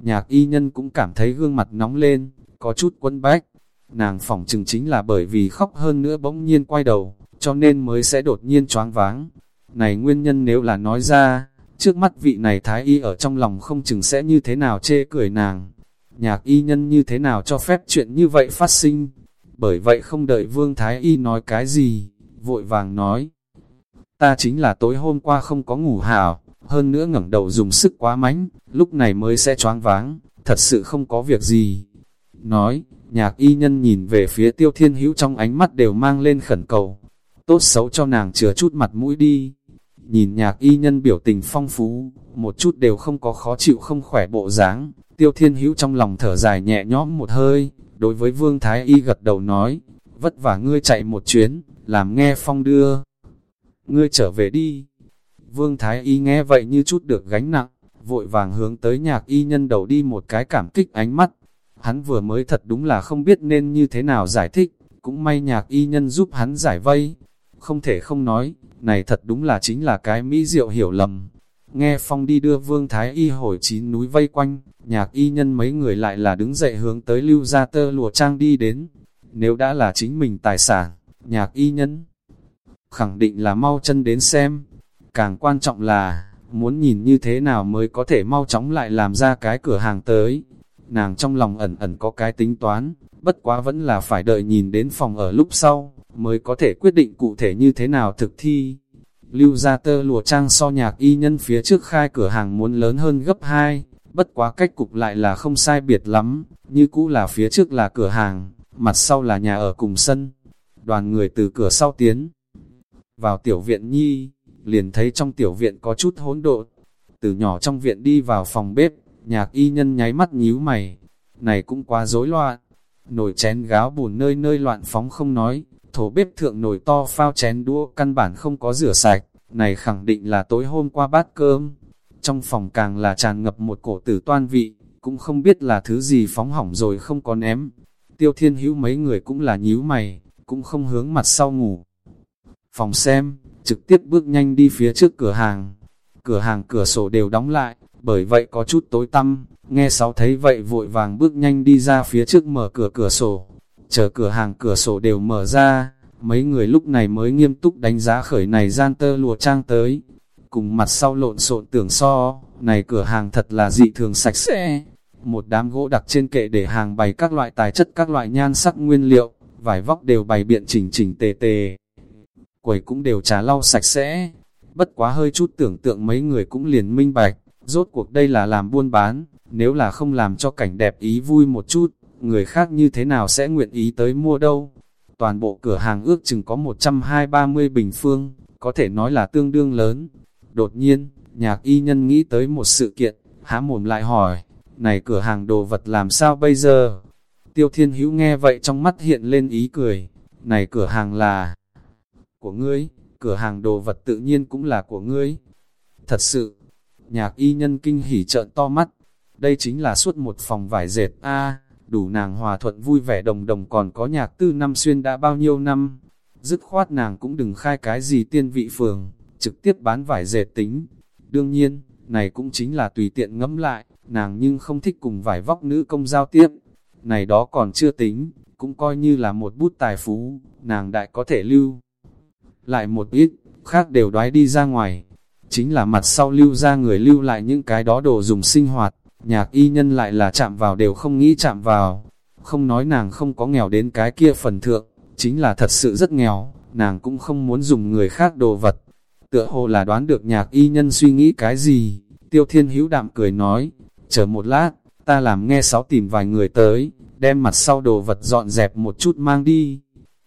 [SPEAKER 1] nhạc y nhân cũng cảm thấy gương mặt nóng lên, có chút quấn bách. Nàng phỏng chừng chính là bởi vì khóc hơn nữa bỗng nhiên quay đầu, cho nên mới sẽ đột nhiên choáng váng. Này nguyên nhân nếu là nói ra, trước mắt vị này thái y ở trong lòng không chừng sẽ như thế nào chê cười nàng. Nhạc y nhân như thế nào cho phép chuyện như vậy phát sinh. Bởi vậy không đợi vương thái y nói cái gì, vội vàng nói. Ta chính là tối hôm qua không có ngủ hảo, hơn nữa ngẩng đầu dùng sức quá mánh, lúc này mới sẽ choáng váng, thật sự không có việc gì. Nói, nhạc y nhân nhìn về phía tiêu thiên hữu trong ánh mắt đều mang lên khẩn cầu, tốt xấu cho nàng chừa chút mặt mũi đi. Nhìn nhạc y nhân biểu tình phong phú, một chút đều không có khó chịu không khỏe bộ dáng. Tiêu thiên hữu trong lòng thở dài nhẹ nhõm một hơi, đối với vương thái y gật đầu nói, vất vả ngươi chạy một chuyến, làm nghe phong đưa. Ngươi trở về đi. Vương thái y nghe vậy như chút được gánh nặng, vội vàng hướng tới nhạc y nhân đầu đi một cái cảm kích ánh mắt. Hắn vừa mới thật đúng là không biết nên như thế nào giải thích, cũng may nhạc y nhân giúp hắn giải vây, không thể không nói, này thật đúng là chính là cái mỹ diệu hiểu lầm. Nghe Phong đi đưa Vương Thái Y hồi chín núi vây quanh, nhạc y nhân mấy người lại là đứng dậy hướng tới lưu gia tơ lùa trang đi đến. Nếu đã là chính mình tài sản, nhạc y nhân khẳng định là mau chân đến xem. Càng quan trọng là, muốn nhìn như thế nào mới có thể mau chóng lại làm ra cái cửa hàng tới. Nàng trong lòng ẩn ẩn có cái tính toán, bất quá vẫn là phải đợi nhìn đến phòng ở lúc sau mới có thể quyết định cụ thể như thế nào thực thi. Lưu gia tơ lùa trang so nhạc y nhân phía trước khai cửa hàng muốn lớn hơn gấp 2, bất quá cách cục lại là không sai biệt lắm, như cũ là phía trước là cửa hàng, mặt sau là nhà ở cùng sân. Đoàn người từ cửa sau tiến vào tiểu viện nhi, liền thấy trong tiểu viện có chút hỗn độn. Từ nhỏ trong viện đi vào phòng bếp, nhạc y nhân nháy mắt nhíu mày, này cũng quá rối loạn. Nồi chén gáo bùn nơi nơi loạn phóng không nói, thổ bếp thượng nồi to phao chén đũa căn bản không có rửa sạch, này khẳng định là tối hôm qua bát cơm. Trong phòng càng là tràn ngập một cổ tử toan vị, cũng không biết là thứ gì phóng hỏng rồi không có ném. Tiêu thiên hữu mấy người cũng là nhíu mày, cũng không hướng mặt sau ngủ. Phòng xem, trực tiếp bước nhanh đi phía trước cửa hàng. Cửa hàng cửa sổ đều đóng lại, bởi vậy có chút tối tăm, nghe sáu thấy vậy vội vàng bước nhanh đi ra phía trước mở cửa cửa sổ, chờ cửa hàng cửa sổ đều mở ra, mấy người lúc này mới nghiêm túc đánh giá khởi này gian tơ lụa trang tới. Cùng mặt sau lộn xộn tưởng so, này cửa hàng thật là dị thường sạch sẽ. Một đám gỗ đặt trên kệ để hàng bày các loại tài chất các loại nhan sắc nguyên liệu, vải vóc đều bày biện chỉnh chỉnh tề tề. Quầy cũng đều trà lau sạch sẽ. Bất quá hơi chút tưởng tượng mấy người cũng liền minh bạch, rốt cuộc đây là làm buôn bán, nếu là không làm cho cảnh đẹp ý vui một chút, người khác như thế nào sẽ nguyện ý tới mua đâu. Toàn bộ cửa hàng ước chừng có 120-30 bình phương, có thể nói là tương đương lớn. Đột nhiên, nhạc y nhân nghĩ tới một sự kiện, há mồm lại hỏi, này cửa hàng đồ vật làm sao bây giờ? Tiêu thiên hữu nghe vậy trong mắt hiện lên ý cười, này cửa hàng là của ngươi, cửa hàng đồ vật tự nhiên cũng là của ngươi. Thật sự, nhạc y nhân kinh hỉ trợn to mắt, đây chính là suốt một phòng vải dệt a đủ nàng hòa thuận vui vẻ đồng đồng còn có nhạc tư năm xuyên đã bao nhiêu năm. dứt khoát nàng cũng đừng khai cái gì tiên vị phường, trực tiếp bán vải dệt tính. Đương nhiên, này cũng chính là tùy tiện ngẫm lại, nàng nhưng không thích cùng vải vóc nữ công giao tiếp. Này đó còn chưa tính, cũng coi như là một bút tài phú, nàng đại có thể lưu. Lại một ít, khác đều đoái đi ra ngoài. Chính là mặt sau lưu ra người lưu lại những cái đó đồ dùng sinh hoạt, nhạc y nhân lại là chạm vào đều không nghĩ chạm vào. Không nói nàng không có nghèo đến cái kia phần thượng, chính là thật sự rất nghèo, nàng cũng không muốn dùng người khác đồ vật. Tựa hồ là đoán được nhạc y nhân suy nghĩ cái gì, tiêu thiên hữu đạm cười nói, chờ một lát, ta làm nghe sáu tìm vài người tới, đem mặt sau đồ vật dọn dẹp một chút mang đi.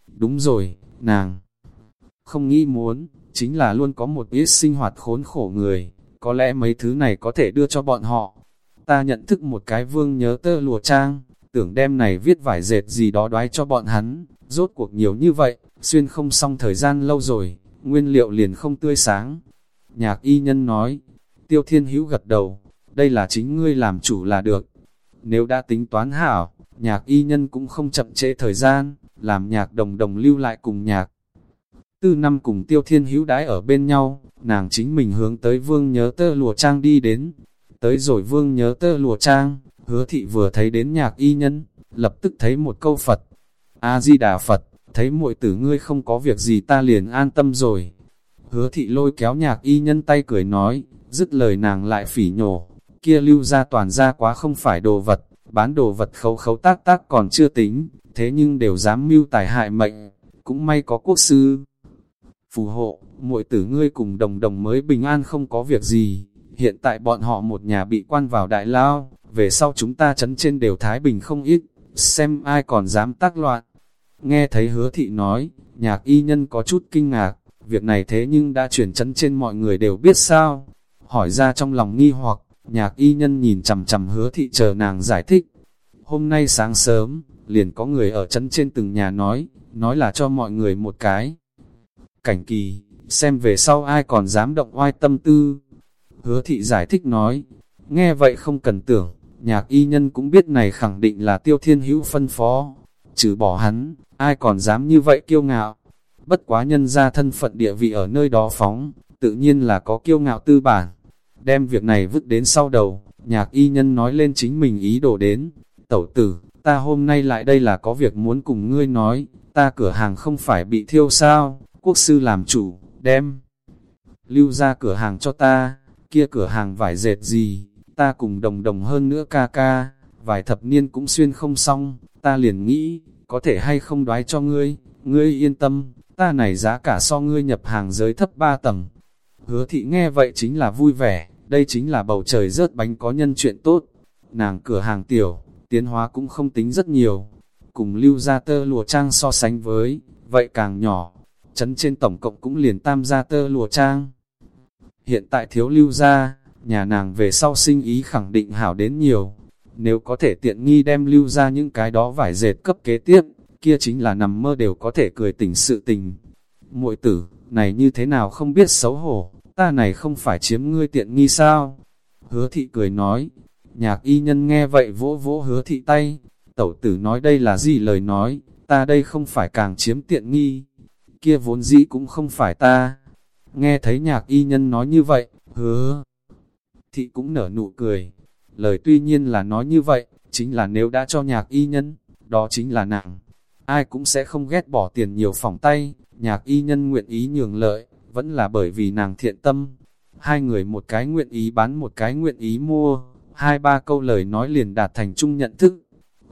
[SPEAKER 1] Đúng rồi, nàng không nghĩ muốn, chính là luôn có một ít sinh hoạt khốn khổ người, có lẽ mấy thứ này có thể đưa cho bọn họ. Ta nhận thức một cái vương nhớ tơ lùa trang, tưởng đem này viết vải dệt gì đó đoái cho bọn hắn, rốt cuộc nhiều như vậy, xuyên không xong thời gian lâu rồi, nguyên liệu liền không tươi sáng. Nhạc y nhân nói, tiêu thiên hữu gật đầu, đây là chính ngươi làm chủ là được. Nếu đã tính toán hảo, nhạc y nhân cũng không chậm trễ thời gian, làm nhạc đồng đồng lưu lại cùng nhạc. Tư năm cùng tiêu thiên hữu đái ở bên nhau, nàng chính mình hướng tới vương nhớ tơ lùa trang đi đến. Tới rồi vương nhớ tơ lùa trang, hứa thị vừa thấy đến nhạc y nhân, lập tức thấy một câu Phật. A-di-đà Phật, thấy muội tử ngươi không có việc gì ta liền an tâm rồi. Hứa thị lôi kéo nhạc y nhân tay cười nói, dứt lời nàng lại phỉ nhổ, kia lưu ra toàn ra quá không phải đồ vật, bán đồ vật khấu khấu tác tác còn chưa tính, thế nhưng đều dám mưu tài hại mệnh, cũng may có quốc sư. Phù hộ, muội tử ngươi cùng đồng đồng mới bình an không có việc gì, hiện tại bọn họ một nhà bị quan vào đại lao, về sau chúng ta chấn trên đều thái bình không ít, xem ai còn dám tác loạn. Nghe thấy hứa thị nói, nhạc y nhân có chút kinh ngạc, việc này thế nhưng đã chuyển chấn trên mọi người đều biết sao. Hỏi ra trong lòng nghi hoặc, nhạc y nhân nhìn chầm chầm hứa thị chờ nàng giải thích. Hôm nay sáng sớm, liền có người ở chấn trên từng nhà nói, nói là cho mọi người một cái. Cảnh kỳ, xem về sau ai còn dám động oai tâm tư. Hứa thị giải thích nói, nghe vậy không cần tưởng, nhạc y nhân cũng biết này khẳng định là tiêu thiên hữu phân phó. Trừ bỏ hắn, ai còn dám như vậy kiêu ngạo. Bất quá nhân ra thân phận địa vị ở nơi đó phóng, tự nhiên là có kiêu ngạo tư bản. Đem việc này vứt đến sau đầu, nhạc y nhân nói lên chính mình ý đồ đến. Tẩu tử, ta hôm nay lại đây là có việc muốn cùng ngươi nói, ta cửa hàng không phải bị thiêu sao, quốc sư làm chủ, đem. Lưu ra cửa hàng cho ta, kia cửa hàng vải dệt gì, ta cùng đồng đồng hơn nữa ca ca, vài thập niên cũng xuyên không xong, ta liền nghĩ, có thể hay không đoái cho ngươi, ngươi yên tâm, ta này giá cả so ngươi nhập hàng giới thấp ba tầng. Hứa thị nghe vậy chính là vui vẻ, đây chính là bầu trời rớt bánh có nhân chuyện tốt. Nàng cửa hàng tiểu, tiến hóa cũng không tính rất nhiều, cùng lưu ra tơ lùa trang so sánh với, vậy càng nhỏ, chấn trên tổng cộng cũng liền tam gia tơ lùa trang. Hiện tại thiếu lưu gia, nhà nàng về sau sinh ý khẳng định hảo đến nhiều. Nếu có thể tiện nghi đem lưu ra những cái đó vải dệt cấp kế tiếp, kia chính là nằm mơ đều có thể cười tỉnh sự tình. muội tử, này như thế nào không biết xấu hổ, ta này không phải chiếm ngươi tiện nghi sao? Hứa thị cười nói, nhạc y nhân nghe vậy vỗ vỗ hứa thị tay, tẩu tử nói đây là gì lời nói, ta đây không phải càng chiếm tiện nghi, kia vốn dĩ cũng không phải ta. Nghe thấy nhạc y nhân nói như vậy, hứa thị cũng nở nụ cười. Lời tuy nhiên là nói như vậy, chính là nếu đã cho nhạc y nhân, đó chính là nặng. Ai cũng sẽ không ghét bỏ tiền nhiều phòng tay, nhạc y nhân nguyện ý nhường lợi, vẫn là bởi vì nàng thiện tâm. Hai người một cái nguyện ý bán một cái nguyện ý mua, hai ba câu lời nói liền đạt thành chung nhận thức.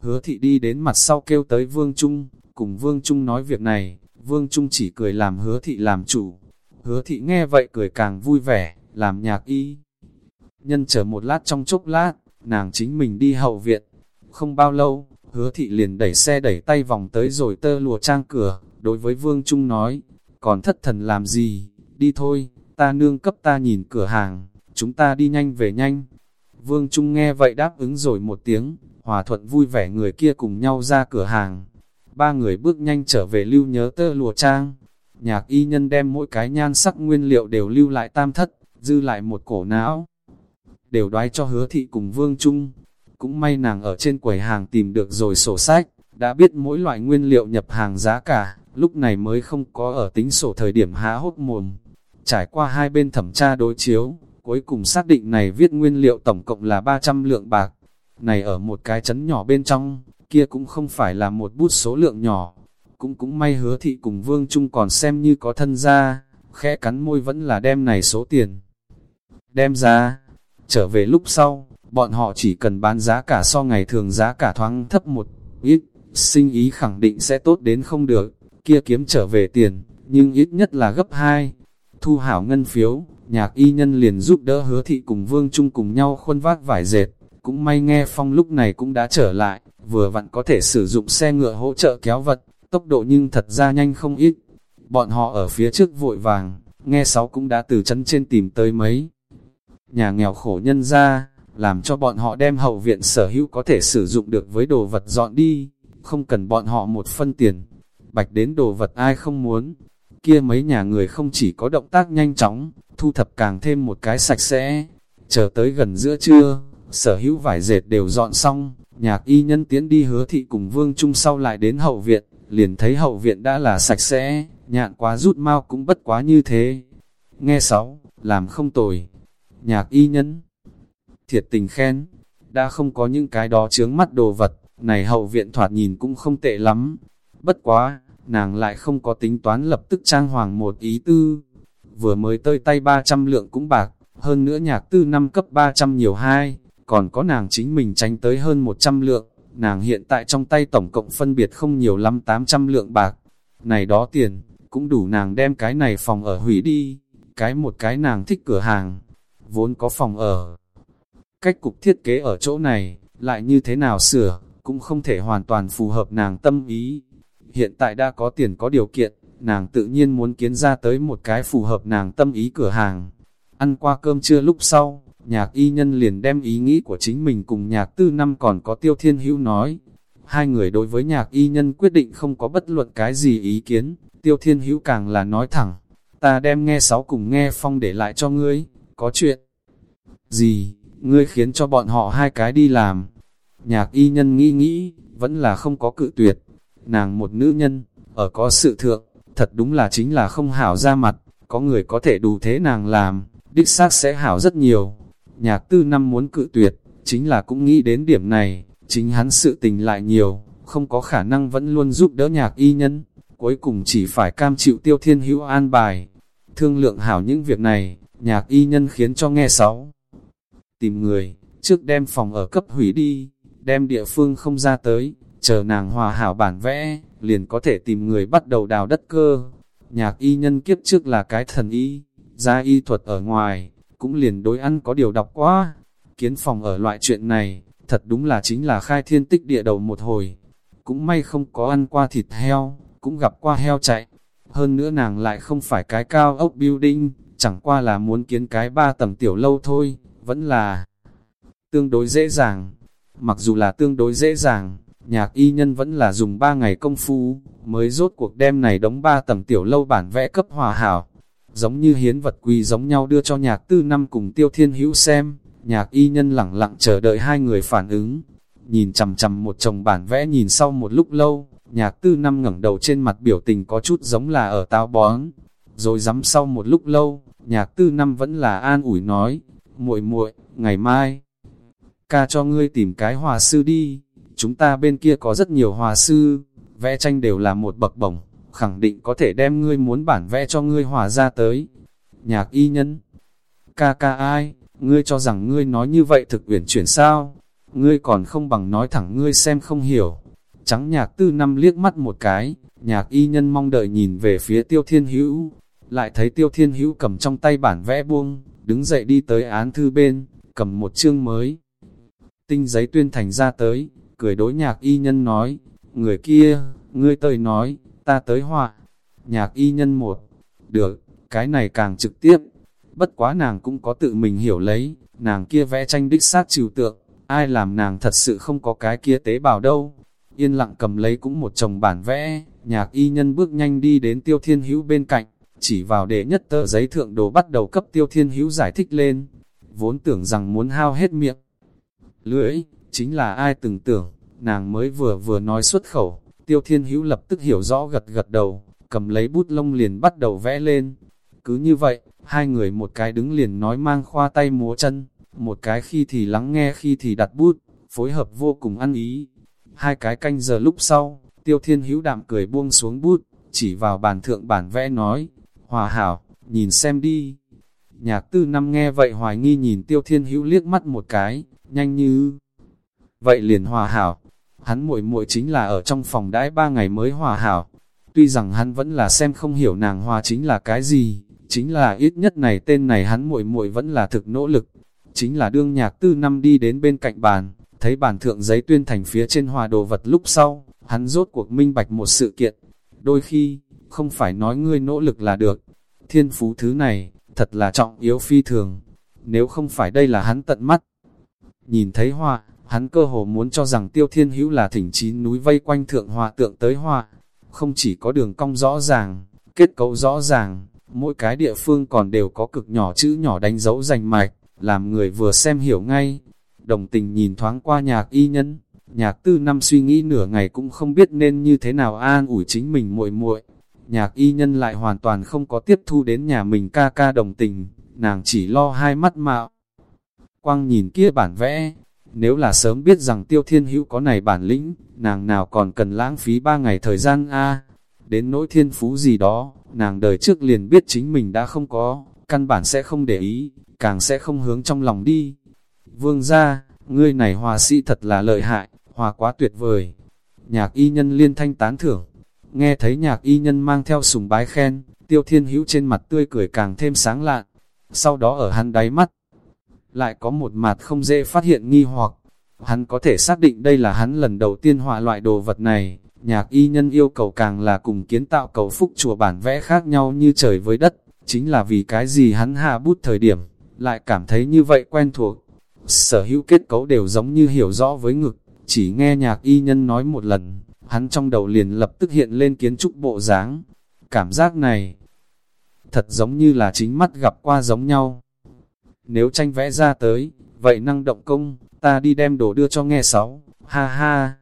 [SPEAKER 1] Hứa thị đi đến mặt sau kêu tới Vương Trung, cùng Vương Trung nói việc này, Vương Trung chỉ cười làm hứa thị làm chủ. Hứa thị nghe vậy cười càng vui vẻ, làm nhạc y. Nhân chờ một lát trong chốc lát, nàng chính mình đi hậu viện. Không bao lâu, hứa thị liền đẩy xe đẩy tay vòng tới rồi tơ lùa trang cửa, đối với Vương Trung nói, còn thất thần làm gì, đi thôi, ta nương cấp ta nhìn cửa hàng, chúng ta đi nhanh về nhanh. Vương Trung nghe vậy đáp ứng rồi một tiếng, hòa thuận vui vẻ người kia cùng nhau ra cửa hàng. Ba người bước nhanh trở về lưu nhớ tơ lùa trang. Nhạc y nhân đem mỗi cái nhan sắc nguyên liệu đều lưu lại tam thất, dư lại một cổ não đều đoái cho hứa thị cùng vương trung. Cũng may nàng ở trên quầy hàng tìm được rồi sổ sách, đã biết mỗi loại nguyên liệu nhập hàng giá cả, lúc này mới không có ở tính sổ thời điểm há hốt mồm. Trải qua hai bên thẩm tra đối chiếu, cuối cùng xác định này viết nguyên liệu tổng cộng là 300 lượng bạc. Này ở một cái chấn nhỏ bên trong, kia cũng không phải là một bút số lượng nhỏ. Cũng cũng may hứa thị cùng Vương Trung còn xem như có thân gia, khẽ cắn môi vẫn là đem này số tiền. Đem ra, trở về lúc sau, bọn họ chỉ cần bán giá cả so ngày thường giá cả thoáng thấp một ít, sinh ý khẳng định sẽ tốt đến không được, kia kiếm trở về tiền, nhưng ít nhất là gấp 2. Thu hảo ngân phiếu, nhạc y nhân liền giúp đỡ hứa thị cùng vương chung cùng nhau khuân vác vải dệt, cũng may nghe phong lúc này cũng đã trở lại, vừa vặn có thể sử dụng xe ngựa hỗ trợ kéo vật, tốc độ nhưng thật ra nhanh không ít. Bọn họ ở phía trước vội vàng, nghe sáu cũng đã từ chân trên tìm tới mấy. Nhà nghèo khổ nhân ra, làm cho bọn họ đem hậu viện sở hữu có thể sử dụng được với đồ vật dọn đi, không cần bọn họ một phân tiền. Bạch đến đồ vật ai không muốn, kia mấy nhà người không chỉ có động tác nhanh chóng, thu thập càng thêm một cái sạch sẽ. Chờ tới gần giữa trưa, sở hữu vải dệt đều dọn xong, nhạc y nhân tiến đi hứa thị cùng vương trung sau lại đến hậu viện, liền thấy hậu viện đã là sạch sẽ, nhạn quá rút mau cũng bất quá như thế. Nghe sáu, làm không tồi. Nhạc y nhân, thiệt tình khen, đã không có những cái đó chướng mắt đồ vật, này hậu viện thoạt nhìn cũng không tệ lắm. Bất quá, nàng lại không có tính toán lập tức trang hoàng một ý tư. Vừa mới tơi tay 300 lượng cũng bạc, hơn nữa nhạc tư năm cấp 300 nhiều hai, còn có nàng chính mình tránh tới hơn 100 lượng, nàng hiện tại trong tay tổng cộng phân biệt không nhiều lắm 800 lượng bạc. Này đó tiền, cũng đủ nàng đem cái này phòng ở hủy đi, cái một cái nàng thích cửa hàng, vốn có phòng ở. Cách cục thiết kế ở chỗ này, lại như thế nào sửa, cũng không thể hoàn toàn phù hợp nàng tâm ý. Hiện tại đã có tiền có điều kiện, nàng tự nhiên muốn kiến ra tới một cái phù hợp nàng tâm ý cửa hàng. Ăn qua cơm trưa lúc sau, nhạc y nhân liền đem ý nghĩ của chính mình cùng nhạc tư năm còn có tiêu thiên hữu nói. Hai người đối với nhạc y nhân quyết định không có bất luận cái gì ý kiến, tiêu thiên hữu càng là nói thẳng. Ta đem nghe sáu cùng nghe phong để lại cho ngươi, có chuyện gì, ngươi khiến cho bọn họ hai cái đi làm. Nhạc y nhân nghĩ nghĩ, vẫn là không có cự tuyệt. Nàng một nữ nhân, ở có sự thượng, thật đúng là chính là không hảo ra mặt, có người có thể đủ thế nàng làm, đích xác sẽ hảo rất nhiều. Nhạc tư năm muốn cự tuyệt, chính là cũng nghĩ đến điểm này, chính hắn sự tình lại nhiều, không có khả năng vẫn luôn giúp đỡ nhạc y nhân, cuối cùng chỉ phải cam chịu tiêu thiên hữu an bài. Thương lượng hảo những việc này, nhạc y nhân khiến cho nghe sáu. Tìm người, trước đem phòng ở cấp hủy đi, đem địa phương không ra tới, chờ nàng hòa hảo bản vẽ, liền có thể tìm người bắt đầu đào đất cơ. Nhạc y nhân kiếp trước là cái thần y, gia y thuật ở ngoài, cũng liền đối ăn có điều đọc quá. Kiến phòng ở loại chuyện này, thật đúng là chính là khai thiên tích địa đầu một hồi. Cũng may không có ăn qua thịt heo, cũng gặp qua heo chạy. Hơn nữa nàng lại không phải cái cao ốc building, chẳng qua là muốn kiến cái ba tầng tiểu lâu thôi, vẫn là tương đối dễ dàng. Mặc dù là tương đối dễ dàng, nhạc y nhân vẫn là dùng 3 ngày công phu, mới rốt cuộc đem này đóng 3 tầng tiểu lâu bản vẽ cấp hòa hảo. Giống như hiến vật quý giống nhau đưa cho nhạc tư năm cùng tiêu thiên hữu xem, nhạc y nhân lặng lặng chờ đợi hai người phản ứng. Nhìn chầm chầm một chồng bản vẽ nhìn sau một lúc lâu, nhạc tư năm ngẩng đầu trên mặt biểu tình có chút giống là ở táo bón. Rồi dám sau một lúc lâu, nhạc tư năm vẫn là an ủi nói, muội muội ngày mai, ca cho ngươi tìm cái hòa sư đi, chúng ta bên kia có rất nhiều hòa sư, vẽ tranh đều là một bậc bổng, khẳng định có thể đem ngươi muốn bản vẽ cho ngươi hòa ra tới. Nhạc y nhân, ca ca ai, ngươi cho rằng ngươi nói như vậy thực uyển chuyển sao, ngươi còn không bằng nói thẳng ngươi xem không hiểu. Trắng nhạc tư năm liếc mắt một cái, nhạc y nhân mong đợi nhìn về phía tiêu thiên hữu, lại thấy tiêu thiên hữu cầm trong tay bản vẽ buông, đứng dậy đi tới án thư bên, cầm một chương mới. Tinh giấy tuyên thành ra tới, cười đối nhạc y nhân nói, người kia, ngươi tơi nói, ta tới họa. Nhạc y nhân một, được, cái này càng trực tiếp. Bất quá nàng cũng có tự mình hiểu lấy, nàng kia vẽ tranh đích xác trừu tượng, ai làm nàng thật sự không có cái kia tế bào đâu. Yên lặng cầm lấy cũng một chồng bản vẽ, nhạc y nhân bước nhanh đi đến tiêu thiên hữu bên cạnh, chỉ vào để nhất tờ giấy thượng đồ bắt đầu cấp tiêu thiên hữu giải thích lên, vốn tưởng rằng muốn hao hết miệng. Lưỡi, chính là ai từng tưởng, nàng mới vừa vừa nói xuất khẩu, tiêu thiên hữu lập tức hiểu rõ gật gật đầu, cầm lấy bút lông liền bắt đầu vẽ lên. Cứ như vậy, hai người một cái đứng liền nói mang khoa tay múa chân, một cái khi thì lắng nghe khi thì đặt bút, phối hợp vô cùng ăn ý. Hai cái canh giờ lúc sau, tiêu thiên hữu đạm cười buông xuống bút, chỉ vào bàn thượng bản vẽ nói, hòa hảo, nhìn xem đi. Nhạc tư năm nghe vậy hoài nghi nhìn tiêu thiên hữu liếc mắt một cái, nhanh như... Vậy liền hòa hảo, hắn muội muội chính là ở trong phòng đãi ba ngày mới hòa hảo. Tuy rằng hắn vẫn là xem không hiểu nàng hòa chính là cái gì, chính là ít nhất này tên này hắn muội muội vẫn là thực nỗ lực. Chính là đương nhạc tư năm đi đến bên cạnh bàn, thấy bàn thượng giấy tuyên thành phía trên hòa đồ vật lúc sau, hắn rốt cuộc minh bạch một sự kiện. Đôi khi, không phải nói ngươi nỗ lực là được. Thiên phú thứ này, thật là trọng yếu phi thường. Nếu không phải đây là hắn tận mắt. Nhìn thấy hòa hắn cơ hồ muốn cho rằng tiêu thiên hữu là thỉnh chín núi vây quanh thượng hòa tượng tới hoa. Không chỉ có đường cong rõ ràng, kết cấu rõ ràng, mỗi cái địa phương còn đều có cực nhỏ chữ nhỏ đánh dấu rành mạch, làm người vừa xem hiểu ngay. Đồng tình nhìn thoáng qua nhạc y nhân, nhạc tư năm suy nghĩ nửa ngày cũng không biết nên như thế nào an ủi chính mình muội muội Nhạc y nhân lại hoàn toàn không có tiếp thu đến nhà mình ca ca đồng tình, nàng chỉ lo hai mắt mạo. Quang nhìn kia bản vẽ, nếu là sớm biết rằng tiêu thiên hữu có này bản lĩnh, nàng nào còn cần lãng phí ba ngày thời gian a Đến nỗi thiên phú gì đó, nàng đời trước liền biết chính mình đã không có, căn bản sẽ không để ý, càng sẽ không hướng trong lòng đi. Vương gia, ngươi này hòa sĩ thật là lợi hại, hòa quá tuyệt vời. Nhạc y nhân liên thanh tán thưởng, nghe thấy nhạc y nhân mang theo sùng bái khen, tiêu thiên hữu trên mặt tươi cười càng thêm sáng lạn. Sau đó ở hắn đáy mắt, lại có một mặt không dễ phát hiện nghi hoặc. Hắn có thể xác định đây là hắn lần đầu tiên họa loại đồ vật này, nhạc y nhân yêu cầu càng là cùng kiến tạo cầu phúc chùa bản vẽ khác nhau như trời với đất, chính là vì cái gì hắn hạ bút thời điểm, lại cảm thấy như vậy quen thuộc. Sở hữu kết cấu đều giống như hiểu rõ với ngực, chỉ nghe nhạc y nhân nói một lần, hắn trong đầu liền lập tức hiện lên kiến trúc bộ dáng. Cảm giác này, thật giống như là chính mắt gặp qua giống nhau. Nếu tranh vẽ ra tới, vậy năng động công, ta đi đem đồ đưa cho nghe sáu, ha ha.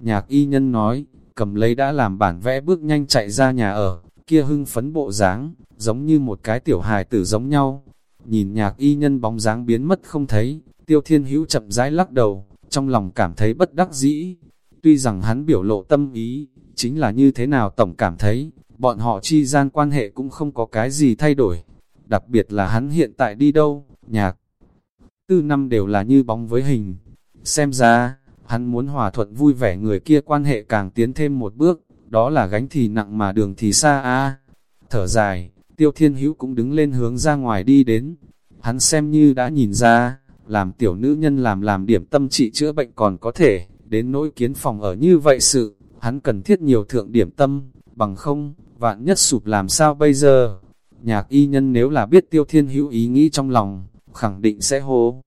[SPEAKER 1] Nhạc y nhân nói, cầm lấy đã làm bản vẽ bước nhanh chạy ra nhà ở, kia hưng phấn bộ dáng, giống như một cái tiểu hài tử giống nhau. Nhìn nhạc y nhân bóng dáng biến mất không thấy, tiêu thiên hữu chậm rãi lắc đầu, trong lòng cảm thấy bất đắc dĩ. Tuy rằng hắn biểu lộ tâm ý, chính là như thế nào tổng cảm thấy, bọn họ chi gian quan hệ cũng không có cái gì thay đổi. Đặc biệt là hắn hiện tại đi đâu, nhạc. Tư năm đều là như bóng với hình. Xem ra, hắn muốn hòa thuận vui vẻ người kia quan hệ càng tiến thêm một bước, đó là gánh thì nặng mà đường thì xa a Thở dài, tiêu thiên hữu cũng đứng lên hướng ra ngoài đi đến. Hắn xem như đã nhìn ra, làm tiểu nữ nhân làm làm điểm tâm trị chữa bệnh còn có thể, đến nỗi kiến phòng ở như vậy sự, hắn cần thiết nhiều thượng điểm tâm, bằng không, vạn nhất sụp làm sao bây giờ. Nhạc y nhân nếu là biết tiêu thiên hữu ý nghĩ trong lòng, khẳng định sẽ hô.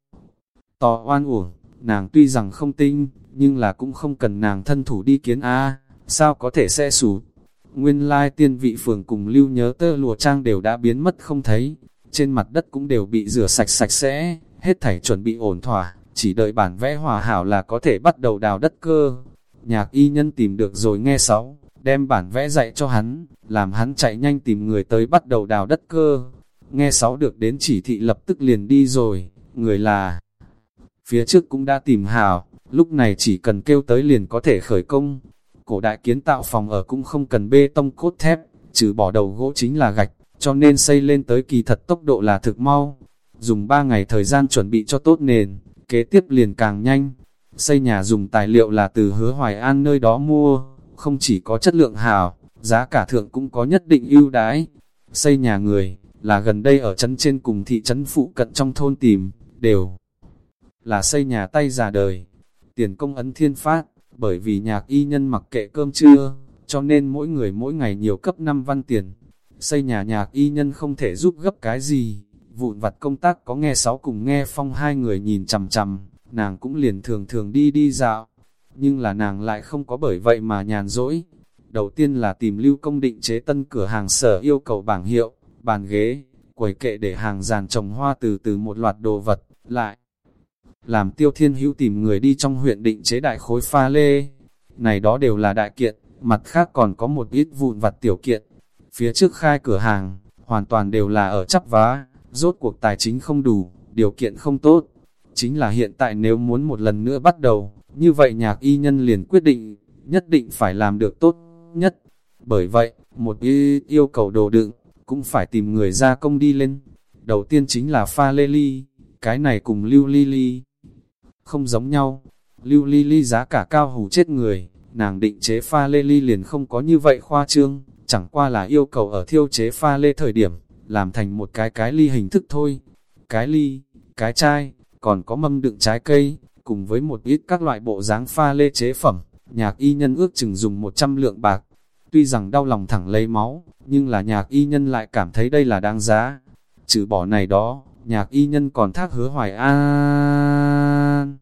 [SPEAKER 1] Tò oan uổng, nàng tuy rằng không tinh, nhưng là cũng không cần nàng thân thủ đi kiến A, sao có thể sẽ sụp. Nguyên lai tiên vị phường cùng lưu nhớ tơ lùa trang đều đã biến mất không thấy, trên mặt đất cũng đều bị rửa sạch sạch sẽ, hết thảy chuẩn bị ổn thỏa, chỉ đợi bản vẽ hòa hảo là có thể bắt đầu đào đất cơ. Nhạc y nhân tìm được rồi nghe sáu, đem bản vẽ dạy cho hắn, làm hắn chạy nhanh tìm người tới bắt đầu đào đất cơ. Nghe sáu được đến chỉ thị lập tức liền đi rồi, người là... Phía trước cũng đã tìm hào, lúc này chỉ cần kêu tới liền có thể khởi công. Cổ đại kiến tạo phòng ở cũng không cần bê tông cốt thép, trừ bỏ đầu gỗ chính là gạch, cho nên xây lên tới kỳ thật tốc độ là thực mau. Dùng 3 ngày thời gian chuẩn bị cho tốt nền, kế tiếp liền càng nhanh. Xây nhà dùng tài liệu là từ hứa Hoài An nơi đó mua, không chỉ có chất lượng hảo, giá cả thượng cũng có nhất định ưu đãi. Xây nhà người, là gần đây ở trấn trên cùng thị trấn phụ cận trong thôn tìm, đều là xây nhà tay già đời. Tiền công ấn thiên phát, bởi vì nhạc y nhân mặc kệ cơm trưa, cho nên mỗi người mỗi ngày nhiều cấp 5 văn tiền. Xây nhà nhạc y nhân không thể giúp gấp cái gì, vụn vặt công tác có nghe sáu cùng nghe phong hai người nhìn chằm chằm, nàng cũng liền thường thường đi đi dạo, nhưng là nàng lại không có bởi vậy mà nhàn rỗi. Đầu tiên là tìm lưu công định chế tân cửa hàng sở yêu cầu bảng hiệu, bàn ghế, quầy kệ để hàng dàn trồng hoa từ từ một loạt đồ vật, lại làm tiêu thiên hữu tìm người đi trong huyện định chế đại khối pha lê. Này đó đều là đại kiện, mặt khác còn có một ít vụn vặt tiểu kiện, phía trước khai cửa hàng, hoàn toàn đều là ở chắp vá, rốt cuộc tài chính không đủ, điều kiện không tốt. Chính là hiện tại nếu muốn một lần nữa bắt đầu, như vậy nhạc y nhân liền quyết định, nhất định phải làm được tốt nhất. Bởi vậy, một y yêu cầu đồ đựng, cũng phải tìm người ra công đi lên. Đầu tiên chính là pha lê ly, cái này cùng lưu ly ly. Không giống nhau, lưu ly ly giá cả cao hù chết người, nàng định chế pha lê ly liền không có như vậy khoa trương, chẳng qua là yêu cầu ở thiêu chế pha lê thời điểm, làm thành một cái cái ly hình thức thôi. Cái ly, cái chai, còn có mâm đựng trái cây, cùng với một ít các loại bộ dáng pha lê chế phẩm, nhạc y nhân ước chừng dùng 100 lượng bạc. Tuy rằng đau lòng thẳng lấy máu, nhưng là nhạc y nhân lại cảm thấy đây là đáng giá. Trừ bỏ này đó, nhạc y nhân còn thác hứa hoài an.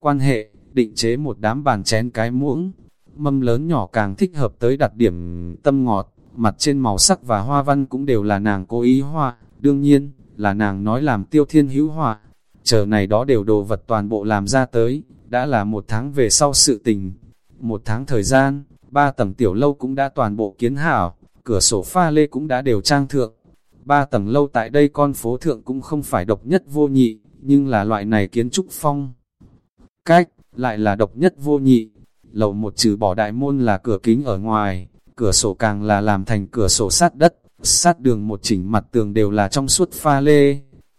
[SPEAKER 1] Quan hệ, định chế một đám bàn chén cái muỗng, mâm lớn nhỏ càng thích hợp tới đặt điểm tâm ngọt, mặt trên màu sắc và hoa văn cũng đều là nàng cố ý hoa, đương nhiên, là nàng nói làm tiêu thiên hữu hoa. Chờ này đó đều đồ vật toàn bộ làm ra tới, đã là một tháng về sau sự tình. Một tháng thời gian, ba tầng tiểu lâu cũng đã toàn bộ kiến hảo, cửa sổ pha lê cũng đã đều trang thượng. Ba tầng lâu tại đây con phố thượng cũng không phải độc nhất vô nhị, nhưng là loại này kiến trúc phong. Cách, lại là độc nhất vô nhị. Lầu một trừ bỏ đại môn là cửa kính ở ngoài, cửa sổ càng là làm thành cửa sổ sát đất, sát đường một chỉnh mặt tường đều là trong suốt pha lê.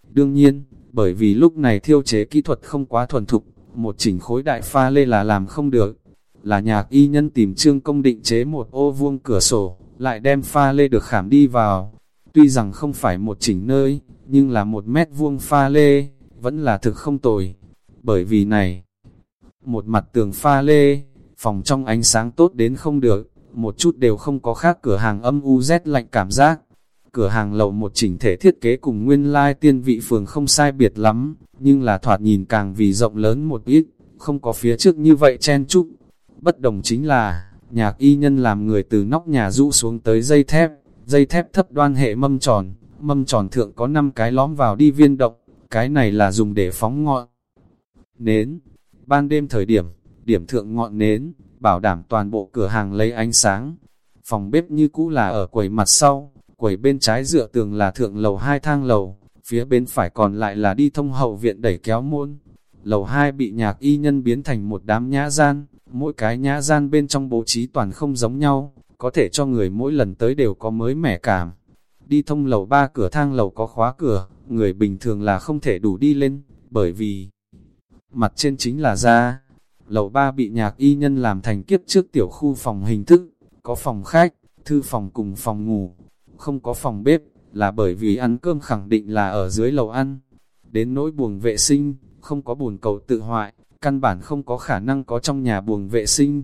[SPEAKER 1] Đương nhiên, bởi vì lúc này thiêu chế kỹ thuật không quá thuần thục, một chỉnh khối đại pha lê là làm không được. Là nhạc y nhân tìm trương công định chế một ô vuông cửa sổ, lại đem pha lê được khảm đi vào. Tuy rằng không phải một chỉnh nơi, nhưng là một mét vuông pha lê, vẫn là thực không tồi. Bởi vì này, một mặt tường pha lê, phòng trong ánh sáng tốt đến không được, một chút đều không có khác cửa hàng âm u rét lạnh cảm giác. Cửa hàng lầu một chỉnh thể thiết kế cùng nguyên lai tiên vị phường không sai biệt lắm, nhưng là thoạt nhìn càng vì rộng lớn một ít, không có phía trước như vậy chen chúc. Bất đồng chính là, nhạc y nhân làm người từ nóc nhà rũ xuống tới dây thép, dây thép thấp đoan hệ mâm tròn, mâm tròn thượng có 5 cái lõm vào đi viên động, cái này là dùng để phóng ngọn. Nến, ban đêm thời điểm, điểm thượng ngọn nến, bảo đảm toàn bộ cửa hàng lấy ánh sáng. Phòng bếp như cũ là ở quầy mặt sau, quầy bên trái dựa tường là thượng lầu hai thang lầu, phía bên phải còn lại là đi thông hậu viện đẩy kéo môn. Lầu hai bị nhạc y nhân biến thành một đám nhã gian, mỗi cái nhã gian bên trong bố trí toàn không giống nhau, có thể cho người mỗi lần tới đều có mới mẻ cảm. Đi thông lầu ba cửa thang lầu có khóa cửa, người bình thường là không thể đủ đi lên, bởi vì mặt trên chính là ra Lầu ba bị nhạc y nhân làm thành kiếp trước tiểu khu phòng hình thức, có phòng khách, thư phòng cùng phòng ngủ, không có phòng bếp, là bởi vì ăn cơm khẳng định là ở dưới lầu ăn. Đến nỗi buồng vệ sinh, không có bồn cầu tự hoại, căn bản không có khả năng có trong nhà buồng vệ sinh.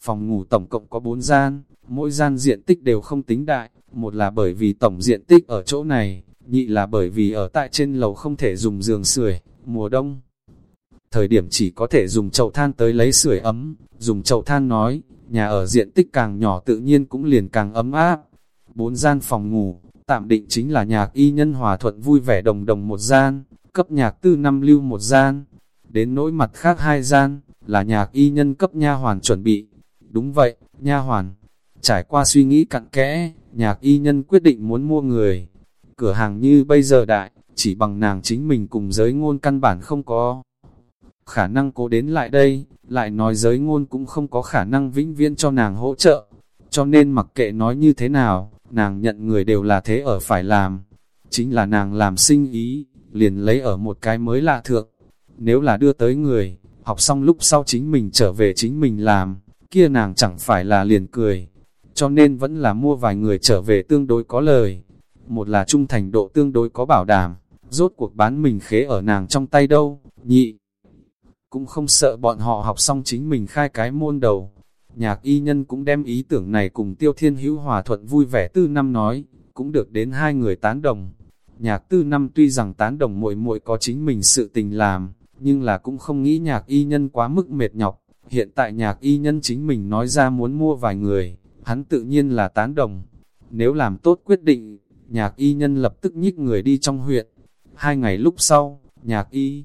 [SPEAKER 1] Phòng ngủ tổng cộng có 4 gian, mỗi gian diện tích đều không tính đại, một là bởi vì tổng diện tích ở chỗ này, nhị là bởi vì ở tại trên lầu không thể dùng giường sưởi mùa đông thời điểm chỉ có thể dùng chậu than tới lấy sưởi ấm, dùng chậu than nói, nhà ở diện tích càng nhỏ tự nhiên cũng liền càng ấm áp. Bốn gian phòng ngủ, tạm định chính là nhạc y nhân hòa thuận vui vẻ đồng đồng một gian, cấp nhạc tư năm lưu một gian, đến nỗi mặt khác hai gian, là nhạc y nhân cấp nha hoàn chuẩn bị. Đúng vậy, nha hoàn. Trải qua suy nghĩ cặn kẽ, nhạc y nhân quyết định muốn mua người. Cửa hàng như bây giờ đại, chỉ bằng nàng chính mình cùng giới ngôn căn bản không có khả năng cố đến lại đây, lại nói giới ngôn cũng không có khả năng vĩnh viễn cho nàng hỗ trợ. Cho nên mặc kệ nói như thế nào, nàng nhận người đều là thế ở phải làm. Chính là nàng làm sinh ý, liền lấy ở một cái mới lạ thượng. Nếu là đưa tới người, học xong lúc sau chính mình trở về chính mình làm, kia nàng chẳng phải là liền cười. Cho nên vẫn là mua vài người trở về tương đối có lời. Một là trung thành độ tương đối có bảo đảm, rốt cuộc bán mình khế ở nàng trong tay đâu, nhị cũng không sợ bọn họ học xong chính mình khai cái môn đầu. Nhạc y nhân cũng đem ý tưởng này cùng tiêu thiên hữu hòa thuận vui vẻ tư năm nói, cũng được đến hai người tán đồng. Nhạc tư năm tuy rằng tán đồng muội muội có chính mình sự tình làm, nhưng là cũng không nghĩ nhạc y nhân quá mức mệt nhọc. Hiện tại nhạc y nhân chính mình nói ra muốn mua vài người, hắn tự nhiên là tán đồng. Nếu làm tốt quyết định, nhạc y nhân lập tức nhích người đi trong huyện. Hai ngày lúc sau, nhạc y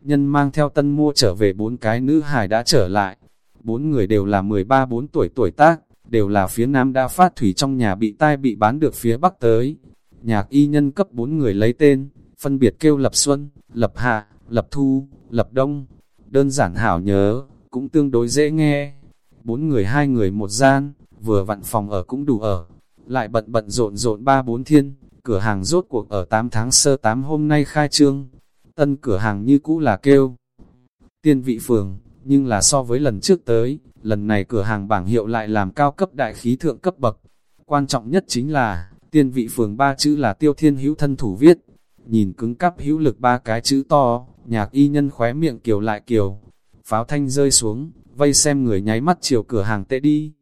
[SPEAKER 1] nhân mang theo tân mua trở về bốn cái nữ hài đã trở lại. Bốn người đều là 13-4 tuổi tuổi tác, đều là phía nam đã phát thủy trong nhà bị tai bị bán được phía bắc tới. Nhạc y nhân cấp bốn người lấy tên, phân biệt kêu lập xuân, lập hạ, lập thu, lập đông. Đơn giản hảo nhớ, cũng tương đối dễ nghe. Bốn người hai người một gian, vừa vặn phòng ở cũng đủ ở. Lại bận bận rộn rộn ba bốn thiên, cửa hàng rốt cuộc ở 8 tháng sơ 8 hôm nay khai trương. Tân cửa hàng như cũ là kêu. Tiên vị phường, nhưng là so với lần trước tới, lần này cửa hàng bảng hiệu lại làm cao cấp đại khí thượng cấp bậc. Quan trọng nhất chính là, tiên vị phường ba chữ là tiêu thiên hữu thân thủ viết. Nhìn cứng cắp hữu lực ba cái chữ to, nhạc y nhân khóe miệng kiều lại kiều. Pháo thanh rơi xuống, vây xem người nháy mắt chiều cửa hàng tệ đi.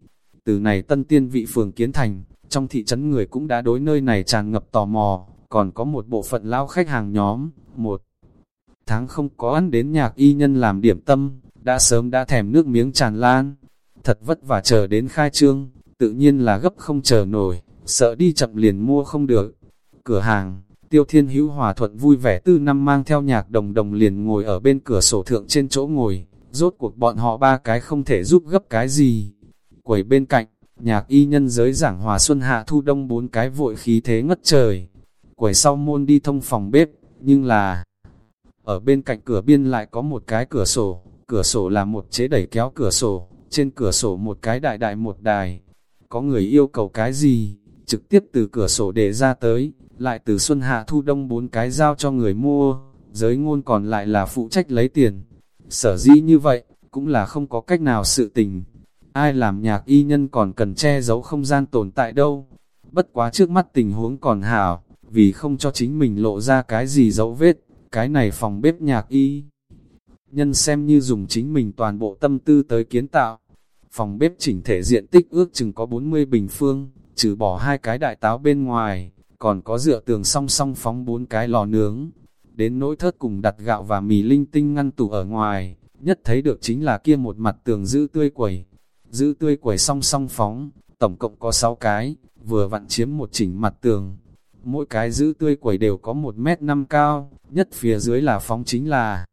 [SPEAKER 1] Từ này tân tiên vị phường kiến thành, trong thị trấn người cũng đã đối nơi này tràn ngập tò mò, còn có một bộ phận lao khách hàng nhóm, một tháng không có ăn đến nhạc y nhân làm điểm tâm, đã sớm đã thèm nước miếng tràn lan. Thật vất vả chờ đến khai trương, tự nhiên là gấp không chờ nổi, sợ đi chậm liền mua không được. Cửa hàng, tiêu thiên hữu hòa thuận vui vẻ tư năm mang theo nhạc đồng đồng liền ngồi ở bên cửa sổ thượng trên chỗ ngồi, rốt cuộc bọn họ ba cái không thể giúp gấp cái gì. Quầy bên cạnh, nhạc y nhân giới giảng hòa xuân hạ thu đông bốn cái vội khí thế ngất trời. Quầy sau môn đi thông phòng bếp, nhưng là... Ở bên cạnh cửa biên lại có một cái cửa sổ, cửa sổ là một chế đẩy kéo cửa sổ, trên cửa sổ một cái đại đại một đài. Có người yêu cầu cái gì, trực tiếp từ cửa sổ để ra tới, lại từ xuân hạ thu đông bốn cái giao cho người mua, giới ngôn còn lại là phụ trách lấy tiền. Sở dĩ như vậy, cũng là không có cách nào sự tình. Ai làm nhạc y nhân còn cần che giấu không gian tồn tại đâu. Bất quá trước mắt tình huống còn hảo, vì không cho chính mình lộ ra cái gì dấu vết, cái này phòng bếp nhạc y. Nhân xem như dùng chính mình toàn bộ tâm tư tới kiến tạo. Phòng bếp chỉnh thể diện tích ước chừng có 40 bình phương, trừ bỏ hai cái đại táo bên ngoài, còn có dựa tường song song phóng bốn cái lò nướng. Đến nỗi thớt cùng đặt gạo và mì linh tinh ngăn tủ ở ngoài, nhất thấy được chính là kia một mặt tường giữ tươi quẩy. Giữ tươi quẩy song song phóng, tổng cộng có 6 cái, vừa vặn chiếm một chỉnh mặt tường. Mỗi cái giữ tươi quẩy đều có 1 mét 5 cao, nhất phía dưới là phóng chính là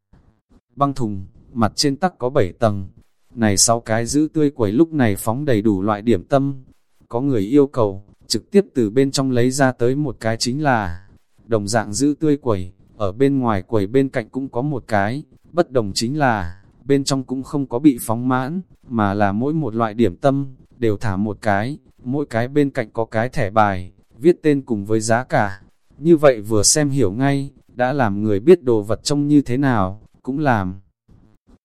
[SPEAKER 1] băng thùng, mặt trên tắc có 7 tầng. Này 6 cái giữ tươi quẩy lúc này phóng đầy đủ loại điểm tâm. Có người yêu cầu, trực tiếp từ bên trong lấy ra tới một cái chính là đồng dạng giữ tươi quẩy, ở bên ngoài quẩy bên cạnh cũng có một cái, bất đồng chính là bên trong cũng không có bị phóng mãn, mà là mỗi một loại điểm tâm, đều thả một cái, mỗi cái bên cạnh có cái thẻ bài, viết tên cùng với giá cả. Như vậy vừa xem hiểu ngay, đã làm người biết đồ vật trông như thế nào, cũng làm.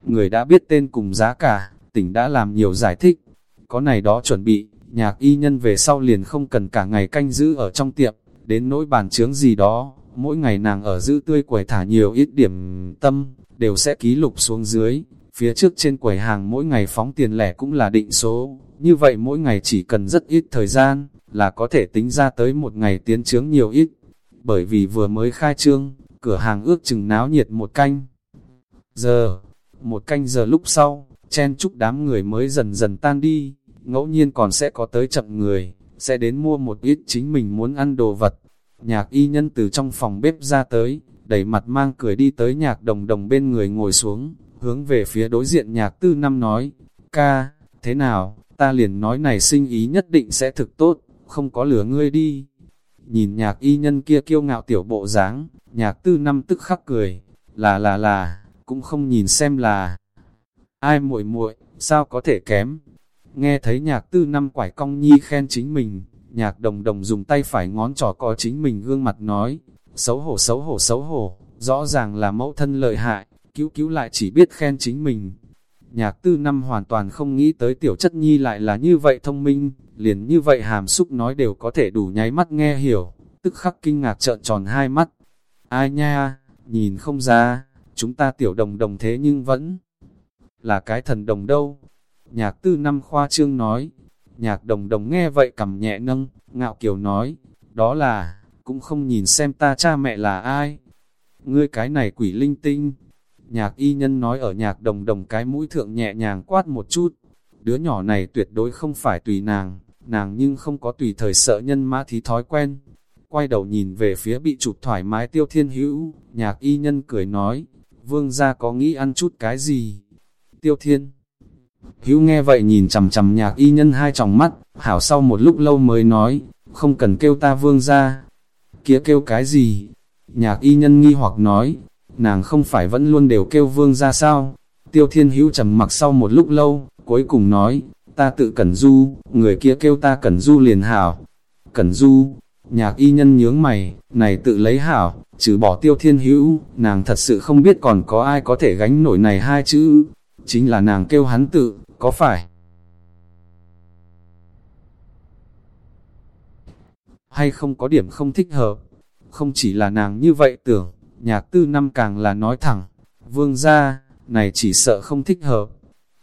[SPEAKER 1] Người đã biết tên cùng giá cả, tỉnh đã làm nhiều giải thích, có này đó chuẩn bị, nhạc y nhân về sau liền không cần cả ngày canh giữ ở trong tiệm, đến nỗi bàn chướng gì đó, mỗi ngày nàng ở giữ tươi quầy thả nhiều ít điểm tâm, đều sẽ ký lục xuống dưới, phía trước trên quầy hàng mỗi ngày phóng tiền lẻ cũng là định số, như vậy mỗi ngày chỉ cần rất ít thời gian, là có thể tính ra tới một ngày tiến trướng nhiều ít, bởi vì vừa mới khai trương, cửa hàng ước chừng náo nhiệt một canh. Giờ, một canh giờ lúc sau, chen chúc đám người mới dần dần tan đi, ngẫu nhiên còn sẽ có tới chậm người, sẽ đến mua một ít chính mình muốn ăn đồ vật. Nhạc y nhân từ trong phòng bếp ra tới, đẩy mặt mang cười đi tới nhạc đồng đồng bên người ngồi xuống, hướng về phía đối diện nhạc tư năm nói, ca, thế nào, ta liền nói này sinh ý nhất định sẽ thực tốt, không có lửa ngươi đi. Nhìn nhạc y nhân kia kiêu ngạo tiểu bộ dáng, nhạc tư năm tức khắc cười, là là là, cũng không nhìn xem là ai muội muội sao có thể kém. Nghe thấy nhạc tư năm quải cong nhi khen chính mình, nhạc đồng đồng dùng tay phải ngón trỏ có chính mình gương mặt nói, xấu hổ xấu hổ xấu hổ, rõ ràng là mẫu thân lợi hại, cứu cứu lại chỉ biết khen chính mình. Nhạc tư năm hoàn toàn không nghĩ tới tiểu chất nhi lại là như vậy thông minh, liền như vậy hàm xúc nói đều có thể đủ nháy mắt nghe hiểu, tức khắc kinh ngạc trợn tròn hai mắt. Ai nha, nhìn không ra, chúng ta tiểu đồng đồng thế nhưng vẫn là cái thần đồng đâu. Nhạc tư năm khoa trương nói, nhạc đồng đồng nghe vậy cầm nhẹ nâng, ngạo kiều nói, đó là, cũng không nhìn xem ta cha mẹ là ai. Ngươi cái này quỷ linh tinh. Nhạc y nhân nói ở nhạc đồng đồng cái mũi thượng nhẹ nhàng quát một chút. Đứa nhỏ này tuyệt đối không phải tùy nàng, nàng nhưng không có tùy thời sợ nhân mã thí thói quen. Quay đầu nhìn về phía bị chụp thoải mái tiêu thiên hữu, nhạc y nhân cười nói, vương gia có nghĩ ăn chút cái gì? Tiêu thiên Hữu nghe vậy nhìn chằm chằm nhạc y nhân hai tròng mắt, hảo sau một lúc lâu mới nói, không cần kêu ta vương ra. Kia kêu cái gì? Nhạc y nhân nghi hoặc nói, nàng không phải vẫn luôn đều kêu vương ra sao? Tiêu thiên hữu trầm mặc sau một lúc lâu, cuối cùng nói, ta tự cẩn du, người kia kêu ta cẩn du liền hảo. Cẩn du, nhạc y nhân nhướng mày, này tự lấy hảo, trừ bỏ tiêu thiên hữu, nàng thật sự không biết còn có ai có thể gánh nổi này hai chữ, chính là nàng kêu hắn tự, có phải? Hay không có điểm không thích hợp? Không chỉ là nàng như vậy tưởng, nhạc tư năm càng là nói thẳng, vương gia, này chỉ sợ không thích hợp.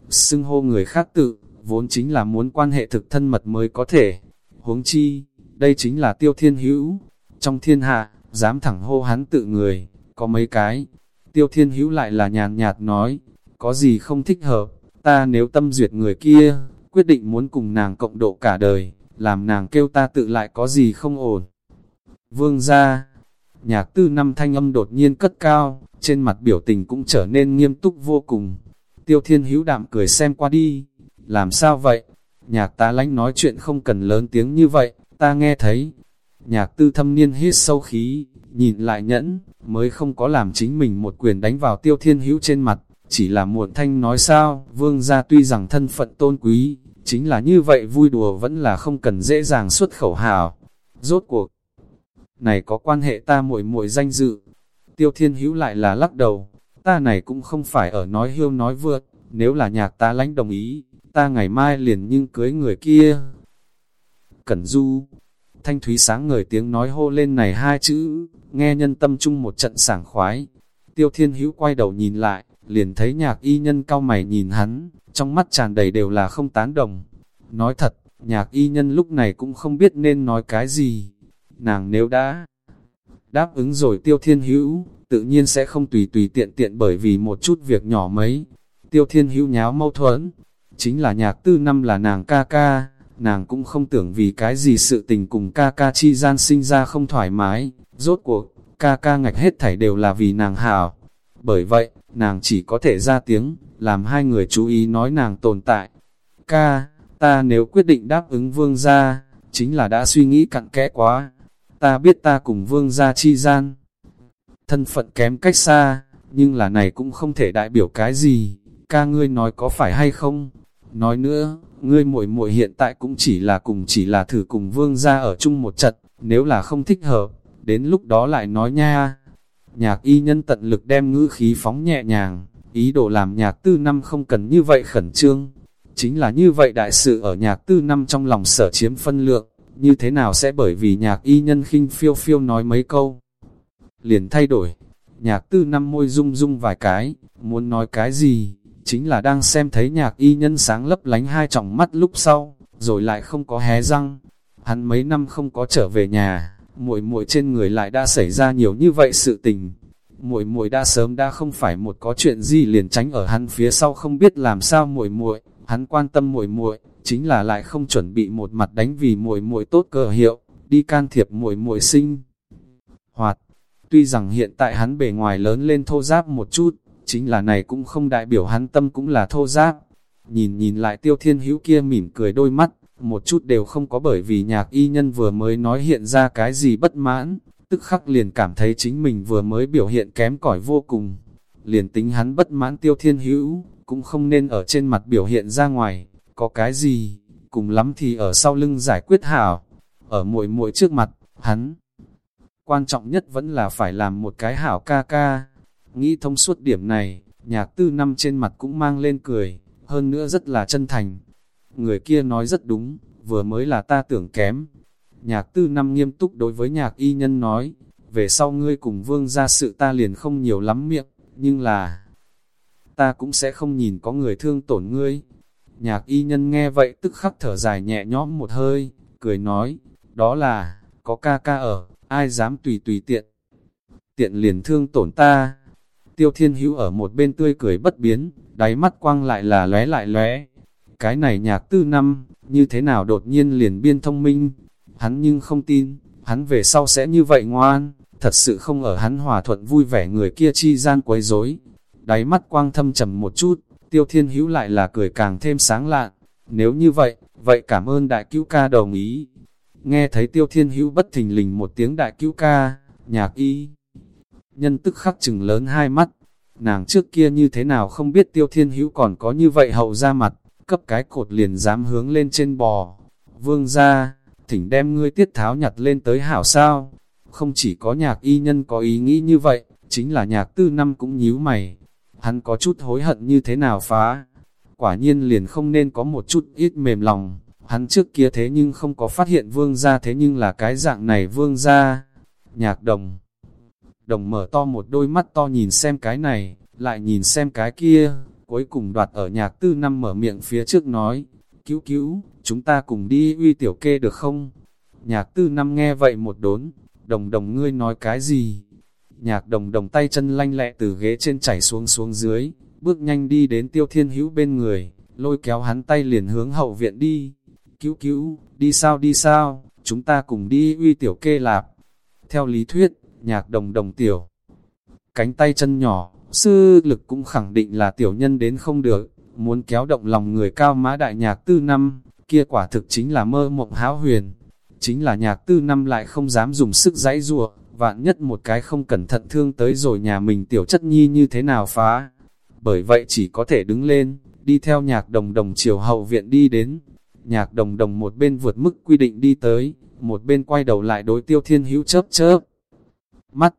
[SPEAKER 1] Xưng hô người khác tự, vốn chính là muốn quan hệ thực thân mật mới có thể. Huống chi, đây chính là tiêu thiên hữu. Trong thiên hạ, dám thẳng hô hắn tự người, có mấy cái. Tiêu thiên hữu lại là nhàn nhạt nói, có gì không thích hợp, ta nếu tâm duyệt người kia, quyết định muốn cùng nàng cộng độ cả đời, làm nàng kêu ta tự lại có gì không ổn. Vương ra, nhạc tư năm thanh âm đột nhiên cất cao, trên mặt biểu tình cũng trở nên nghiêm túc vô cùng. Tiêu thiên hữu đạm cười xem qua đi, làm sao vậy? Nhạc tá lánh nói chuyện không cần lớn tiếng như vậy, ta nghe thấy. Nhạc tư thâm niên hít sâu khí, nhìn lại nhẫn, mới không có làm chính mình một quyền đánh vào tiêu thiên hữu trên mặt, chỉ là muộn thanh nói sao, vương gia tuy rằng thân phận tôn quý, chính là như vậy vui đùa vẫn là không cần dễ dàng xuất khẩu hào. Rốt cuộc, này có quan hệ ta muội muội danh dự. Tiêu thiên hữu lại là lắc đầu, ta này cũng không phải ở nói hiêu nói vượt, nếu là nhạc ta lãnh đồng ý, ta ngày mai liền nhưng cưới người kia. Cẩn du, thanh thúy sáng ngời tiếng nói hô lên này hai chữ, nghe nhân tâm chung một trận sảng khoái. Tiêu thiên hữu quay đầu nhìn lại, liền thấy nhạc y nhân cao mày nhìn hắn, trong mắt tràn đầy đều là không tán đồng. Nói thật, nhạc y nhân lúc này cũng không biết nên nói cái gì. Nàng nếu đã đáp ứng rồi tiêu thiên hữu, tự nhiên sẽ không tùy tùy tiện tiện bởi vì một chút việc nhỏ mấy. Tiêu thiên hữu nháo mâu thuẫn, chính là nhạc tư năm là nàng ca ca, nàng cũng không tưởng vì cái gì sự tình cùng ca ca chi gian sinh ra không thoải mái, rốt cuộc, ca ca ngạch hết thảy đều là vì nàng hảo. Bởi vậy, nàng chỉ có thể ra tiếng, làm hai người chú ý nói nàng tồn tại. Ca, ta nếu quyết định đáp ứng vương gia, chính là đã suy nghĩ cặn kẽ quá. Ta biết ta cùng vương gia chi gian. Thân phận kém cách xa, nhưng là này cũng không thể đại biểu cái gì. Ca ngươi nói có phải hay không? Nói nữa, ngươi muội muội hiện tại cũng chỉ là cùng chỉ là thử cùng vương gia ở chung một trận, nếu là không thích hợp, đến lúc đó lại nói nha. Nhạc y nhân tận lực đem ngữ khí phóng nhẹ nhàng, ý đồ làm nhạc tư năm không cần như vậy khẩn trương. Chính là như vậy đại sự ở nhạc tư năm trong lòng sở chiếm phân lượng, như thế nào sẽ bởi vì nhạc y nhân khinh phiêu phiêu nói mấy câu. Liền thay đổi, nhạc tư năm môi rung rung vài cái, muốn nói cái gì, chính là đang xem thấy nhạc y nhân sáng lấp lánh hai tròng mắt lúc sau, rồi lại không có hé răng. Hắn mấy năm không có trở về nhà, muội muội trên người lại đã xảy ra nhiều như vậy sự tình. Muội muội đã sớm đã không phải một có chuyện gì liền tránh ở hắn phía sau không biết làm sao muội muội, hắn quan tâm muội muội, chính là lại không chuẩn bị một mặt đánh vì muội muội tốt cơ hiệu, đi can thiệp muội muội sinh. Hoạt, tuy rằng hiện tại hắn bề ngoài lớn lên thô giáp một chút, chính là này cũng không đại biểu hắn tâm cũng là thô giáp. Nhìn nhìn lại tiêu thiên hữu kia mỉm cười đôi mắt, một chút đều không có bởi vì nhạc y nhân vừa mới nói hiện ra cái gì bất mãn, tức khắc liền cảm thấy chính mình vừa mới biểu hiện kém cỏi vô cùng. Liền tính hắn bất mãn tiêu thiên hữu, cũng không nên ở trên mặt biểu hiện ra ngoài, có cái gì, cùng lắm thì ở sau lưng giải quyết hảo, ở muội muội trước mặt, hắn. Quan trọng nhất vẫn là phải làm một cái hảo ca ca. Nghĩ thông suốt điểm này, nhạc tư năm trên mặt cũng mang lên cười, hơn nữa rất là chân thành, Người kia nói rất đúng, vừa mới là ta tưởng kém. Nhạc tư năm nghiêm túc đối với nhạc y nhân nói, về sau ngươi cùng vương ra sự ta liền không nhiều lắm miệng, nhưng là, ta cũng sẽ không nhìn có người thương tổn ngươi. Nhạc y nhân nghe vậy tức khắc thở dài nhẹ nhõm một hơi, cười nói, đó là, có ca ca ở, ai dám tùy tùy tiện. Tiện liền thương tổn ta. Tiêu thiên hữu ở một bên tươi cười bất biến, đáy mắt quang lại là lóe lại lóe, cái này nhạc tư năm, như thế nào đột nhiên liền biên thông minh. Hắn nhưng không tin, hắn về sau sẽ như vậy ngoan, thật sự không ở hắn hòa thuận vui vẻ người kia chi gian quấy rối. Đáy mắt quang thâm trầm một chút, Tiêu Thiên Hữu lại là cười càng thêm sáng lạ. Nếu như vậy, vậy cảm ơn đại cứu ca đồng ý. Nghe thấy Tiêu Thiên Hữu bất thình lình một tiếng đại cứu ca, nhạc y. Nhân tức khắc chừng lớn hai mắt, nàng trước kia như thế nào không biết Tiêu Thiên Hữu còn có như vậy hậu ra mặt, cấp cái cột liền dám hướng lên trên bò. Vương ra, thỉnh đem ngươi tiết tháo nhặt lên tới hảo sao. Không chỉ có nhạc y nhân có ý nghĩ như vậy, chính là nhạc tư năm cũng nhíu mày. Hắn có chút hối hận như thế nào phá. Quả nhiên liền không nên có một chút ít mềm lòng. Hắn trước kia thế nhưng không có phát hiện vương ra thế nhưng là cái dạng này vương ra. Nhạc đồng. Đồng mở to một đôi mắt to nhìn xem cái này, lại nhìn xem cái kia, cuối cùng đoạt ở nhạc tư năm mở miệng phía trước nói, cứu cứu, chúng ta cùng đi uy tiểu kê được không? Nhạc tư năm nghe vậy một đốn, đồng đồng ngươi nói cái gì? Nhạc đồng đồng tay chân lanh lẹ từ ghế trên chảy xuống xuống dưới, bước nhanh đi đến tiêu thiên hữu bên người, lôi kéo hắn tay liền hướng hậu viện đi. Cứu cứu, đi sao đi sao, chúng ta cùng đi uy tiểu kê lạp. Theo lý thuyết, nhạc đồng đồng tiểu, cánh tay chân nhỏ, sư lực cũng khẳng định là tiểu nhân đến không được, muốn kéo động lòng người cao mã đại nhạc tư năm, kia quả thực chính là mơ mộng háo huyền. Chính là nhạc tư năm lại không dám dùng sức giãy rùa, vạn nhất một cái không cẩn thận thương tới rồi nhà mình tiểu chất nhi như thế nào phá. Bởi vậy chỉ có thể đứng lên, đi theo nhạc đồng đồng chiều hậu viện đi đến. Nhạc đồng đồng một bên vượt mức quy định đi tới, một bên quay đầu lại đối tiêu thiên hữu chớp chớp. Mắt,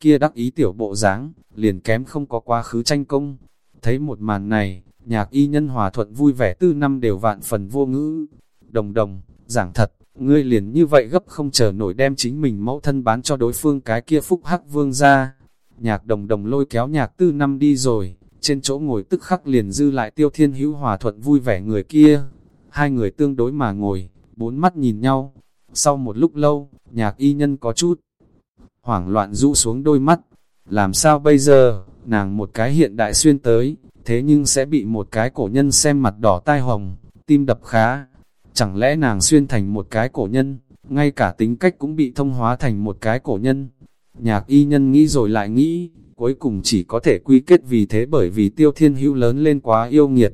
[SPEAKER 1] kia đắc ý tiểu bộ dáng liền kém không có quá khứ tranh công. Thấy một màn này, nhạc y nhân hòa thuận vui vẻ tư năm đều vạn phần vô ngữ. Đồng đồng, giảng thật, ngươi liền như vậy gấp không chờ nổi đem chính mình mẫu thân bán cho đối phương cái kia phúc hắc vương ra. Nhạc đồng đồng lôi kéo nhạc tư năm đi rồi, trên chỗ ngồi tức khắc liền dư lại tiêu thiên hữu hòa thuận vui vẻ người kia. Hai người tương đối mà ngồi, bốn mắt nhìn nhau. Sau một lúc lâu, nhạc y nhân có chút hoảng loạn rũ xuống đôi mắt. Làm sao bây giờ, nàng một cái hiện đại xuyên tới, thế nhưng sẽ bị một cái cổ nhân xem mặt đỏ tai hồng, tim đập khá. Chẳng lẽ nàng xuyên thành một cái cổ nhân, ngay cả tính cách cũng bị thông hóa thành một cái cổ nhân. Nhạc y nhân nghĩ rồi lại nghĩ, cuối cùng chỉ có thể quy kết vì thế bởi vì tiêu thiên hữu lớn lên quá yêu nghiệt.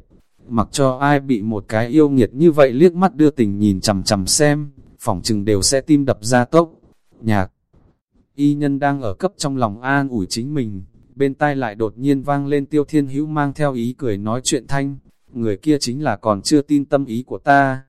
[SPEAKER 1] Mặc cho ai bị một cái yêu nghiệt như vậy liếc mắt đưa tình nhìn chầm chầm xem, phỏng chừng đều sẽ tim đập ra tốc. Nhạc y nhân đang ở cấp trong lòng an ủi chính mình, bên tai lại đột nhiên vang lên tiêu thiên hữu mang theo ý cười nói chuyện thanh, người kia chính là còn chưa tin tâm ý của ta.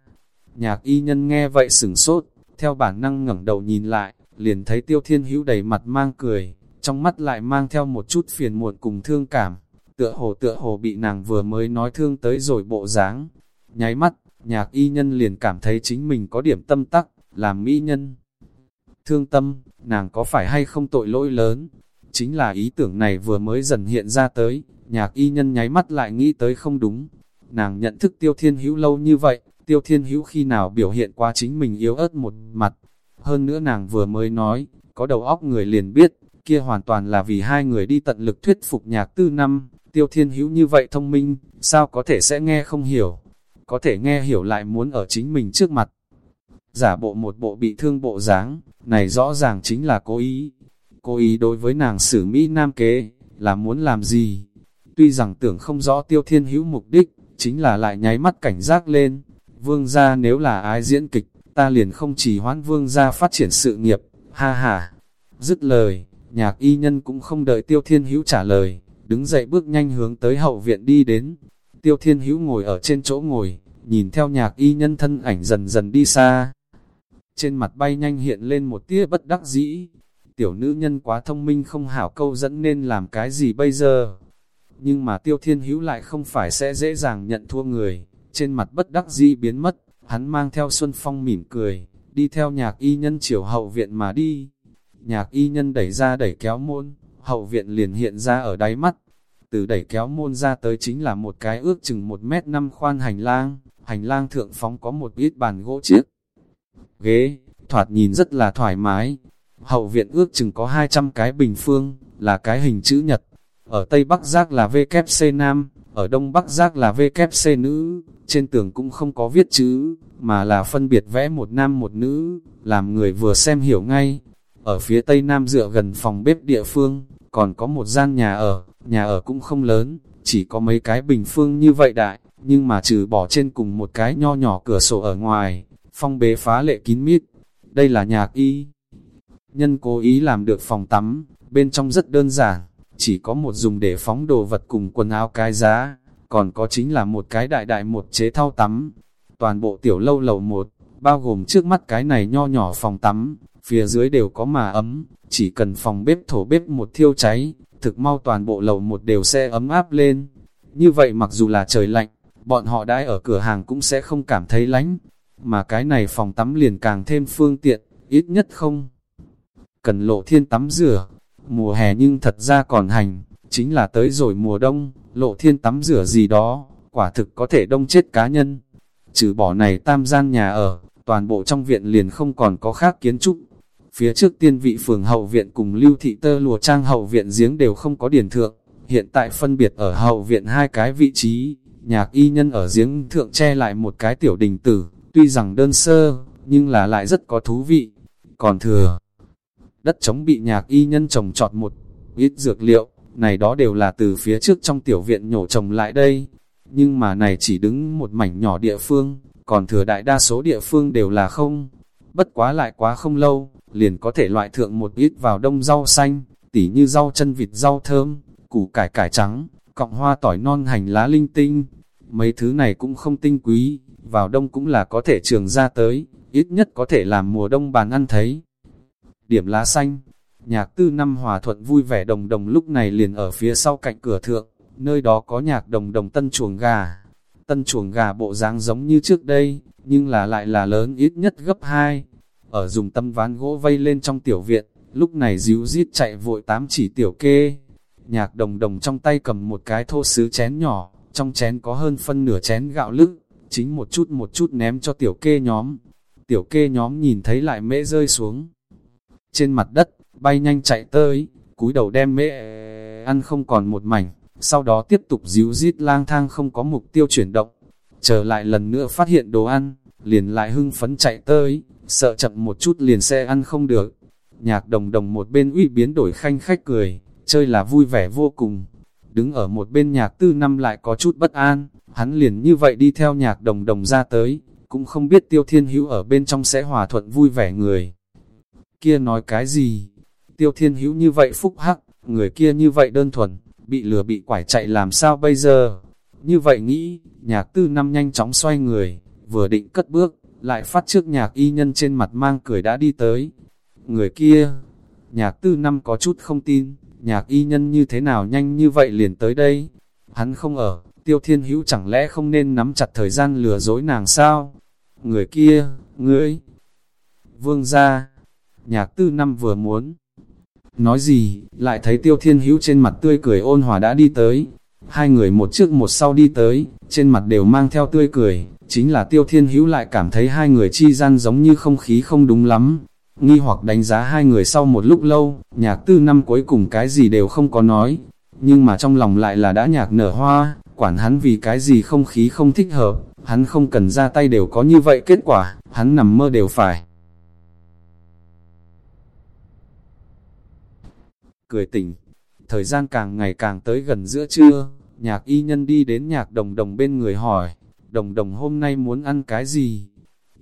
[SPEAKER 1] Nhạc y nhân nghe vậy sửng sốt, theo bản năng ngẩng đầu nhìn lại, liền thấy tiêu thiên hữu đầy mặt mang cười, trong mắt lại mang theo một chút phiền muộn cùng thương cảm, tựa hồ tựa hồ bị nàng vừa mới nói thương tới rồi bộ dáng. Nháy mắt, nhạc y nhân liền cảm thấy chính mình có điểm tâm tắc, làm mỹ nhân. Thương tâm, nàng có phải hay không tội lỗi lớn? Chính là ý tưởng này vừa mới dần hiện ra tới, nhạc y nhân nháy mắt lại nghĩ tới không đúng. Nàng nhận thức tiêu thiên hữu lâu như vậy, tiêu thiên hữu khi nào biểu hiện qua chính mình yếu ớt một mặt. Hơn nữa nàng vừa mới nói, có đầu óc người liền biết, kia hoàn toàn là vì hai người đi tận lực thuyết phục nhạc tư năm, tiêu thiên hữu như vậy thông minh, sao có thể sẽ nghe không hiểu, có thể nghe hiểu lại muốn ở chính mình trước mặt. Giả bộ một bộ bị thương bộ dáng, này rõ ràng chính là cố ý. Cố ý đối với nàng xử Mỹ Nam kế, là muốn làm gì? Tuy rằng tưởng không rõ tiêu thiên hữu mục đích, chính là lại nháy mắt cảnh giác lên. Vương gia nếu là ai diễn kịch, ta liền không chỉ hoãn vương gia phát triển sự nghiệp, ha ha. Dứt lời, nhạc y nhân cũng không đợi tiêu thiên hữu trả lời, đứng dậy bước nhanh hướng tới hậu viện đi đến. Tiêu thiên hữu ngồi ở trên chỗ ngồi, nhìn theo nhạc y nhân thân ảnh dần dần đi xa trên mặt bay nhanh hiện lên một tia bất đắc dĩ. Tiểu nữ nhân quá thông minh không hảo câu dẫn nên làm cái gì bây giờ. Nhưng mà tiêu thiên hữu lại không phải sẽ dễ dàng nhận thua người, trên mặt bất đắc dĩ biến mất, hắn mang theo Xuân Phong mỉm cười, đi theo nhạc y nhân chiều hậu viện mà đi. Nhạc y nhân đẩy ra đẩy kéo môn, hậu viện liền hiện ra ở đáy mắt. Từ đẩy kéo môn ra tới chính là một cái ước chừng một mét năm khoan hành lang, hành lang thượng phóng có một ít bàn gỗ chiếc ghế, thoạt nhìn rất là thoải mái. Hậu viện ước chừng có 200 cái bình phương, là cái hình chữ nhật. Ở Tây Bắc Giác là VKC Nam, ở Đông Bắc Giác là VKC Nữ, trên tường cũng không có viết chữ, mà là phân biệt vẽ một nam một nữ, làm người vừa xem hiểu ngay. Ở phía Tây Nam dựa gần phòng bếp địa phương, còn có một gian nhà ở, nhà ở cũng không lớn, chỉ có mấy cái bình phương như vậy đại, nhưng mà trừ bỏ trên cùng một cái nho nhỏ cửa sổ ở ngoài, phong bế phá lệ kín mít. Đây là nhạc y. Nhân cố ý làm được phòng tắm, bên trong rất đơn giản, chỉ có một dùng để phóng đồ vật cùng quần áo cái giá, còn có chính là một cái đại đại một chế thao tắm. Toàn bộ tiểu lâu lầu một, bao gồm trước mắt cái này nho nhỏ phòng tắm, phía dưới đều có mà ấm, chỉ cần phòng bếp thổ bếp một thiêu cháy, thực mau toàn bộ lầu một đều sẽ ấm áp lên. Như vậy mặc dù là trời lạnh, bọn họ đãi ở cửa hàng cũng sẽ không cảm thấy lánh, mà cái này phòng tắm liền càng thêm phương tiện, ít nhất không. Cần lộ thiên tắm rửa, mùa hè nhưng thật ra còn hành, chính là tới rồi mùa đông, lộ thiên tắm rửa gì đó, quả thực có thể đông chết cá nhân. Trừ bỏ này tam gian nhà ở, toàn bộ trong viện liền không còn có khác kiến trúc. Phía trước tiên vị phường hậu viện cùng lưu thị tơ lùa trang hậu viện giếng đều không có điển thượng, hiện tại phân biệt ở hậu viện hai cái vị trí, nhạc y nhân ở giếng thượng che lại một cái tiểu đình tử, tuy rằng đơn sơ, nhưng là lại rất có thú vị. Còn thừa, đất trống bị nhạc y nhân trồng trọt một ít dược liệu, này đó đều là từ phía trước trong tiểu viện nhổ trồng lại đây. Nhưng mà này chỉ đứng một mảnh nhỏ địa phương, còn thừa đại đa số địa phương đều là không. Bất quá lại quá không lâu, liền có thể loại thượng một ít vào đông rau xanh, tỉ như rau chân vịt rau thơm, củ cải cải trắng, cọng hoa tỏi non hành lá linh tinh. Mấy thứ này cũng không tinh quý, vào đông cũng là có thể trường ra tới, ít nhất có thể làm mùa đông bàn ăn thấy. Điểm lá xanh, nhạc tư năm hòa thuận vui vẻ đồng đồng lúc này liền ở phía sau cạnh cửa thượng, nơi đó có nhạc đồng đồng tân chuồng gà. Tân chuồng gà bộ dáng giống như trước đây, nhưng là lại là lớn ít nhất gấp 2. Ở dùng tâm ván gỗ vây lên trong tiểu viện, lúc này díu dít chạy vội tám chỉ tiểu kê. Nhạc đồng đồng trong tay cầm một cái thô sứ chén nhỏ, trong chén có hơn phân nửa chén gạo lức, chính một chút một chút ném cho tiểu kê nhóm. Tiểu kê nhóm nhìn thấy lại mễ rơi xuống. Trên mặt đất, bay nhanh chạy tới, cúi đầu đem mễ ăn không còn một mảnh, sau đó tiếp tục díu dít lang thang không có mục tiêu chuyển động. Trở lại lần nữa phát hiện đồ ăn, liền lại hưng phấn chạy tới, sợ chậm một chút liền xe ăn không được. Nhạc đồng đồng một bên uy biến đổi khanh khách cười, chơi là vui vẻ vô cùng. Đứng ở một bên nhạc tư năm lại có chút bất an, hắn liền như vậy đi theo nhạc đồng đồng ra tới, cũng không biết tiêu thiên hữu ở bên trong sẽ hòa thuận vui vẻ người. Kia nói cái gì? Tiêu thiên hữu như vậy phúc hắc, người kia như vậy đơn thuần, bị lừa bị quải chạy làm sao bây giờ? Như vậy nghĩ, nhạc tư năm nhanh chóng xoay người, vừa định cất bước, lại phát trước nhạc y nhân trên mặt mang cười đã đi tới. Người kia, nhạc tư năm có chút không tin, nhạc y nhân như thế nào nhanh như vậy liền tới đây. Hắn không ở, tiêu thiên hữu chẳng lẽ không nên nắm chặt thời gian lừa dối nàng sao? Người kia, ngươi, vương gia, nhạc tư năm vừa muốn. Nói gì, lại thấy tiêu thiên hữu trên mặt tươi cười ôn hòa đã đi tới. Hai người một trước một sau đi tới, trên mặt đều mang theo tươi cười, chính là tiêu thiên hữu lại cảm thấy hai người chi gian giống như không khí không đúng lắm. Nghi hoặc đánh giá hai người sau một lúc lâu, nhạc tư năm cuối cùng cái gì đều không có nói, nhưng mà trong lòng lại là đã nhạc nở hoa, quản hắn vì cái gì không khí không thích hợp, hắn không cần ra tay đều có như vậy kết quả, hắn nằm mơ đều phải. Cười tỉnh, thời gian càng ngày càng tới gần giữa trưa, nhạc y nhân đi đến nhạc đồng đồng bên người hỏi, đồng đồng hôm nay muốn ăn cái gì?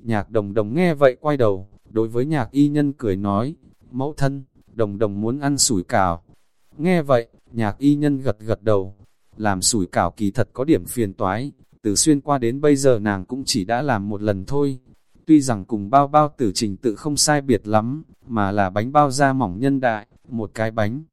[SPEAKER 1] Nhạc đồng đồng nghe vậy quay đầu, đối với nhạc y nhân cười nói, mẫu thân, đồng đồng muốn ăn sủi cảo. Nghe vậy, nhạc y nhân gật gật đầu, làm sủi cảo kỳ thật có điểm phiền toái, từ xuyên qua đến bây giờ nàng cũng chỉ đã làm một lần thôi. Tuy rằng cùng bao bao tử trình tự không sai biệt lắm, mà là bánh bao da mỏng nhân đại, một cái bánh.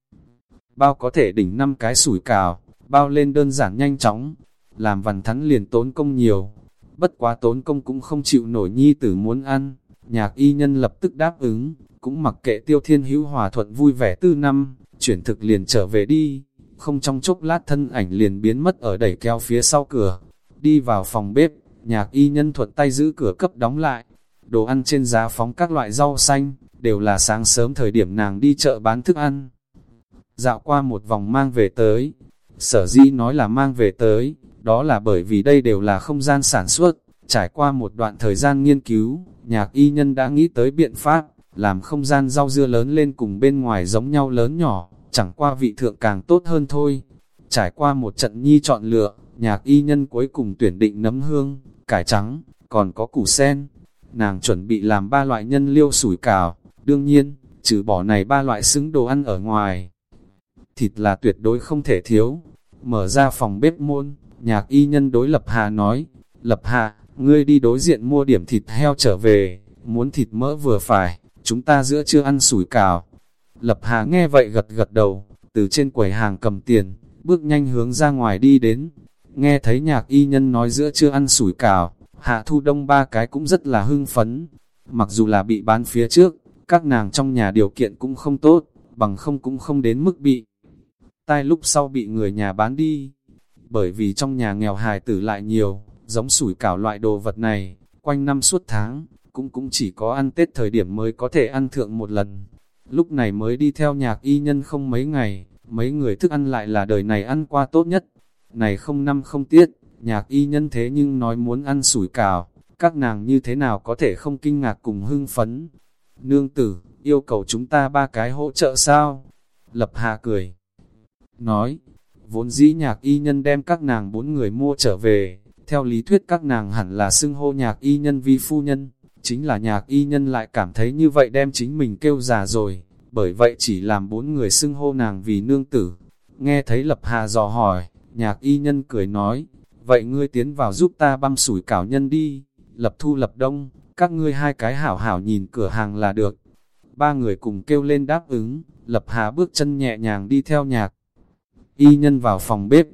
[SPEAKER 1] Bao có thể đỉnh năm cái sủi cảo, bao lên đơn giản nhanh chóng, làm vằn thắn liền tốn công nhiều. Bất quá tốn công cũng không chịu nổi nhi tử muốn ăn, nhạc y nhân lập tức đáp ứng, cũng mặc kệ tiêu thiên hữu hòa thuận vui vẻ tư năm, chuyển thực liền trở về đi, không trong chốc lát thân ảnh liền biến mất ở đẩy keo phía sau cửa, đi vào phòng bếp, nhạc y nhân thuận tay giữ cửa cấp đóng lại, đồ ăn trên giá phóng các loại rau xanh, đều là sáng sớm thời điểm nàng đi chợ bán thức ăn. Dạo qua một vòng mang về tới, sở di nói là mang về tới, đó là bởi vì đây đều là không gian sản xuất, trải qua một đoạn thời gian nghiên cứu, nhạc y nhân đã nghĩ tới biện pháp, làm không gian rau dưa lớn lên cùng bên ngoài giống nhau lớn nhỏ, chẳng qua vị thượng càng tốt hơn thôi. Trải qua một trận nhi chọn lựa, nhạc y nhân cuối cùng tuyển định nấm hương, cải trắng, còn có củ sen. Nàng chuẩn bị làm ba loại nhân liêu sủi cảo, đương nhiên, trừ bỏ này ba loại xứng đồ ăn ở ngoài. Thịt là tuyệt đối không thể thiếu. Mở ra phòng bếp môn, nhạc y nhân đối Lập Hà nói, Lập Hà, ngươi đi đối diện mua điểm thịt heo trở về, muốn thịt mỡ vừa phải, chúng ta giữa chưa ăn sủi cảo. Lập Hà nghe vậy gật gật đầu, từ trên quầy hàng cầm tiền, bước nhanh hướng ra ngoài đi đến. Nghe thấy nhạc y nhân nói giữa chưa ăn sủi cảo, hạ thu đông ba cái cũng rất là hưng phấn. Mặc dù là bị bán phía trước, các nàng trong nhà điều kiện cũng không tốt, bằng không cũng không đến mức bị. Tai lúc sau bị người nhà bán đi, bởi vì trong nhà nghèo hài tử lại nhiều, giống sủi cảo loại đồ vật này, quanh năm suốt tháng, cũng cũng chỉ có ăn Tết thời điểm mới có thể ăn thượng một lần. Lúc này mới đi theo nhạc y nhân không mấy ngày, mấy người thức ăn lại là đời này ăn qua tốt nhất. Này không năm không tiết, nhạc y nhân thế nhưng nói muốn ăn sủi cảo, các nàng như thế nào có thể không kinh ngạc cùng hưng phấn. Nương tử, yêu cầu chúng ta ba cái hỗ trợ sao? Lập Hà cười. Nói, vốn dĩ nhạc y nhân đem các nàng bốn người mua trở về, theo lý thuyết các nàng hẳn là xưng hô nhạc y nhân vi phu nhân, chính là nhạc y nhân lại cảm thấy như vậy đem chính mình kêu già rồi, bởi vậy chỉ làm bốn người xưng hô nàng vì nương tử. Nghe thấy Lập Hà dò hỏi, nhạc y nhân cười nói, vậy ngươi tiến vào giúp ta băm sủi cảo nhân đi, Lập Thu Lập Đông, các ngươi hai cái hảo hảo nhìn cửa hàng là được. Ba người cùng kêu lên đáp ứng, Lập Hà bước chân nhẹ nhàng đi theo nhạc. Y nhân vào phòng bếp,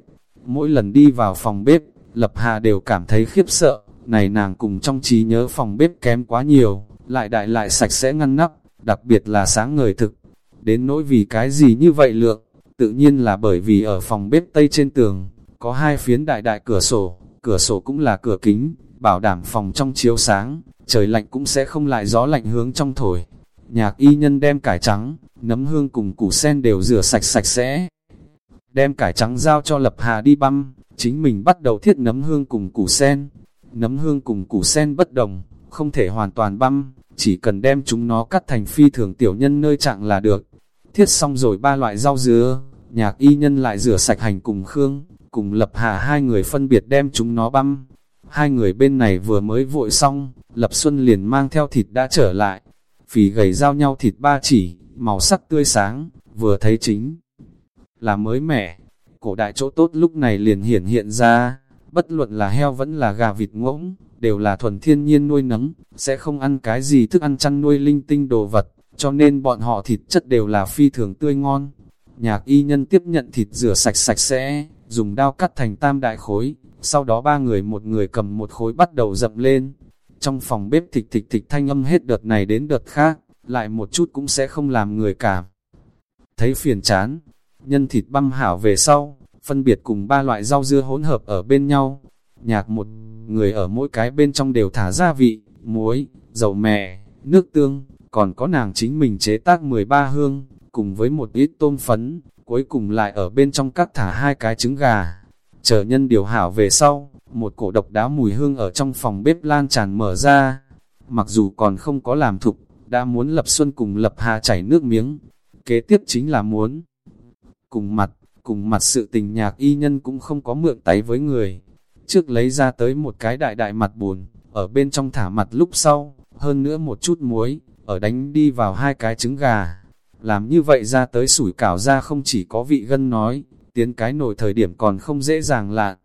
[SPEAKER 1] mỗi lần đi vào phòng bếp, Lập Hà đều cảm thấy khiếp sợ, này nàng cùng trong trí nhớ phòng bếp kém quá nhiều, lại đại lại sạch sẽ ngăn nắp, đặc biệt là sáng ngời thực. Đến nỗi vì cái gì như vậy lượng, tự nhiên là bởi vì ở phòng bếp tây trên tường, có hai phiến đại đại cửa sổ, cửa sổ cũng là cửa kính, bảo đảm phòng trong chiếu sáng, trời lạnh cũng sẽ không lại gió lạnh hướng trong thổi. Nhạc y nhân đem cải trắng, nấm hương cùng củ sen đều rửa sạch sạch sẽ. Đem cải trắng giao cho Lập Hà đi băm, chính mình bắt đầu thiết nấm hương cùng củ sen. Nấm hương cùng củ sen bất đồng, không thể hoàn toàn băm, chỉ cần đem chúng nó cắt thành phi thường tiểu nhân nơi trạng là được. Thiết xong rồi ba loại rau dứa, nhạc y nhân lại rửa sạch hành cùng khương, cùng Lập Hà hai người phân biệt đem chúng nó băm. Hai người bên này vừa mới vội xong, Lập Xuân liền mang theo thịt đã trở lại. Phì gầy giao nhau thịt ba chỉ, màu sắc tươi sáng, vừa thấy chính là mới mẻ. Cổ đại chỗ tốt lúc này liền hiển hiện ra, bất luận là heo vẫn là gà vịt ngỗng, đều là thuần thiên nhiên nuôi nấng, sẽ không ăn cái gì thức ăn chăn nuôi linh tinh đồ vật, cho nên bọn họ thịt chất đều là phi thường tươi ngon. Nhạc y nhân tiếp nhận thịt rửa sạch sạch sẽ, dùng dao cắt thành tam đại khối, sau đó ba người một người cầm một khối bắt đầu dập lên. Trong phòng bếp thịt thịt thịt thanh âm hết đợt này đến đợt khác, lại một chút cũng sẽ không làm người cảm. Thấy phiền chán, nhân thịt băm hảo về sau, phân biệt cùng ba loại rau dưa hỗn hợp ở bên nhau. Nhạc một người ở mỗi cái bên trong đều thả gia vị, muối, dầu mè, nước tương, còn có nàng chính mình chế tác 13 hương, cùng với một ít tôm phấn, cuối cùng lại ở bên trong các thả hai cái trứng gà. Chờ nhân điều hảo về sau, một cổ độc đáo mùi hương ở trong phòng bếp lan tràn mở ra. Mặc dù còn không có làm thục, đã muốn lập xuân cùng lập hà chảy nước miếng. Kế tiếp chính là muốn cùng mặt, cùng mặt sự tình nhạc y nhân cũng không có mượn tay với người. Trước lấy ra tới một cái đại đại mặt buồn, ở bên trong thả mặt lúc sau, hơn nữa một chút muối, ở đánh đi vào hai cái trứng gà. Làm như vậy ra tới sủi cảo ra không chỉ có vị gân nói, tiến cái nồi thời điểm còn không dễ dàng lạ.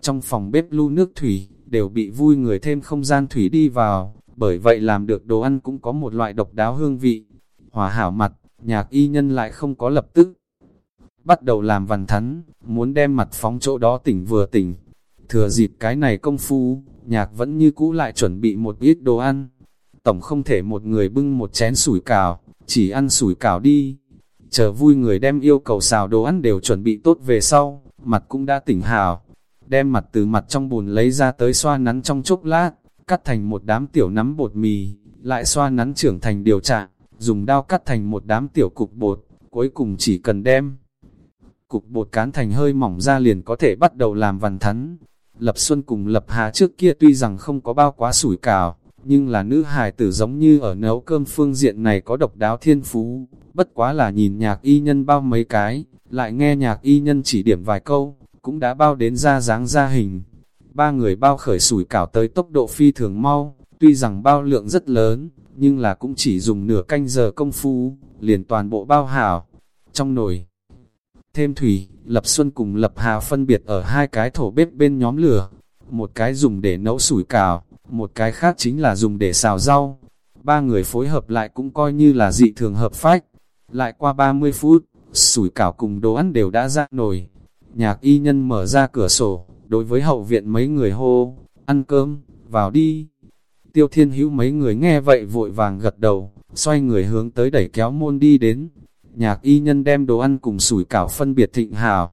[SPEAKER 1] Trong phòng bếp lưu nước thủy, đều bị vui người thêm không gian thủy đi vào, bởi vậy làm được đồ ăn cũng có một loại độc đáo hương vị. Hòa hảo mặt, nhạc y nhân lại không có lập tức. Bắt đầu làm vằn thắn, muốn đem mặt phóng chỗ đó tỉnh vừa tỉnh. Thừa dịp cái này công phu, nhạc vẫn như cũ lại chuẩn bị một ít đồ ăn. Tổng không thể một người bưng một chén sủi cảo, chỉ ăn sủi cảo đi. Chờ vui người đem yêu cầu xào đồ ăn đều chuẩn bị tốt về sau, mặt cũng đã tỉnh hào. Đem mặt từ mặt trong bùn lấy ra tới xoa nắn trong chốc lát, cắt thành một đám tiểu nắm bột mì, lại xoa nắn trưởng thành điều trạng, dùng dao cắt thành một đám tiểu cục bột, cuối cùng chỉ cần đem. Cục bột cán thành hơi mỏng ra liền có thể bắt đầu làm vằn thắn. Lập Xuân cùng Lập Hà trước kia tuy rằng không có bao quá sủi cào, nhưng là nữ hài tử giống như ở nấu cơm phương diện này có độc đáo thiên phú, bất quá là nhìn nhạc y nhân bao mấy cái, lại nghe nhạc y nhân chỉ điểm vài câu, cũng đã bao đến ra dáng ra hình. Ba người bao khởi sủi cảo tới tốc độ phi thường mau, tuy rằng bao lượng rất lớn, nhưng là cũng chỉ dùng nửa canh giờ công phu, liền toàn bộ bao hảo. Trong nồi, thêm thủy, Lập Xuân cùng Lập Hà phân biệt ở hai cái thổ bếp bên nhóm lửa, một cái dùng để nấu sủi cảo, một cái khác chính là dùng để xào rau. Ba người phối hợp lại cũng coi như là dị thường hợp phách. Lại qua 30 phút, sủi cảo cùng đồ ăn đều đã ra nồi. Nhạc y nhân mở ra cửa sổ, đối với hậu viện mấy người hô, ăn cơm, vào đi. Tiêu thiên hữu mấy người nghe vậy vội vàng gật đầu, xoay người hướng tới đẩy kéo môn đi đến. Nhạc y nhân đem đồ ăn cùng sủi cảo phân biệt thịnh hào.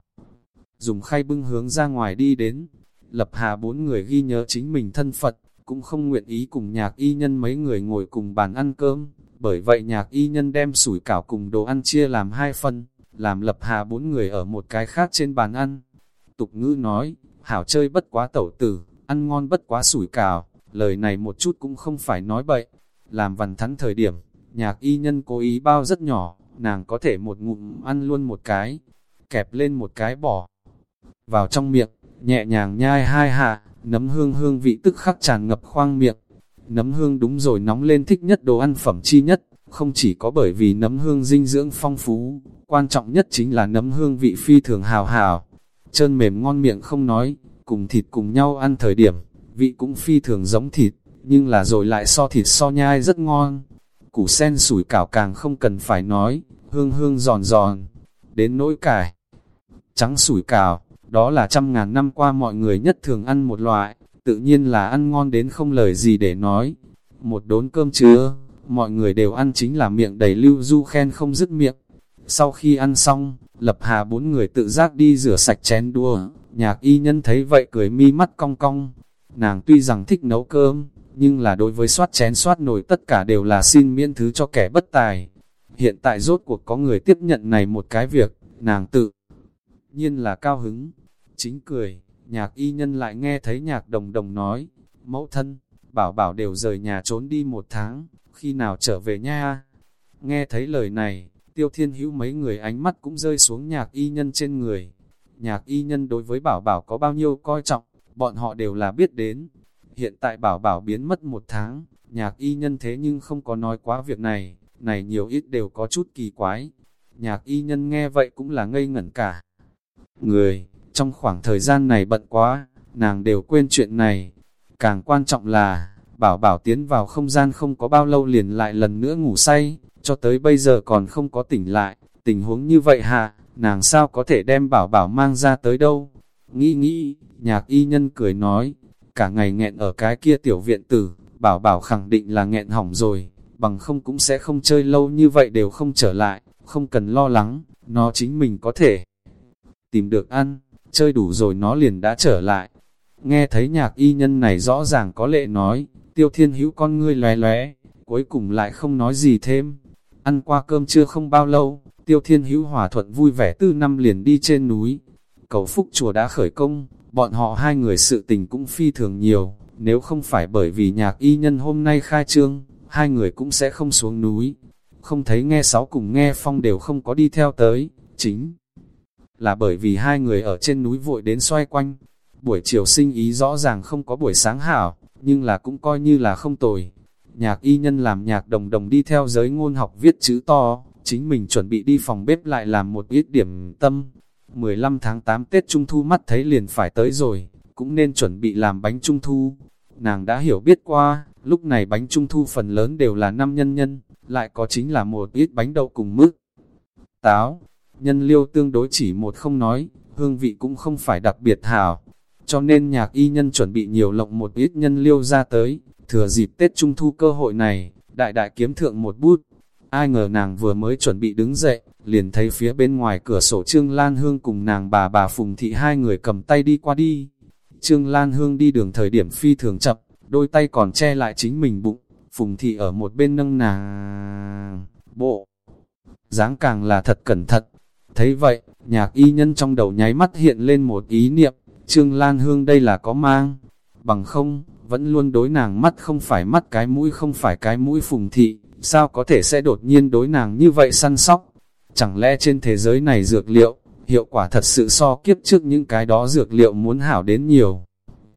[SPEAKER 1] Dùng khay bưng hướng ra ngoài đi đến. Lập hà bốn người ghi nhớ chính mình thân Phật, cũng không nguyện ý cùng nhạc y nhân mấy người ngồi cùng bàn ăn cơm. Bởi vậy nhạc y nhân đem sủi cảo cùng đồ ăn chia làm hai phần, làm lập hà bốn người ở một cái khác trên bàn ăn. Tục ngữ nói, hảo chơi bất quá tẩu tử, ăn ngon bất quá sủi cảo, lời này một chút cũng không phải nói bậy. Làm vằn thắn thời điểm, nhạc y nhân cố ý bao rất nhỏ, nàng có thể một ngụm ăn luôn một cái, kẹp lên một cái bỏ vào trong miệng, nhẹ nhàng nhai hai hạ, nấm hương hương vị tức khắc tràn ngập khoang miệng. Nấm hương đúng rồi nóng lên thích nhất đồ ăn phẩm chi nhất, không chỉ có bởi vì nấm hương dinh dưỡng phong phú, quan trọng nhất chính là nấm hương vị phi thường hào hào. Trơn mềm ngon miệng không nói, cùng thịt cùng nhau ăn thời điểm, vị cũng phi thường giống thịt, nhưng là rồi lại so thịt so nhai rất ngon. Củ sen sủi cảo càng không cần phải nói, hương hương giòn giòn, đến nỗi cải. Trắng sủi cảo, đó là trăm ngàn năm qua mọi người nhất thường ăn một loại, tự nhiên là ăn ngon đến không lời gì để nói. Một đốn cơm chứa, mọi người đều ăn chính là miệng đầy lưu du khen không dứt miệng. Sau khi ăn xong, lập hà bốn người tự giác đi rửa sạch chén đua, nhạc y nhân thấy vậy cười mi mắt cong cong. Nàng tuy rằng thích nấu cơm, nhưng là đối với soát chén soát nồi tất cả đều là xin miễn thứ cho kẻ bất tài. Hiện tại rốt cuộc có người tiếp nhận này một cái việc, nàng tự nhiên là cao hứng. Chính cười, nhạc y nhân lại nghe thấy nhạc đồng đồng nói, mẫu thân, bảo bảo đều rời nhà trốn đi một tháng, khi nào trở về nha. Nghe thấy lời này, tiêu thiên hữu mấy người ánh mắt cũng rơi xuống nhạc y nhân trên người. Nhạc y nhân đối với bảo bảo có bao nhiêu coi trọng, bọn họ đều là biết đến. Hiện tại bảo bảo biến mất một tháng, nhạc y nhân thế nhưng không có nói quá việc này, này nhiều ít đều có chút kỳ quái. Nhạc y nhân nghe vậy cũng là ngây ngẩn cả. Người, trong khoảng thời gian này bận quá, nàng đều quên chuyện này. Càng quan trọng là, bảo bảo tiến vào không gian không có bao lâu liền lại lần nữa ngủ say, cho tới bây giờ còn không có tỉnh lại. Tình huống như vậy hạ, nàng sao có thể đem bảo bảo mang ra tới đâu? Nghĩ nghĩ, nhạc y nhân cười nói, cả ngày nghẹn ở cái kia tiểu viện tử, bảo bảo khẳng định là nghẹn hỏng rồi, bằng không cũng sẽ không chơi lâu như vậy đều không trở lại, không cần lo lắng, nó chính mình có thể tìm được ăn chơi đủ rồi nó liền đã trở lại. Nghe thấy nhạc y nhân này rõ ràng có lệ nói, tiêu thiên hữu con ngươi lóe lóe, cuối cùng lại không nói gì thêm. Ăn qua cơm chưa không bao lâu, tiêu thiên hữu hòa thuận vui vẻ tư năm liền đi trên núi. Cầu phúc chùa đã khởi công, bọn họ hai người sự tình cũng phi thường nhiều, nếu không phải bởi vì nhạc y nhân hôm nay khai trương, hai người cũng sẽ không xuống núi. Không thấy nghe sáu cùng nghe phong đều không có đi theo tới, chính là bởi vì hai người ở trên núi vội đến xoay quanh. Buổi chiều sinh ý rõ ràng không có buổi sáng hảo, nhưng là cũng coi như là không tồi. Nhạc y nhân làm nhạc đồng đồng đi theo giới ngôn học viết chữ to, chính mình chuẩn bị đi phòng bếp lại làm một ít điểm tâm. 15 tháng 8 Tết Trung Thu mắt thấy liền phải tới rồi, cũng nên chuẩn bị làm bánh Trung Thu. Nàng đã hiểu biết qua, lúc này bánh Trung Thu phần lớn đều là năm nhân nhân, lại có chính là một ít bánh đậu cùng mức. táo, nhân liêu tương đối chỉ một không nói, hương vị cũng không phải đặc biệt hảo. Cho nên nhạc y nhân chuẩn bị nhiều lộng một ít nhân liêu ra tới, thừa dịp Tết Trung Thu cơ hội này, đại đại kiếm thượng một bút. Ai ngờ nàng vừa mới chuẩn bị đứng dậy, liền thấy phía bên ngoài cửa sổ Trương Lan Hương cùng nàng bà bà Phùng Thị hai người cầm tay đi qua đi. Trương Lan Hương đi đường thời điểm phi thường chậm, đôi tay còn che lại chính mình bụng, Phùng Thị ở một bên nâng nàng. Bộ, dáng càng là thật cẩn thận, Thấy vậy, nhạc y nhân trong đầu nháy mắt hiện lên một ý niệm, Trương Lan Hương đây là có mang, bằng không, vẫn luôn đối nàng mắt không phải mắt cái mũi không phải cái mũi phùng thị, sao có thể sẽ đột nhiên đối nàng như vậy săn sóc? Chẳng lẽ trên thế giới này dược liệu, hiệu quả thật sự so kiếp trước những cái đó dược liệu muốn hảo đến nhiều.